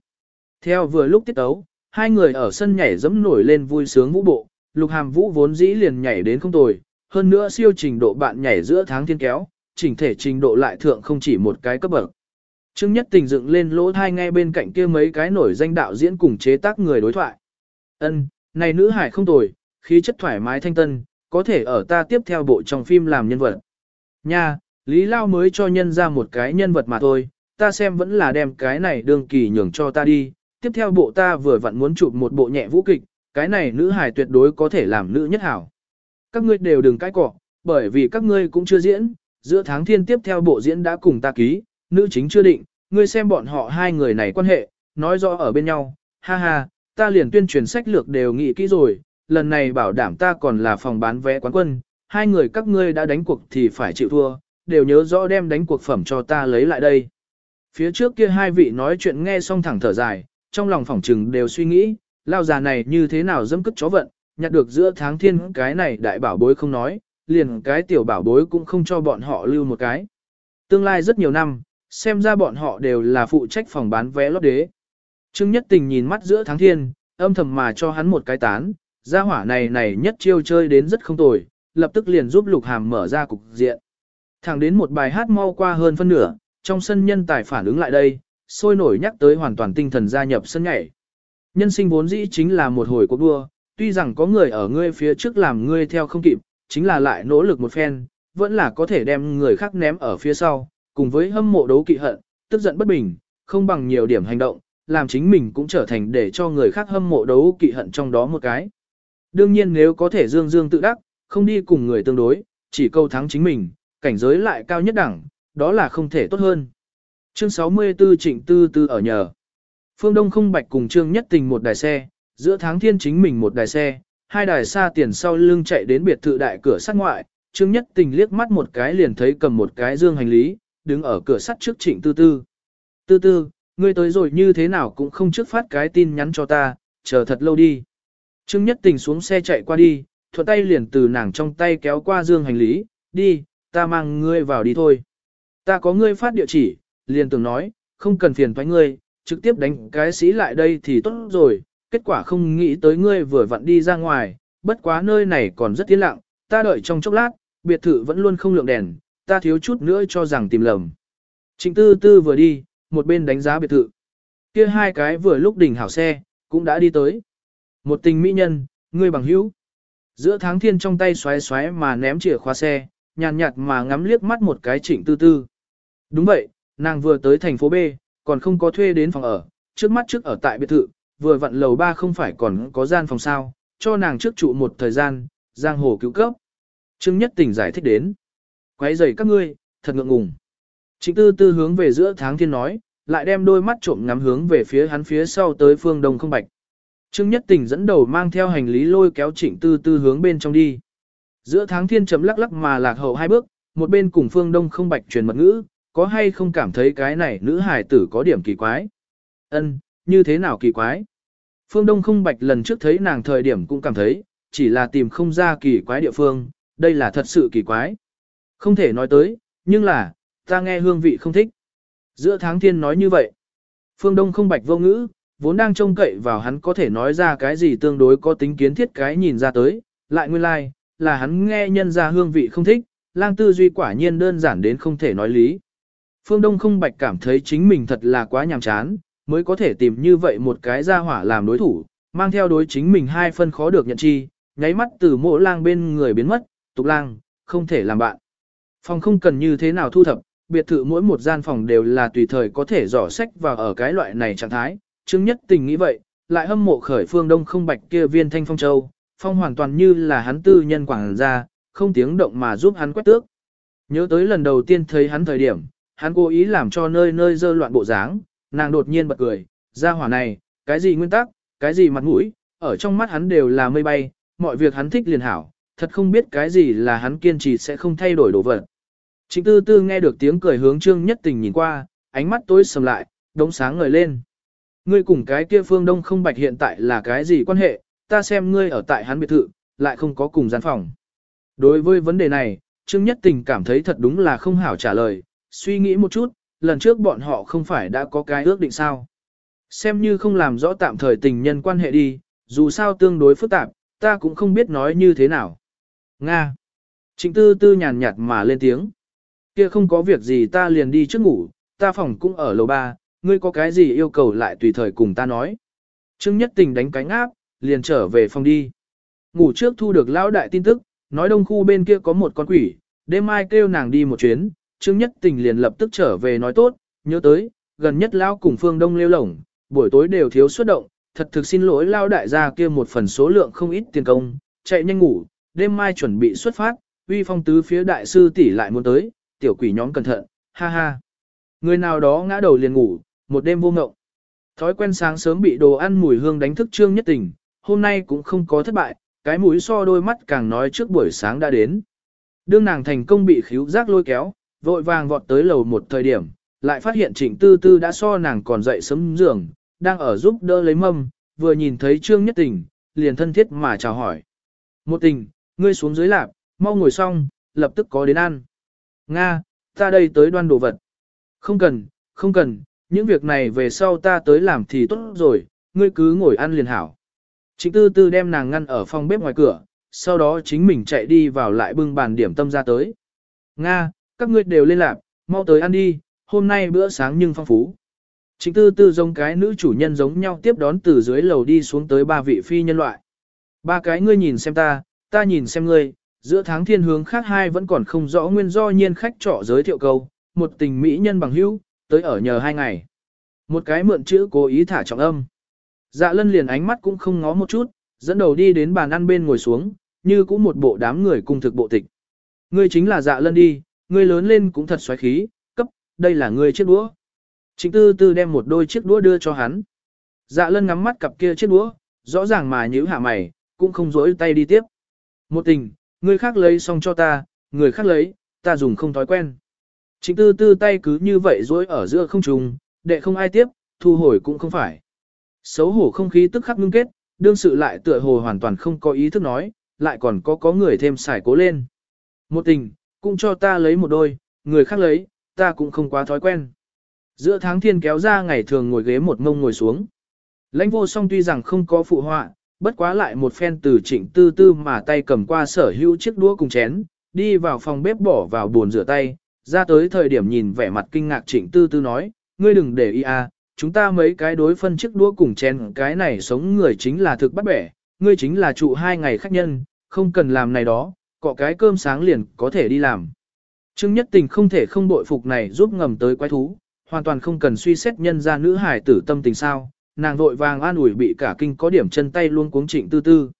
Theo vừa lúc tiết tấu, hai người ở sân nhảy dẫm nổi lên vui sướng vũ bộ, lục hàm vũ vốn dĩ liền nhảy đến không tồi, hơn nữa siêu trình độ bạn nhảy giữa tháng thiên kéo, chỉnh thể trình độ lại thượng không chỉ một cái cấp bậc. Trương Nhất Tình dựng lên lỗ thai ngay bên cạnh kia mấy cái nổi danh đạo diễn cùng chế tác người đối thoại. Ân, này nữ hải không tồi, khí chất thoải mái thanh tân, có thể ở ta tiếp theo bộ trong phim làm nhân vật. Nha, Lý Lao mới cho nhân ra một cái nhân vật mà thôi, ta xem vẫn là đem cái này đương kỳ nhường cho ta đi. Tiếp theo bộ ta vừa vặn muốn chụp một bộ nhẹ vũ kịch, cái này nữ hải tuyệt đối có thể làm nữ nhất hảo. Các ngươi đều đừng cãi cọ, bởi vì các ngươi cũng chưa diễn, giữa tháng thiên tiếp theo bộ diễn đã cùng ta ký, nữ chính chưa định, ngươi xem bọn họ hai người này quan hệ, nói rõ ở bên nhau, ha ha, ta liền tuyên truyền sách lược đều nghĩ kỹ rồi, lần này bảo đảm ta còn là phòng bán vé quán quân, hai người các ngươi đã đánh cuộc thì phải chịu thua, đều nhớ rõ đem đánh cuộc phẩm cho ta lấy lại đây. Phía trước kia hai vị nói chuyện nghe xong thẳng thở dài, trong lòng phỏng trừng đều suy nghĩ, lao già này như thế nào dâm cất chó vận, nhặt được giữa tháng thiên cái này đại bảo bối không nói, liền cái tiểu bảo bối cũng không cho bọn họ lưu một cái. Tương lai rất nhiều năm, xem ra bọn họ đều là phụ trách phòng bán vé lót đế. Trương Nhất Tình nhìn mắt giữa tháng thiên, âm thầm mà cho hắn một cái tán, gia hỏa này này nhất chiêu chơi đến rất không tồi, lập tức liền giúp Lục Hàm mở ra cục diện. Thẳng đến một bài hát mau qua hơn phân nửa, trong sân nhân tài phản ứng lại đây, sôi nổi nhắc tới hoàn toàn tinh thần gia nhập sân nhảy. Nhân sinh vốn dĩ chính là một hồi cuộc đua, tuy rằng có người ở ngươi phía trước làm ngươi theo không kịp, chính là lại nỗ lực một phen, vẫn là có thể đem người khác ném ở phía sau, cùng với hâm mộ đấu kỵ hận, tức giận bất bình, không bằng nhiều điểm hành động, làm chính mình cũng trở thành để cho người khác hâm mộ đấu kỵ hận trong đó một cái. Đương nhiên nếu có thể dương dương tự đắc, không đi cùng người tương đối, chỉ câu thắng chính mình, cảnh giới lại cao nhất đẳng, đó là không thể tốt hơn. Chương 64 Trịnh Tư Tư ở nhờ. Phương Đông không bạch cùng Trương Nhất Tình một đài xe, giữa tháng thiên chính mình một đài xe, hai đài xa tiền sau lưng chạy đến biệt thự đại cửa sắt ngoại, Trương Nhất Tình liếc mắt một cái liền thấy cầm một cái dương hành lý, đứng ở cửa sắt trước Trịnh Tư Tư. Tư Tư, ngươi tới rồi như thế nào cũng không trước phát cái tin nhắn cho ta, chờ thật lâu đi. Trương Nhất Tình xuống xe chạy qua đi, thuận tay liền từ nàng trong tay kéo qua dương hành lý, đi, ta mang ngươi vào đi thôi. Ta có ngươi phát địa chỉ, liền tưởng nói, không cần phiền thoái ngươi, trực tiếp đánh cái sĩ lại đây thì tốt rồi, kết quả không nghĩ tới ngươi vừa vặn đi ra ngoài, bất quá nơi này còn rất tiến lặng, ta đợi trong chốc lát, biệt thự vẫn luôn không lượng đèn, ta thiếu chút nữa cho rằng tìm lầm. Trịnh tư tư vừa đi, một bên đánh giá biệt thự. kia hai cái vừa lúc đỉnh hảo xe, cũng đã đi tới. Một tình mỹ nhân, ngươi bằng hữu. Giữa tháng thiên trong tay xoáy xoáy mà ném chìa khóa xe, nhàn nhạt mà ngắm liếc mắt một cái trịnh tư tư. Đúng vậy, nàng vừa tới thành phố B, còn không có thuê đến phòng ở, trước mắt trước ở tại biệt thự, vừa vặn lầu ba không phải còn có gian phòng sao, cho nàng trước trụ một thời gian, giang hồ cứu cấp. Trương Nhất Tình giải thích đến. Quấy rầy các ngươi, thật ngượng ngùng. Trịnh tư tư hướng về giữa tháng thiên nói, lại đem đôi mắt trộm ngắm hướng về phía hắn phía sau tới phương đông không bạch. Trương Nhất Tình dẫn đầu mang theo hành lý lôi kéo trịnh tư tư hướng bên trong đi. Giữa tháng thiên chấm lắc lắc mà lạc hậu hai bước, một bên cùng phương đông không bạch truyền mật ngữ, có hay không cảm thấy cái này nữ hải tử có điểm kỳ quái? Ân, như thế nào kỳ quái? Phương Đông không bạch lần trước thấy nàng thời điểm cũng cảm thấy, chỉ là tìm không ra kỳ quái địa phương, đây là thật sự kỳ quái. Không thể nói tới, nhưng là, ta nghe hương vị không thích. Giữa tháng thiên nói như vậy. Phương Đông không bạch vô ngữ, vốn đang trông cậy vào hắn có thể nói ra cái gì tương đối có tính kiến thiết cái nhìn ra tới, lại nguyên lai, like, là hắn nghe nhân ra hương vị không thích, lang tư duy quả nhiên đơn giản đến không thể nói lý. Phương Đông không bạch cảm thấy chính mình thật là quá nhàm chán, mới có thể tìm như vậy một cái gia hỏa làm đối thủ, mang theo đối chính mình hai phân khó được nhận chi, nháy mắt từ mộ lang bên người biến mất, tục lang, không thể làm bạn. Phòng không cần như thế nào thu thập, biệt thự mỗi một gian phòng đều là tùy thời có thể dò sách và ở cái loại này trạng thái, chứng nhất tình nghĩ vậy, lại hâm mộ khởi phương đông không bạch kia viên thanh phong châu, phong hoàn toàn như là hắn tư nhân quảng ra, không tiếng động mà giúp hắn quét tước. Nhớ tới lần đầu tiên thấy hắn thời điểm, hắn cố ý làm cho nơi nơi dơ loạn bộ dáng, nàng đột nhiên bật cười, ra hỏa này, cái gì nguyên tắc, cái gì mặt mũi, ở trong mắt hắn đều là mây bay, mọi việc hắn thích liền hảo, thật không biết cái gì là hắn kiên trì sẽ không thay đổi đồ vật. Trịnh tư tư nghe được tiếng cười hướng trương nhất tình nhìn qua, ánh mắt tối sầm lại, đống sáng ngời lên. Ngươi cùng cái kia phương đông không bạch hiện tại là cái gì quan hệ, ta xem ngươi ở tại hắn biệt thự, lại không có cùng gian phòng. Đối với vấn đề này, Trương Nhất Tình cảm thấy thật đúng là không hảo trả lời, suy nghĩ một chút, lần trước bọn họ không phải đã có cái ước định sao. Xem như không làm rõ tạm thời tình nhân quan hệ đi, dù sao tương đối phức tạp, ta cũng không biết nói như thế nào. Nga. Trịnh tư tư nhàn nhạt mà lên tiếng. Kia không có việc gì ta liền đi trước ngủ, ta phòng cũng ở lầu ba, ngươi có cái gì yêu cầu lại tùy thời cùng ta nói. Trương Nhất Tình đánh cánh áp, liền trở về phòng đi. Ngủ trước thu được lão đại tin tức, nói đông khu bên kia có một con quỷ, đêm mai kêu nàng đi một chuyến, Trương Nhất Tình liền lập tức trở về nói tốt, nhớ tới, gần nhất lão cùng phương đông lêu lổng, buổi tối đều thiếu xuất động, thật thực xin lỗi lão đại gia kia một phần số lượng không ít tiền công, chạy nhanh ngủ, đêm mai chuẩn bị xuất phát, uy phong tứ phía đại sư tỷ lại muốn tới, tiểu quỷ nhóm cẩn thận, ha ha. Người nào đó ngã đầu liền ngủ, một đêm vô ngộng. Thói quen sáng sớm bị đồ ăn mùi hương đánh thức Trương Nhất Tình, hôm nay cũng không có thất bại, cái mũi so đôi mắt càng nói trước buổi sáng đã đến. Đương nàng thành công bị khíu giác lôi kéo, vội vàng vọt tới lầu một thời điểm, lại phát hiện trịnh tư tư đã so nàng còn dậy sớm giường, đang ở giúp đỡ lấy mâm, vừa nhìn thấy trương nhất tình, liền thân thiết mà chào hỏi. Một tình, ngươi xuống dưới lạp, mau ngồi xong, lập tức có đến ăn. Nga, ta đây tới đoan đồ vật. Không cần, không cần, những việc này về sau ta tới làm thì tốt rồi, ngươi cứ ngồi ăn liền hảo. Trịnh tư tư đem nàng ngăn ở phòng bếp ngoài cửa, sau đó chính mình chạy đi vào lại bưng bàn điểm tâm ra tới. Nga, các ngươi đều lên lạc, mau tới ăn đi, hôm nay bữa sáng nhưng phong phú. Trịnh tư tư giống cái nữ chủ nhân giống nhau tiếp đón từ dưới lầu đi xuống tới ba vị phi nhân loại. Ba cái ngươi nhìn xem ta, ta nhìn xem ngươi, giữa tháng thiên hướng khác hai vẫn còn không rõ nguyên do nhiên khách trọ giới thiệu câu, một tình mỹ nhân bằng hữu, tới ở nhờ hai ngày. Một cái mượn chữ cố ý thả trọng âm. Dạ lân liền ánh mắt cũng không ngó một chút, dẫn đầu đi đến bàn ăn bên ngồi xuống, như cũng một bộ đám người cung thực bộ tịch. Ngươi chính là dạ lân đi, ngươi lớn lên cũng thật xoáy khí, cấp, đây là ngươi chiếc đũa. Trịnh tư tư đem một đôi chiếc đũa đưa cho hắn. Dạ lân ngắm mắt cặp kia chiếc đũa, rõ ràng mà nhíu hạ mày, cũng không dối tay đi tiếp. Một tình, Người khác lấy xong cho ta, người khác lấy, ta dùng không thói quen. Trịnh tư tư tay cứ như vậy dối ở giữa không trùng, đệ không ai tiếp, thu hồi cũng không phải. Xấu hổ không khí tức khắc ngưng kết, đương sự lại tựa hồ hoàn toàn không có ý thức nói, lại còn có có người thêm xài cố lên. Một tình, cũng cho ta lấy một đôi, người khác lấy, ta cũng không quá thói quen. Giữa tháng thiên kéo ra ngày thường ngồi ghế một mông ngồi xuống. Lãnh vô song tuy rằng không có phụ họa, bất quá lại một phen từ trịnh tư tư mà tay cầm qua sở hữu chiếc đũa cùng chén, đi vào phòng bếp bỏ vào bồn rửa tay, ra tới thời điểm nhìn vẻ mặt kinh ngạc trịnh tư tư nói, ngươi đừng để ý à, chúng ta mấy cái đối phân chiếc đũa cùng chén cái này sống người chính là thực bắt bẻ, ngươi chính là trụ hai ngày khách nhân, không cần làm này đó, cọ cái cơm sáng liền có thể đi làm. Trương Nhất Tình không thể không bội phục này giúp ngầm tới quái thú, hoàn toàn không cần suy xét nhân ra nữ hải tử tâm tình sao, nàng vội vàng an ủi bị cả kinh có điểm chân tay luôn cuống trịnh tư tư.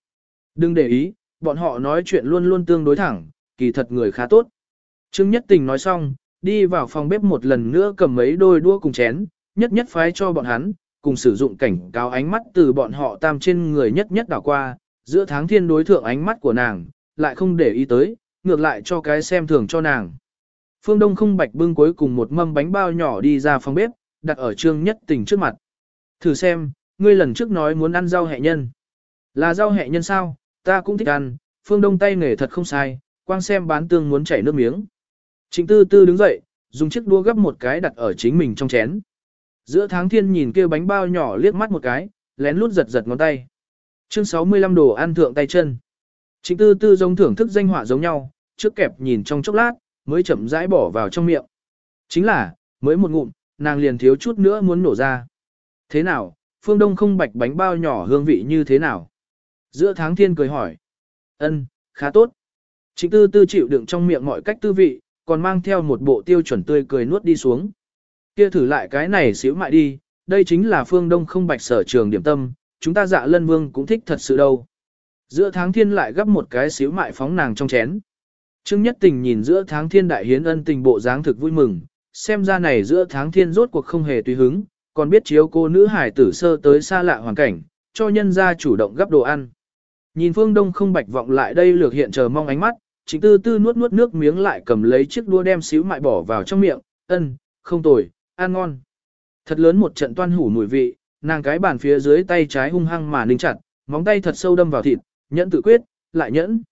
Đừng để ý, bọn họ nói chuyện luôn luôn tương đối thẳng, kỳ thật người khá tốt. Trương Nhất Tình nói xong, đi vào phòng bếp một lần nữa cầm mấy đôi đũa cùng chén, nhất nhất phái cho bọn hắn, cùng sử dụng cảnh cáo ánh mắt từ bọn họ tam trên người nhất nhất đảo qua, giữa tháng thiên đối thượng ánh mắt của nàng, lại không để ý tới, ngược lại cho cái xem thường cho nàng. Phương Đông không bạch bưng cuối cùng một mâm bánh bao nhỏ đi ra phòng bếp, đặt ở trương nhất tình trước mặt. Thử xem, ngươi lần trước nói muốn ăn rau hẹ nhân. Là rau hẹ nhân sao, ta cũng thích ăn, phương đông tay nghề thật không sai, quang xem bán tương muốn chảy nước miếng. Trịnh tư tư đứng dậy, dùng chiếc đũa gấp một cái đặt ở chính mình trong chén. Giữa tháng thiên nhìn kia bánh bao nhỏ liếc mắt một cái, lén lút giật giật ngón tay. Chương 65 đồ ăn thượng tay chân. Trịnh tư tư giống thưởng thức danh họa giống nhau, trước kẹp nhìn trong chốc lát, mới chậm rãi bỏ vào trong miệng. Chính là, mới một ngụm, nàng liền thiếu chút nữa muốn nổ ra. Thế nào, phương đông không bạch bánh bao nhỏ hương vị như thế nào? Giữa tháng thiên cười hỏi. ân khá tốt. Trịnh tư tư chịu đựng trong miệng mọi cách tư vị, còn mang theo một bộ tiêu chuẩn tươi cười nuốt đi xuống. Kia thử lại cái này xíu mại đi, đây chính là phương đông không bạch sở trường điểm tâm, chúng ta dạ lân vương cũng thích thật sự đâu. Giữa tháng thiên lại gấp một cái xíu mại phóng nàng trong chén. Trương Nhất Tình nhìn giữa tháng thiên đại hiến ân tình bộ dáng thực vui mừng, xem ra này giữa tháng thiên rốt cuộc không hề tùy hứng, còn biết chiếu cô nữ hải tử sơ tới xa lạ hoàn cảnh, cho nhân gia chủ động gấp đồ ăn. Nhìn phương đông không bạch vọng lại đây lược hiện chờ mong ánh mắt, chính tư tư nuốt nuốt nước miếng lại cầm lấy chiếc đũa đem xíu mại bỏ vào trong miệng, ân, không tồi, ăn ngon. Thật lớn một trận toan hủ mùi vị, nàng cái bàn phía dưới tay trái hung hăng mà ninh chặt, móng tay thật sâu đâm vào thịt, nhẫn tự quyết, lại nhẫn.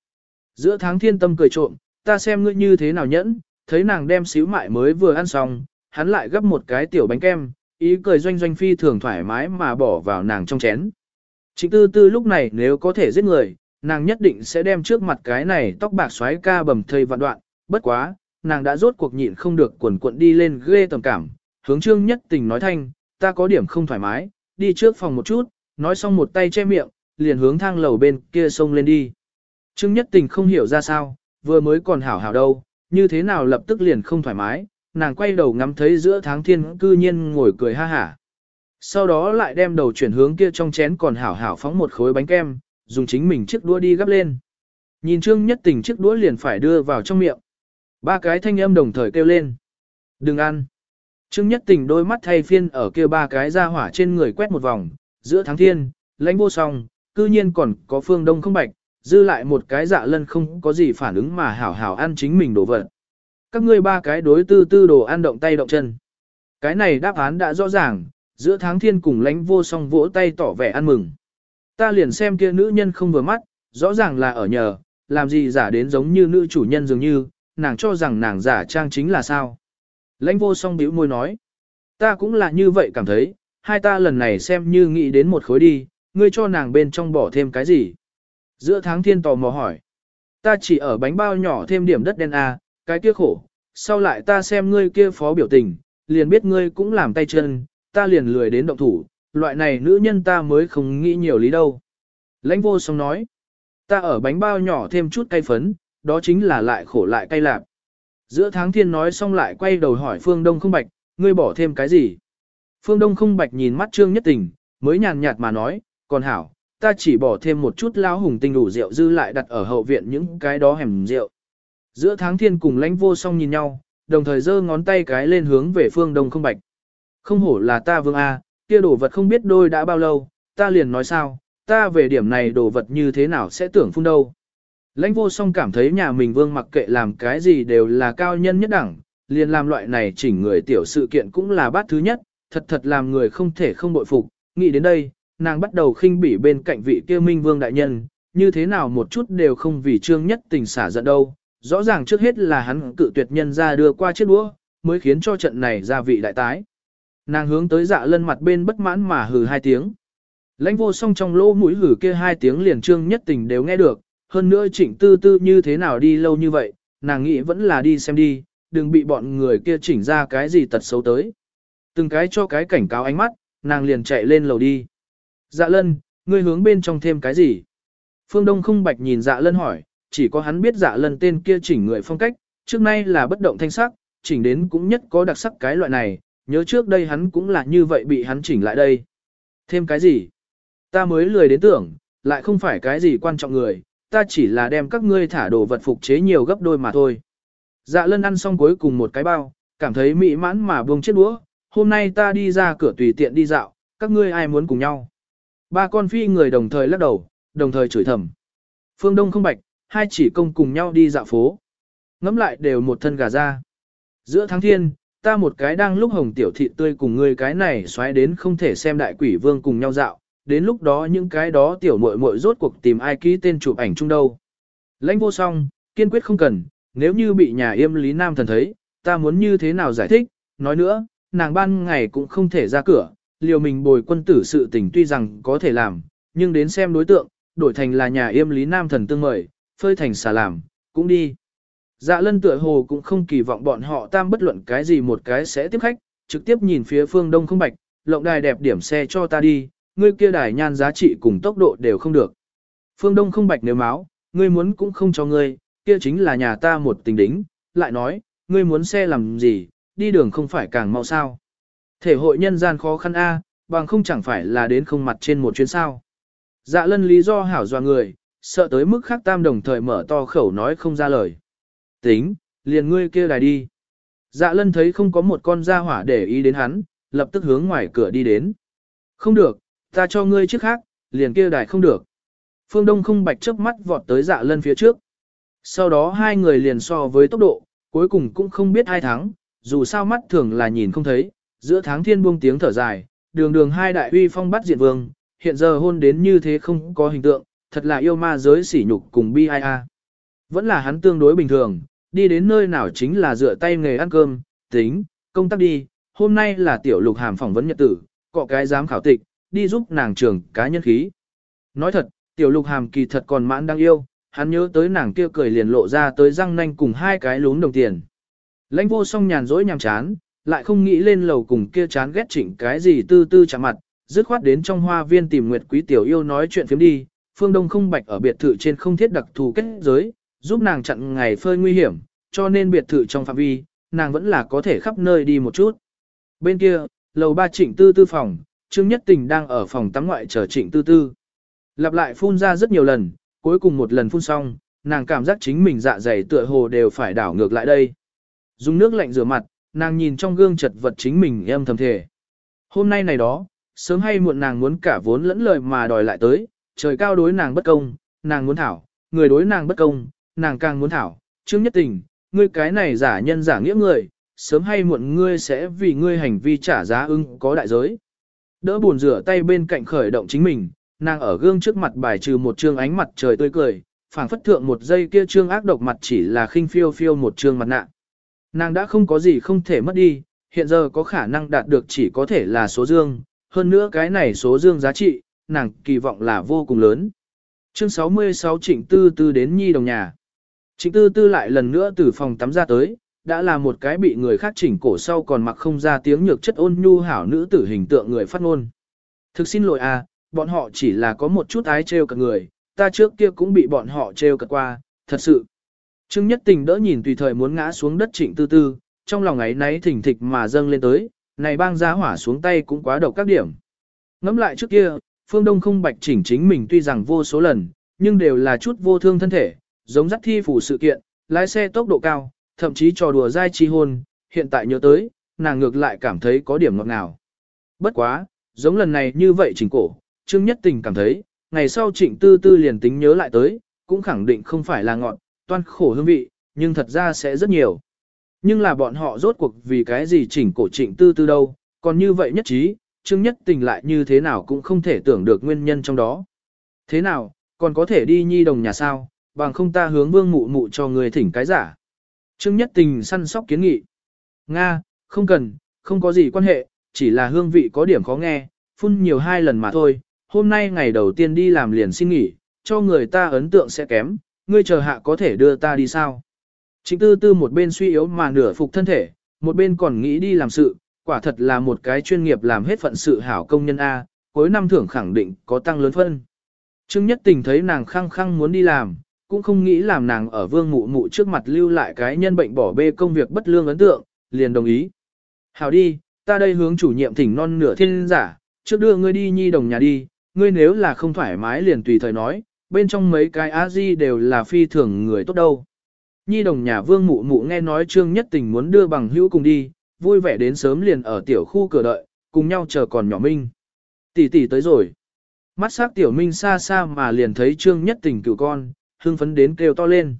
Giữa tháng thiên tâm cười trộm, ta xem ngươi như thế nào nhẫn, thấy nàng đem xíu mại mới vừa ăn xong, hắn lại gấp một cái tiểu bánh kem, ý cười doanh doanh phi thường thoải mái mà bỏ vào nàng trong chén. Trịnh tư tư lúc này nếu có thể giết người, nàng nhất định sẽ đem trước mặt cái này tóc bạc xoáy ca bầm thây vạn đoạn, bất quá, nàng đã rốt cuộc nhịn không được quần cuộn đi lên ghê tầm cảm, hướng trương nhất tình nói thanh, ta có điểm không thoải mái, đi trước phòng một chút, nói xong một tay che miệng, liền hướng thang lầu bên kia xông lên đi. Trương nhất tình không hiểu ra sao, vừa mới còn hảo hảo đâu, như thế nào lập tức liền không thoải mái, nàng quay đầu ngắm thấy giữa tháng thiên cư nhiên ngồi cười ha hả. Sau đó lại đem đầu chuyển hướng kia trong chén còn hảo hảo phóng một khối bánh kem, dùng chính mình chiếc đũa đi gấp lên. Nhìn Trương Nhất Tình chiếc đũa liền phải đưa vào trong miệng. Ba cái thanh âm đồng thời kêu lên. Đừng ăn. Trương Nhất Tình đôi mắt thay phiên ở kia ba cái ra hỏa trên người quét một vòng, giữa tháng thiên, lãnh vô song, cư nhiên còn có phương đông không bạch, dư lại một cái dạ lân không có gì phản ứng mà hảo hảo ăn chính mình đổ vật. Các ngươi ba cái đối tư tư đồ ăn động tay động chân. Cái này đáp án đã rõ ràng, giữa tháng thiên cùng lãnh vô song vỗ tay tỏ vẻ ăn mừng. Ta liền xem kia nữ nhân không vừa mắt, rõ ràng là ở nhờ, làm gì giả đến giống như nữ chủ nhân dường như, nàng cho rằng nàng giả trang chính là sao. Lãnh vô song bĩu môi nói, ta cũng là như vậy cảm thấy, hai ta lần này xem như nghĩ đến một khối đi, ngươi cho nàng bên trong bỏ thêm cái gì. Giữa tháng thiên tò mò hỏi, ta chỉ ở bánh bao nhỏ thêm điểm đất đen à, cái kia khổ, sau lại ta xem ngươi kia phó biểu tình, liền biết ngươi cũng làm tay chân, ta liền lười đến động thủ, loại này nữ nhân ta mới không nghĩ nhiều lý đâu. Lãnh vô song nói, ta ở bánh bao nhỏ thêm chút cay phấn, đó chính là lại khổ lại cay lạp. Giữa tháng thiên nói xong lại quay đầu hỏi Phương Đông không bạch, ngươi bỏ thêm cái gì? Phương Đông không bạch nhìn mắt trương nhất tình, mới nhàn nhạt mà nói, còn hảo, ta chỉ bỏ thêm một chút lao hùng tinh đủ rượu dư lại đặt ở hậu viện những cái đó hẻm rượu. Giữa tháng thiên cùng lãnh vô song nhìn nhau, đồng thời giơ ngón tay cái lên hướng về phương đông không bạch. Không hổ là ta vương A, kia đồ vật không biết đôi đã bao lâu, ta liền nói sao, ta về điểm này đồ vật như thế nào sẽ tưởng phun đâu. Lãnh vô song cảm thấy nhà mình vương mặc kệ làm cái gì đều là cao nhân nhất đẳng, liền làm loại này chỉnh người tiểu sự kiện cũng là bát thứ nhất, thật thật làm người không thể không bội phục, nghĩ đến đây, nàng bắt đầu khinh bỉ bên cạnh vị kia minh vương đại nhân, như thế nào một chút đều không vì trương nhất tình xả giận đâu, rõ ràng trước hết là hắn cự tuyệt nhân ra đưa qua chiếc đũa, mới khiến cho trận này ra vị đại tái. Nàng hướng tới dạ lân mặt bên bất mãn mà hừ hai tiếng. Lãnh vô song trong lỗ mũi hử kia hai tiếng liền trương nhất tình đều nghe được, hơn nữa trịnh tư tư như thế nào đi lâu như vậy, nàng nghĩ vẫn là đi xem đi, đừng bị bọn người kia chỉnh ra cái gì tật xấu tới. Từng cái cho cái cảnh cáo ánh mắt, nàng liền chạy lên lầu đi. Dạ lân, ngươi hướng bên trong thêm cái gì? Phương Đông không bạch nhìn dạ lân hỏi, chỉ có hắn biết dạ lần tên kia chỉnh người phong cách, trước nay là bất động thanh sắc, chỉnh đến cũng nhất có đặc sắc cái loại này, nhớ trước đây hắn cũng là như vậy bị hắn chỉnh lại đây. Thêm cái gì? Ta mới lười đến tưởng, lại không phải cái gì quan trọng người, ta chỉ là đem các ngươi thả đồ vật phục chế nhiều gấp đôi mà thôi. Dạ lân ăn xong cuối cùng một cái bao, cảm thấy mỹ mãn mà buông chiếc đũa, hôm nay ta đi ra cửa tùy tiện đi dạo, các ngươi ai muốn cùng nhau. Ba con phi người đồng thời lắc đầu, đồng thời chửi thầm. Phương Đông không bạch, hai chỉ công cùng nhau đi dạo phố. Ngắm lại đều một thân gà ra. Giữa tháng thiên, ta một cái đang lúc hồng tiểu thị tươi cùng ngươi cái này xoáy đến không thể xem đại quỷ vương cùng nhau dạo, đến lúc đó những cái đó tiểu muội muội rốt cuộc tìm ai ký tên chụp ảnh chung đâu. Lãnh vô song, kiên quyết không cần, nếu như bị nhà yêm Lý Nam thần thấy, ta muốn như thế nào giải thích, nói nữa, nàng ban ngày cũng không thể ra cửa, liều mình bồi quân tử sự tình tuy rằng có thể làm, nhưng đến xem đối tượng, đổi thành là nhà yêm Lý Nam thần tương mời, phơi thành xà làm, cũng đi. Dạ lân tựa hồ cũng không kỳ vọng bọn họ tam bất luận cái gì một cái sẽ tiếp khách, trực tiếp nhìn phía phương đông không bạch, lộng đài đẹp điểm xe cho ta đi, ngươi kia đài nhan giá trị cùng tốc độ đều không được. Phương đông không bạch nếu máu, ngươi muốn cũng không cho ngươi, kia chính là nhà ta một tình đính, lại nói, ngươi muốn xe làm gì, đi đường không phải càng mau sao. Thể hội nhân gian khó khăn A, bằng không chẳng phải là đến không mặt trên một chuyến sao. Dạ lân lý do hảo doa người, sợ tới mức khác tam đồng thời mở to khẩu nói không ra lời. Tính, liền ngươi kia đài đi. Dạ lân thấy không có một con gia hỏa để ý đến hắn, lập tức hướng ngoài cửa đi đến. Không được, ta cho ngươi trước khác, liền kia đài không được. Phương Đông không bạch chớp mắt vọt tới dạ lân phía trước. Sau đó hai người liền so với tốc độ, cuối cùng cũng không biết ai thắng, dù sao mắt thường là nhìn không thấy, giữa tháng thiên buông tiếng thở dài, đường đường hai đại uy phong bắt diện vương, hiện giờ hôn đến như thế không có hình tượng, thật là yêu ma giới sỉ nhục cùng bi ai a. Vẫn là hắn tương đối bình thường, đi đến nơi nào chính là dựa tay nghề ăn cơm, tính, công tác đi, hôm nay là tiểu lục hàm phỏng vấn nhật tử, cọ cái dám khảo tịch, đi giúp nàng trưởng cá nhân khí. Nói thật, tiểu lục hàm kỳ thật còn mãn đang yêu, hắn nhớ tới nàng kia cười liền lộ ra tới răng nanh cùng hai cái lún đồng tiền. Lãnh vô song nhàn rỗi nhàm chán, lại không nghĩ lên lầu cùng kia chán ghét chỉnh cái gì tư tư chạm mặt, dứt khoát đến trong hoa viên tìm nguyệt quý tiểu yêu nói chuyện phiếm đi, phương đông không bạch ở biệt thự trên không thiết đặc thù kết giới, giúp nàng chặn ngày phơi nguy hiểm, cho nên biệt thự trong phạm vi, nàng vẫn là có thể khắp nơi đi một chút. Bên kia, lầu ba trịnh tư tư phòng, Trương Nhất Tình đang ở phòng tắm ngoại chờ trịnh tư tư. Lặp lại phun ra rất nhiều lần, cuối cùng một lần phun xong, nàng cảm giác chính mình dạ dày tựa hồ đều phải đảo ngược lại đây. Dùng nước lạnh rửa mặt, nàng nhìn trong gương chật vật chính mình em thầm thể. Hôm nay này đó, sớm hay muộn nàng muốn cả vốn lẫn lời mà đòi lại tới, trời cao đối nàng bất công, nàng muốn thảo, người đối nàng bất công, nàng càng muốn thảo, Trương Nhất Tình, ngươi cái này giả nhân giả nghĩa người, sớm hay muộn ngươi sẽ vì ngươi hành vi trả giá ưng có đại giới. Đỡ buồn rửa tay bên cạnh khởi động chính mình, nàng ở gương trước mặt bài trừ một trương ánh mặt trời tươi cười, phảng phất thượng một giây kia trương ác độc mặt chỉ là khinh phiêu phiêu một trương mặt nạ. Nàng đã không có gì không thể mất đi, hiện giờ có khả năng đạt được chỉ có thể là số dương, hơn nữa cái này số dương giá trị, nàng kỳ vọng là vô cùng lớn. Chương 66 Trịnh Tư Tư đến Nhi đồng nhà. Trịnh Tư Tư lại lần nữa từ phòng tắm ra tới, đã là một cái bị người khác chỉnh cổ sau còn mặc không ra tiếng nhược chất ôn nhu hảo nữ tử hình tượng người phát ngôn. Thực xin lỗi à, bọn họ chỉ là có một chút ái trêu cả người, ta trước kia cũng bị bọn họ trêu cả qua, thật sự. Trương Nhất Tình đỡ nhìn tùy thời muốn ngã xuống đất trịnh tư tư, trong lòng ấy náy thỉnh thịch mà dâng lên tới, này bang giá hỏa xuống tay cũng quá độc các điểm. Ngắm lại trước kia, Phương Đông không bạch chỉnh chính mình tuy rằng vô số lần, nhưng đều là chút vô thương thân thể, giống dắt thi phủ sự kiện, lái xe tốc độ cao, thậm chí trò đùa dai chi hôn, hiện tại nhớ tới, nàng ngược lại cảm thấy có điểm ngọt ngào. Bất quá, giống lần này như vậy chỉnh cổ, Trương Nhất Tình cảm thấy, ngày sau trịnh tư tư liền tính nhớ lại tới, cũng khẳng định không phải là ngọt, toan khổ hương vị, nhưng thật ra sẽ rất nhiều. Nhưng là bọn họ rốt cuộc vì cái gì chỉnh cổ trịnh tư tư đâu, còn như vậy nhất trí, Trương Nhất Tình lại như thế nào cũng không thể tưởng được nguyên nhân trong đó. Thế nào, còn có thể đi nhi đồng nhà sao, bằng không ta hướng vương mụ mụ cho người thỉnh cái giả. Trương Nhất Tình săn sóc kiến nghị. Nga, không cần, không có gì quan hệ, chỉ là hương vị có điểm khó nghe, phun nhiều hai lần mà thôi. Hôm nay ngày đầu tiên đi làm liền xin nghỉ, cho người ta ấn tượng sẽ kém, ngươi chờ hạ có thể đưa ta đi sao. Trịnh tư tư một bên suy yếu mà nửa phục thân thể, một bên còn nghĩ đi làm sự, quả thật là một cái chuyên nghiệp làm hết phận sự hảo công nhân A, cuối năm thưởng khẳng định có tăng lớn phân. Trương Nhất Tình thấy nàng khăng khăng muốn đi làm, cũng không nghĩ làm nàng ở vương mụ mụ trước mặt lưu lại cái nhân bệnh bỏ bê công việc bất lương ấn tượng, liền đồng ý. Hảo đi, ta đây hướng chủ nhiệm thỉnh non nửa thiên giả, trước đưa ngươi đi nhi đồng nhà đi, ngươi nếu là không thoải mái liền tùy thời nói, bên trong mấy cái á di đều là phi thường người tốt đâu. Nhi đồng nhà vương mụ mụ nghe nói trương nhất tình muốn đưa bằng hữu cùng đi, vui vẻ đến sớm liền ở tiểu khu cửa đợi, cùng nhau chờ còn nhỏ minh. Tỷ tỷ tới rồi. Mắt sắc tiểu minh xa xa mà liền thấy trương nhất tình cựu con, hưng phấn đến kêu to lên.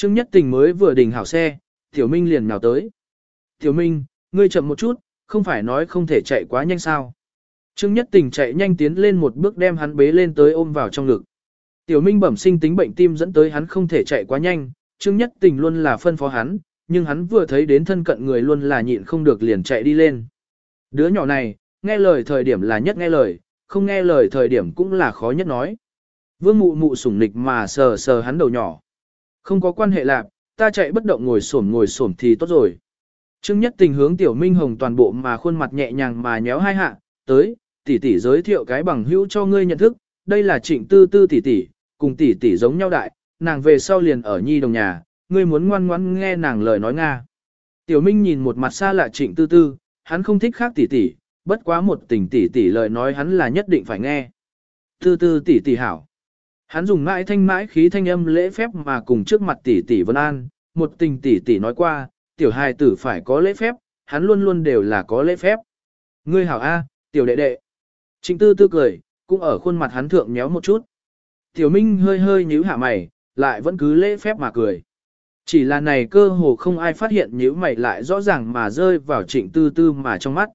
Trương Nhất Tình mới vừa đình hảo xe, Tiểu Minh liền nào tới. Tiểu Minh, ngươi chậm một chút, không phải nói không thể chạy quá nhanh sao. Trương Nhất Tình chạy nhanh tiến lên một bước đem hắn bế lên tới ôm vào trong ngực. Tiểu Minh bẩm sinh tính bệnh tim dẫn tới hắn không thể chạy quá nhanh, Trương Nhất Tình luôn là phân phó hắn, nhưng hắn vừa thấy đến thân cận người luôn là nhịn không được liền chạy đi lên. Đứa nhỏ này, nghe lời thời điểm là nhất nghe lời, không nghe lời thời điểm cũng là khó nhất nói. Vương mụ mụ sủng nịch mà sờ sờ hắn đầu nhỏ. Không có quan hệ lạc, ta chạy bất động ngồi xổm ngồi xổm thì tốt rồi. Trương Nhất Tình hướng Tiểu Minh Hồng toàn bộ mà khuôn mặt nhẹ nhàng mà nhéo hai hạ, tới, tỷ tỷ giới thiệu cái bằng hữu cho ngươi nhận thức, đây là Trịnh Tư Tư tỷ tỷ, cùng tỷ tỷ giống nhau đại, nàng về sau liền ở nhi đồng nhà, ngươi muốn ngoan ngoãn nghe nàng lời nói nga. Tiểu Minh nhìn một mặt xa lạ Trịnh Tư Tư, hắn không thích khác tỷ tỷ, bất quá một tình tỷ tỷ lời nói hắn là nhất định phải nghe. Tư Tư tỷ tỷ hảo. Hắn dùng mãi thanh mãi khí thanh âm lễ phép mà cùng trước mặt tỷ tỷ Vân An, một tình tỷ tỷ nói qua, tiểu hài tử phải có lễ phép, hắn luôn luôn đều là có lễ phép. Ngươi hảo A, tiểu đệ đệ. Trịnh tư tư cười, cũng ở khuôn mặt hắn thượng nhéo một chút. Tiểu Minh hơi hơi nhíu hạ mày, lại vẫn cứ lễ phép mà cười. Chỉ là này cơ hồ không ai phát hiện nhíu mày lại rõ ràng mà rơi vào trịnh tư tư mà trong mắt.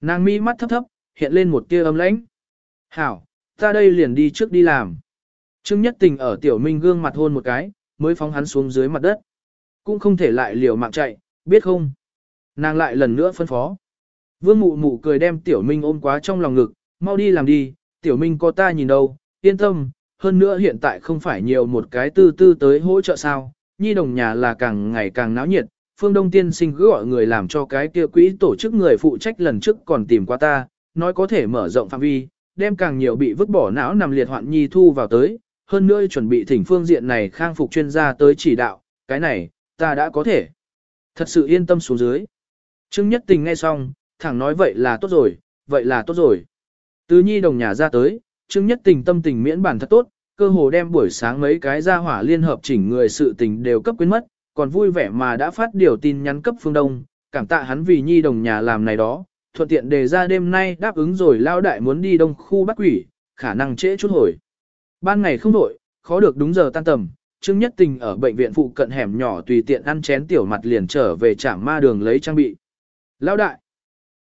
Nàng mi mắt thấp thấp, hiện lên một tia âm lãnh. Hảo, ta đây liền đi trước đi làm. Trương Nhất Tình ở Tiểu Minh gương mặt hôn một cái, mới phóng hắn xuống dưới mặt đất. Cũng không thể lại liều mạng chạy, biết không? Nàng lại lần nữa phân phó. Vương mụ mụ cười đem Tiểu Minh ôm quá trong lòng ngực, mau đi làm đi, Tiểu Minh có ta nhìn đâu, yên tâm, hơn nữa hiện tại không phải nhiều một cái tư tư tới hỗ trợ sao, nhi đồng nhà là càng ngày càng náo nhiệt, phương đông tiên sinh cứ gọi người làm cho cái kia quỹ tổ chức người phụ trách lần trước còn tìm qua ta, nói có thể mở rộng phạm vi, đem càng nhiều bị vứt bỏ não nằm liệt hoạn nhi thu vào tới, hơn nữa chuẩn bị thỉnh phương diện này khang phục chuyên gia tới chỉ đạo, cái này, ta đã có thể. Thật sự yên tâm xuống dưới. Trương Nhất Tình nghe xong, thẳng nói vậy là tốt rồi, vậy là tốt rồi. Từ nhi đồng nhà ra tới, Trương Nhất Tình tâm tình miễn bản thật tốt, cơ hồ đem buổi sáng mấy cái ra hỏa liên hợp chỉnh người sự tình đều cấp quyến mất, còn vui vẻ mà đã phát điều tin nhắn cấp phương đông, cảm tạ hắn vì nhi đồng nhà làm này đó, thuận tiện đề ra đêm nay đáp ứng rồi lao đại muốn đi đông khu bắt quỷ, khả năng trễ chút hồi. Ban ngày không đổi, khó được đúng giờ tan tầm, Trương Nhất Tình ở bệnh viện phụ cận hẻm nhỏ tùy tiện ăn chén tiểu mặt liền trở về trạm ma đường lấy trang bị. Lão đại,